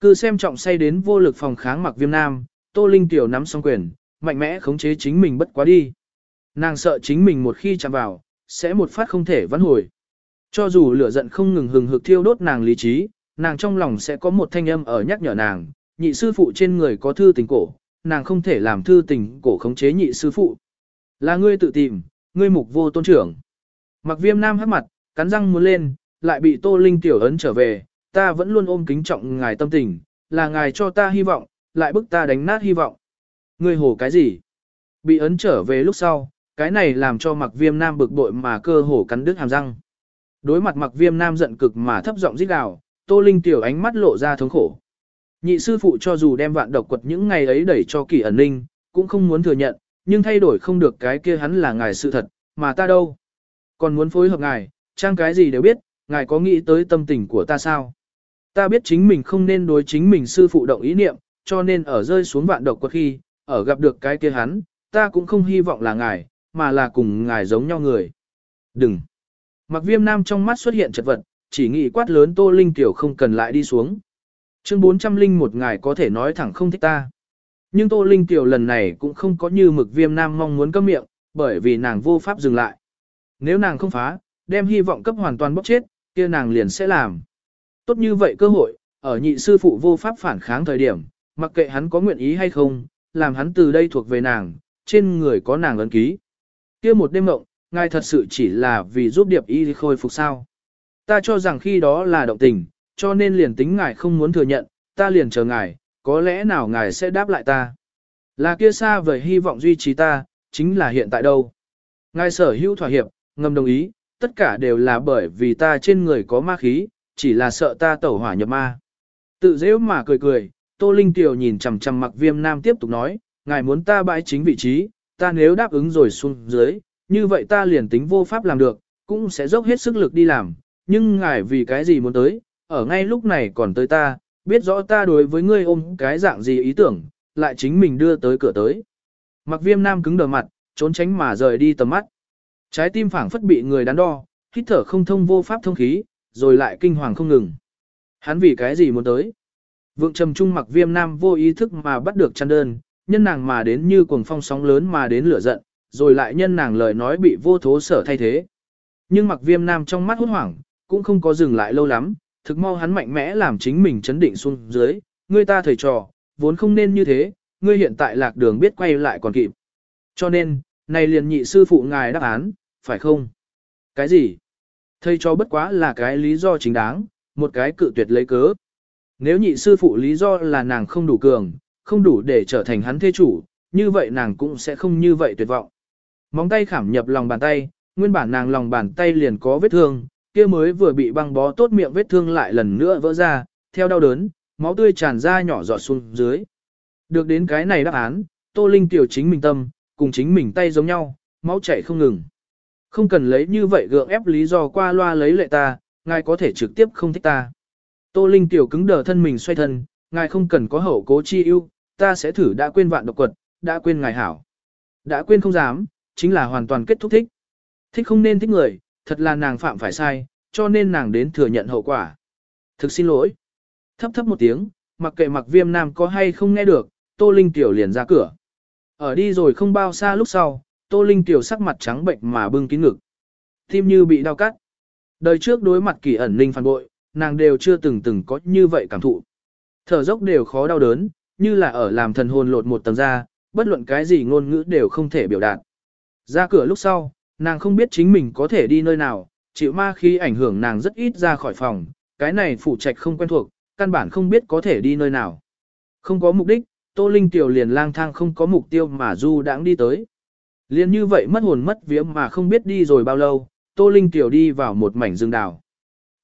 [SPEAKER 1] Cứ xem trọng say đến vô lực phòng kháng mặc viêm nam, tô linh tiểu nắm song quyền, mạnh mẽ khống chế chính mình bất quá đi. Nàng sợ chính mình một khi chạm vào, sẽ một phát không thể vãn hồi. Cho dù lửa giận không ngừng hừng hực thiêu đốt nàng lý trí, nàng trong lòng sẽ có một thanh âm ở nhắc nhở nàng, nhị sư phụ trên người có thư tình cổ, nàng không thể làm thư tình cổ khống chế nhị sư phụ. Là ngươi tự tìm, ngươi mục vô tôn trưởng. Mặc viêm nam hắc mặt, cắn răng muốn lên, lại bị tô linh tiểu ấn trở về, ta vẫn luôn ôm kính trọng ngài tâm tình, là ngài cho ta hy vọng, lại bức ta đánh nát hy vọng. Ngươi hồ cái gì? Bị ấn trở về lúc sau, cái này làm cho mặc viêm nam bực bội mà cơ hồ cắn đứt hàm răng. Đối mặt mặc viêm nam giận cực mà thấp giọng rít gào, tô linh tiểu ánh mắt lộ ra thống khổ. Nhị sư phụ cho dù đem vạn độc quật những ngày ấy đẩy cho kỳ ẩn ninh, cũng không muốn thừa nhận, nhưng thay đổi không được cái kia hắn là ngài sự thật, mà ta đâu. Còn muốn phối hợp ngài, trang cái gì đều biết, ngài có nghĩ tới tâm tình của ta sao? Ta biết chính mình không nên đối chính mình sư phụ động ý niệm, cho nên ở rơi xuống vạn độc quật khi, ở gặp được cái kia hắn, ta cũng không hy vọng là ngài, mà là cùng ngài giống nhau người. Đừng! Mặc viêm nam trong mắt xuất hiện chật vật, chỉ nghĩ quát lớn tô linh tiểu không cần lại đi xuống. Chương 400 linh một ngài có thể nói thẳng không thích ta. Nhưng Tô Linh Tiểu lần này cũng không có như mực viêm nam mong muốn cấm miệng, bởi vì nàng vô pháp dừng lại. Nếu nàng không phá, đem hy vọng cấp hoàn toàn bóc chết, kia nàng liền sẽ làm. Tốt như vậy cơ hội, ở nhị sư phụ vô pháp phản kháng thời điểm, mặc kệ hắn có nguyện ý hay không, làm hắn từ đây thuộc về nàng, trên người có nàng ấn ký. Kia một đêm mộng, ngài thật sự chỉ là vì giúp điệp y khôi phục sao. Ta cho rằng khi đó là động tình, cho nên liền tính ngài không muốn thừa nhận, ta liền chờ ngài, có lẽ nào ngài sẽ đáp lại ta. Là kia xa vời hy vọng duy trì ta, chính là hiện tại đâu. Ngài sở hữu thỏa hiệp, ngầm đồng ý, tất cả đều là bởi vì ta trên người có ma khí, chỉ là sợ ta tẩu hỏa nhập ma. Tự dễ mà cười cười, Tô Linh Tiểu nhìn chằm chằm mặc viêm nam tiếp tục nói, ngài muốn ta bãi chính vị trí, ta nếu đáp ứng rồi xuống dưới, như vậy ta liền tính vô pháp làm được, cũng sẽ dốc hết sức lực đi làm, nhưng ngài vì cái gì muốn tới, ở ngay lúc này còn tới ta, biết rõ ta đối với ngươi ôm cái dạng gì ý tưởng, lại chính mình đưa tới cửa tới. Mặc viêm nam cứng đờ mặt, trốn tránh mà rời đi tầm mắt. Trái tim phảng phất bị người đắn đo, hít thở không thông vô pháp thông khí, rồi lại kinh hoàng không ngừng. Hắn vì cái gì muốn tới? Vượng trầm trung mặc viêm nam vô ý thức mà bắt được chăn đơn, nhân nàng mà đến như cuồng phong sóng lớn mà đến lửa giận, rồi lại nhân nàng lời nói bị vô thố sở thay thế. Nhưng mặc viêm nam trong mắt hốt hoảng, cũng không có dừng lại lâu lắm, thực mau hắn mạnh mẽ làm chính mình chấn định xuống dưới, ngươi ta thầy trò, vốn không nên như thế, ngươi hiện tại lạc đường biết quay lại còn kịp. Cho nên, này liền nhị sư phụ ngài đáp án, phải không? Cái gì? Thầy cho bất quá là cái lý do chính đáng, một cái cự tuyệt lấy cớ. Nếu nhị sư phụ lý do là nàng không đủ cường, không đủ để trở thành hắn thế chủ, như vậy nàng cũng sẽ không như vậy tuyệt vọng. Móng tay khảm nhập lòng bàn tay, nguyên bản nàng lòng bàn tay liền có vết thương, kia mới vừa bị băng bó tốt miệng vết thương lại lần nữa vỡ ra, theo đau đớn, máu tươi tràn ra nhỏ giọt xuống dưới. Được đến cái này đáp án, Tô Linh tiểu chính mình tâm, cùng chính mình tay giống nhau, máu chảy không ngừng. Không cần lấy như vậy gượng ép lý do qua loa lấy lệ ta, ngài có thể trực tiếp không thích ta. Tô Linh tiểu cứng đờ thân mình xoay thân, ngài không cần có hậu cố chi ưu, ta sẽ thử đã quên vạn độc quật, đã quên ngài hảo. Đã quên không dám, chính là hoàn toàn kết thúc thích. Thích không nên thích người, thật là nàng phạm phải sai, cho nên nàng đến thừa nhận hậu quả. Thực xin lỗi. Thấp thấp một tiếng, mặc kệ mặc viêm nam có hay không nghe được, Tô Linh tiểu liền ra cửa. Ở đi rồi không bao xa lúc sau, Tô Linh tiểu sắc mặt trắng bệnh mà bưng kín ngực. Tim như bị đau cắt. Đời trước đối mặt kỳ ẩn linh phản bội, nàng đều chưa từng từng có như vậy cảm thụ. Thở dốc đều khó đau đớn, như là ở làm thần hồn lột một tầng da, bất luận cái gì ngôn ngữ đều không thể biểu đạt. Ra cửa lúc sau, nàng không biết chính mình có thể đi nơi nào, chịu ma khi ảnh hưởng nàng rất ít ra khỏi phòng, cái này phụ trạch không quen thuộc, căn bản không biết có thể đi nơi nào. Không có mục đích, Tô Linh Tiểu liền lang thang không có mục tiêu mà du đãng đi tới. Liền như vậy mất hồn mất vía mà không biết đi rồi bao lâu, Tô Linh Tiểu đi vào một mảnh rừng đào.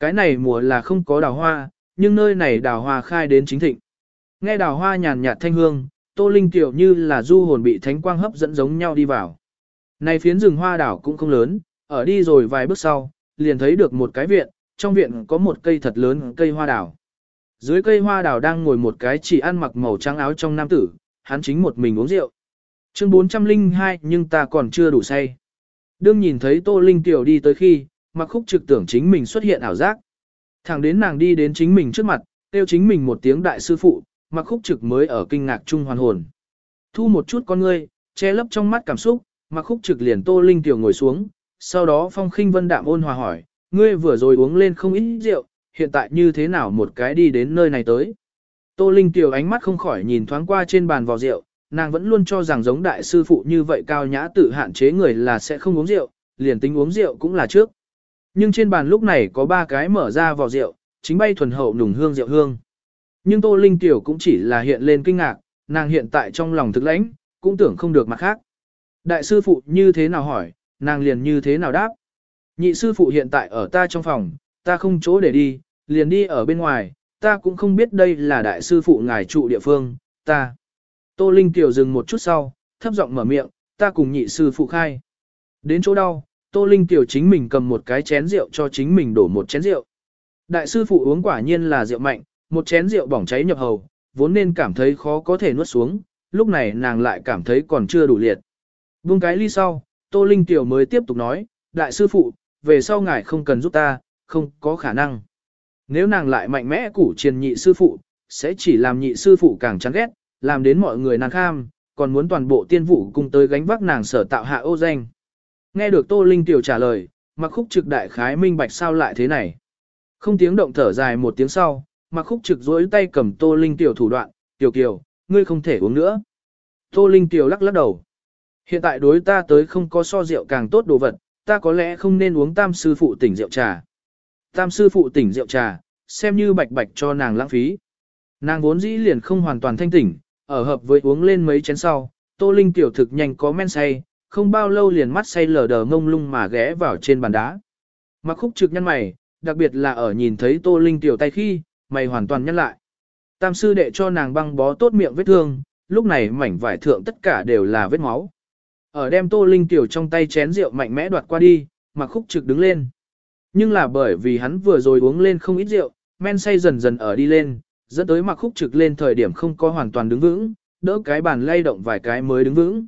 [SPEAKER 1] Cái này mùa là không có đào hoa, nhưng nơi này đào hoa khai đến chính thịnh. Nghe đào hoa nhàn nhạt thanh hương, Tô Linh Tiểu như là du hồn bị thánh quang hấp dẫn giống nhau đi vào. Này phiến rừng hoa đảo cũng không lớn, ở đi rồi vài bước sau, liền thấy được một cái viện, trong viện có một cây thật lớn cây hoa đảo. Dưới cây hoa đảo đang ngồi một cái chỉ ăn mặc màu trắng áo trong nam tử, hắn chính một mình uống rượu. Chương 402 nhưng ta còn chưa đủ say. Đương nhìn thấy Tô Linh Tiểu đi tới khi, mặc khúc trực tưởng chính mình xuất hiện ảo giác. Thẳng đến nàng đi đến chính mình trước mặt, kêu chính mình một tiếng đại sư phụ, mặc khúc trực mới ở kinh ngạc trung hoàn hồn. Thu một chút con ngươi, che lấp trong mắt cảm xúc, mặc khúc trực liền Tô Linh Tiểu ngồi xuống, sau đó phong khinh vân đạm ôn hòa hỏi, ngươi vừa rồi uống lên không ít rượu, hiện tại như thế nào một cái đi đến nơi này tới. Tô Linh Tiểu ánh mắt không khỏi nhìn thoáng qua trên bàn vò rượu, nàng vẫn luôn cho rằng giống đại sư phụ như vậy cao nhã tự hạn chế người là sẽ không uống rượu, liền tính uống rượu cũng là trước. Nhưng trên bàn lúc này có ba cái mở ra vò rượu, chính bay thuần hậu nùng hương rượu hương. Nhưng Tô Linh Tiểu cũng chỉ là hiện lên kinh ngạc, nàng hiện tại trong lòng thực lãnh, cũng tưởng không được mặt khác. Đại sư phụ như thế nào hỏi, nàng liền như thế nào đáp. Nhị sư phụ hiện tại ở ta trong phòng, ta không chỗ để đi, liền đi ở bên ngoài, ta cũng không biết đây là đại sư phụ ngài trụ địa phương, ta. Tô Linh Tiểu dừng một chút sau, thấp giọng mở miệng, ta cùng nhị sư phụ khai. Đến chỗ đau, Tô Linh Tiểu chính mình cầm một cái chén rượu cho chính mình đổ một chén rượu. Đại sư phụ uống quả nhiên là rượu mạnh, một chén rượu bỏng cháy nhập hầu, vốn nên cảm thấy khó có thể nuốt xuống, lúc này nàng lại cảm thấy còn chưa đủ liệt. Buông cái ly sau, Tô Linh Tiểu mới tiếp tục nói, đại sư phụ, về sau ngài không cần giúp ta, không có khả năng. Nếu nàng lại mạnh mẽ củ triền nhị sư phụ, sẽ chỉ làm nhị sư phụ càng chán ghét, làm đến mọi người nàng kham, còn muốn toàn bộ tiên vụ cùng tới gánh vác nàng sở tạo hạ ô danh. Nghe được Tô Linh Tiểu trả lời, mặc khúc trực đại khái minh bạch sao lại thế này. Không tiếng động thở dài một tiếng sau, mặc khúc trực dối tay cầm Tô Linh Tiểu thủ đoạn, Tiểu Kiều, ngươi không thể uống nữa. Tô Linh Tiểu lắc lắc đầu. Hiện tại đối ta tới không có so rượu càng tốt đồ vật, ta có lẽ không nên uống tam sư phụ tỉnh rượu trà. Tam sư phụ tỉnh rượu trà, xem như bạch bạch cho nàng lãng phí. Nàng vốn dĩ liền không hoàn toàn thanh tỉnh, ở hợp với uống lên mấy chén sau, Tô Linh tiểu thực nhanh có men say, không bao lâu liền mắt say lờ đờ ngông lung mà ghé vào trên bàn đá. Mặc khúc trực nhăn mày, đặc biệt là ở nhìn thấy Tô Linh tiểu tay khi, mày hoàn toàn nhăn lại. Tam sư đệ cho nàng băng bó tốt miệng vết thương, lúc này mảnh vải thượng tất cả đều là vết máu. Ở đem Tô Linh tiểu trong tay chén rượu mạnh mẽ đoạt qua đi, mặc khúc trực đứng lên. Nhưng là bởi vì hắn vừa rồi uống lên không ít rượu, men say dần dần ở đi lên, dẫn tới mặc khúc trực lên thời điểm không có hoàn toàn đứng vững, đỡ cái bàn lay động vài cái mới đứng vững.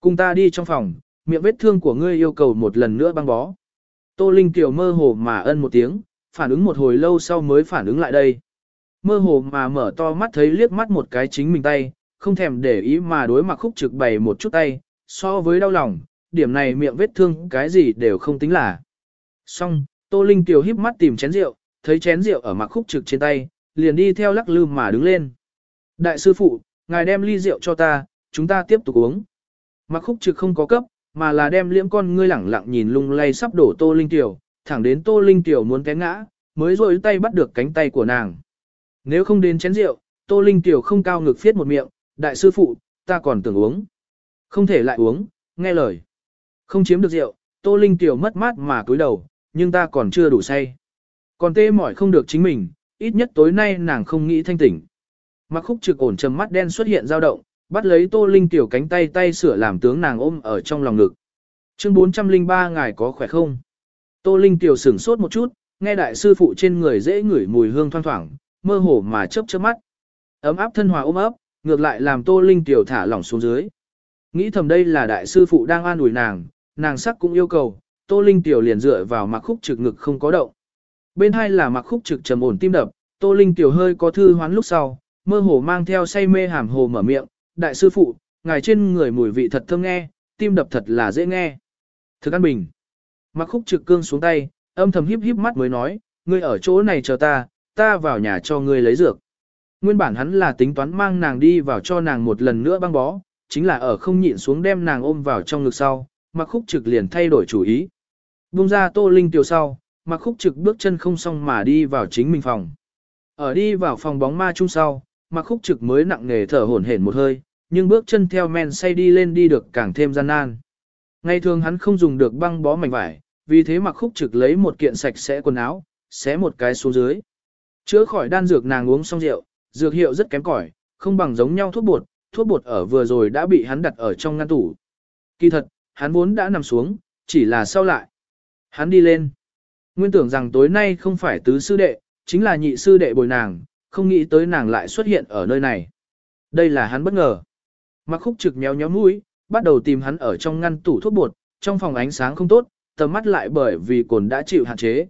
[SPEAKER 1] Cùng ta đi trong phòng, miệng vết thương của ngươi yêu cầu một lần nữa băng bó. Tô Linh tiểu mơ hồ mà ân một tiếng, phản ứng một hồi lâu sau mới phản ứng lại đây. Mơ hồ mà mở to mắt thấy liếc mắt một cái chính mình tay, không thèm để ý mà đối mặc khúc trực bày một chút tay, so với đau lòng, điểm này miệng vết thương cái gì đều không tính là. Xong, Tô Linh tiểu híp mắt tìm chén rượu, thấy chén rượu ở mặc khúc trực trên tay, liền đi theo lắc lư mà đứng lên. Đại sư phụ, ngài đem ly rượu cho ta, chúng ta tiếp tục uống. Mặc khúc trực không có cấp, mà là đem liễm con ngươi lẳng lặng nhìn lung lay sắp đổ Tô Linh Tiểu, thẳng đến Tô Linh Tiểu muốn té ngã, mới rôi tay bắt được cánh tay của nàng. Nếu không đến chén rượu, Tô Linh Tiểu không cao ngực phiết một miệng, đại sư phụ, ta còn tưởng uống. Không thể lại uống, nghe lời. Không chiếm được rượu, Tô Linh Tiểu mất mát mà cúi đầu, nhưng ta còn chưa đủ say. Còn tê mỏi không được chính mình, ít nhất tối nay nàng không nghĩ thanh tỉnh. Mặc khúc trực ổn trầm mắt đen xuất hiện dao động, bắt lấy Tô Linh Tiểu cánh tay tay sửa làm tướng nàng ôm ở trong lòng ngực. Chương 403 ngài có khỏe không? Tô Linh Tiểu sửng sốt một chút, nghe đại sư phụ trên người dễ ngửi mùi hương thoang thoảng, mơ hồ mà chớp chớp mắt. Ấm áp thân hòa ôm ấp, ngược lại làm Tô Linh Tiểu thả lỏng xuống dưới. Nghĩ thầm đây là đại sư phụ đang an ủi nàng, nàng sắc cũng yêu cầu, Tô Linh Tiểu liền dựa vào mặc khúc trực ngực không có động. Bên hai là mặc khúc trực trầm ổn tim đập, Tô Linh Tiểu hơi có thư hoán lúc sau, mơ hồ mang theo say mê hàm hồ mở miệng, đại sư phụ, ngài trên người mùi vị thật thơm nghe, tim đập thật là dễ nghe. Thực an bình. Mặc khúc trực cương xuống tay, âm thầm híp híp mắt mới nói, ngươi ở chỗ này chờ ta, ta vào nhà cho ngươi lấy dược. Nguyên bản hắn là tính toán mang nàng đi vào cho nàng một lần nữa băng bó, chính là ở không nhịn xuống đem nàng ôm vào trong ngực sau, mặc khúc trực liền thay đổi chủ ý. Bung ra tô linh tiểu sau, mặc khúc trực bước chân không xong mà đi vào chính mình phòng. Ở đi vào phòng bóng ma chung sau, mặc khúc trực mới nặng nề thở hổn hển một hơi, nhưng bước chân theo men say đi lên đi được càng thêm gian nan. Ngày thường hắn không dùng được băng bó mảnh vải, vì thế mặc khúc trực lấy một kiện sạch sẽ quần áo, xé một cái xuống dưới. Chữa khỏi đan dược nàng uống xong rượu, dược hiệu rất kém cỏi, không bằng giống nhau thuốc bột, thuốc bột ở vừa rồi đã bị hắn đặt ở trong ngăn tủ. Kỳ thật, hắn vốn đã nằm xuống, chỉ là sau lại. Hắn đi lên. Nguyên tưởng rằng tối nay không phải tứ sư đệ, chính là nhị sư đệ bồi nàng, không nghĩ tới nàng lại xuất hiện ở nơi này. Đây là hắn bất ngờ. Mặc khúc trực nhéo nhéo mũi, bắt đầu tìm hắn ở trong ngăn tủ thuốc bột, trong phòng ánh sáng không tốt, tầm mắt lại bởi vì cồn đã chịu hạn chế.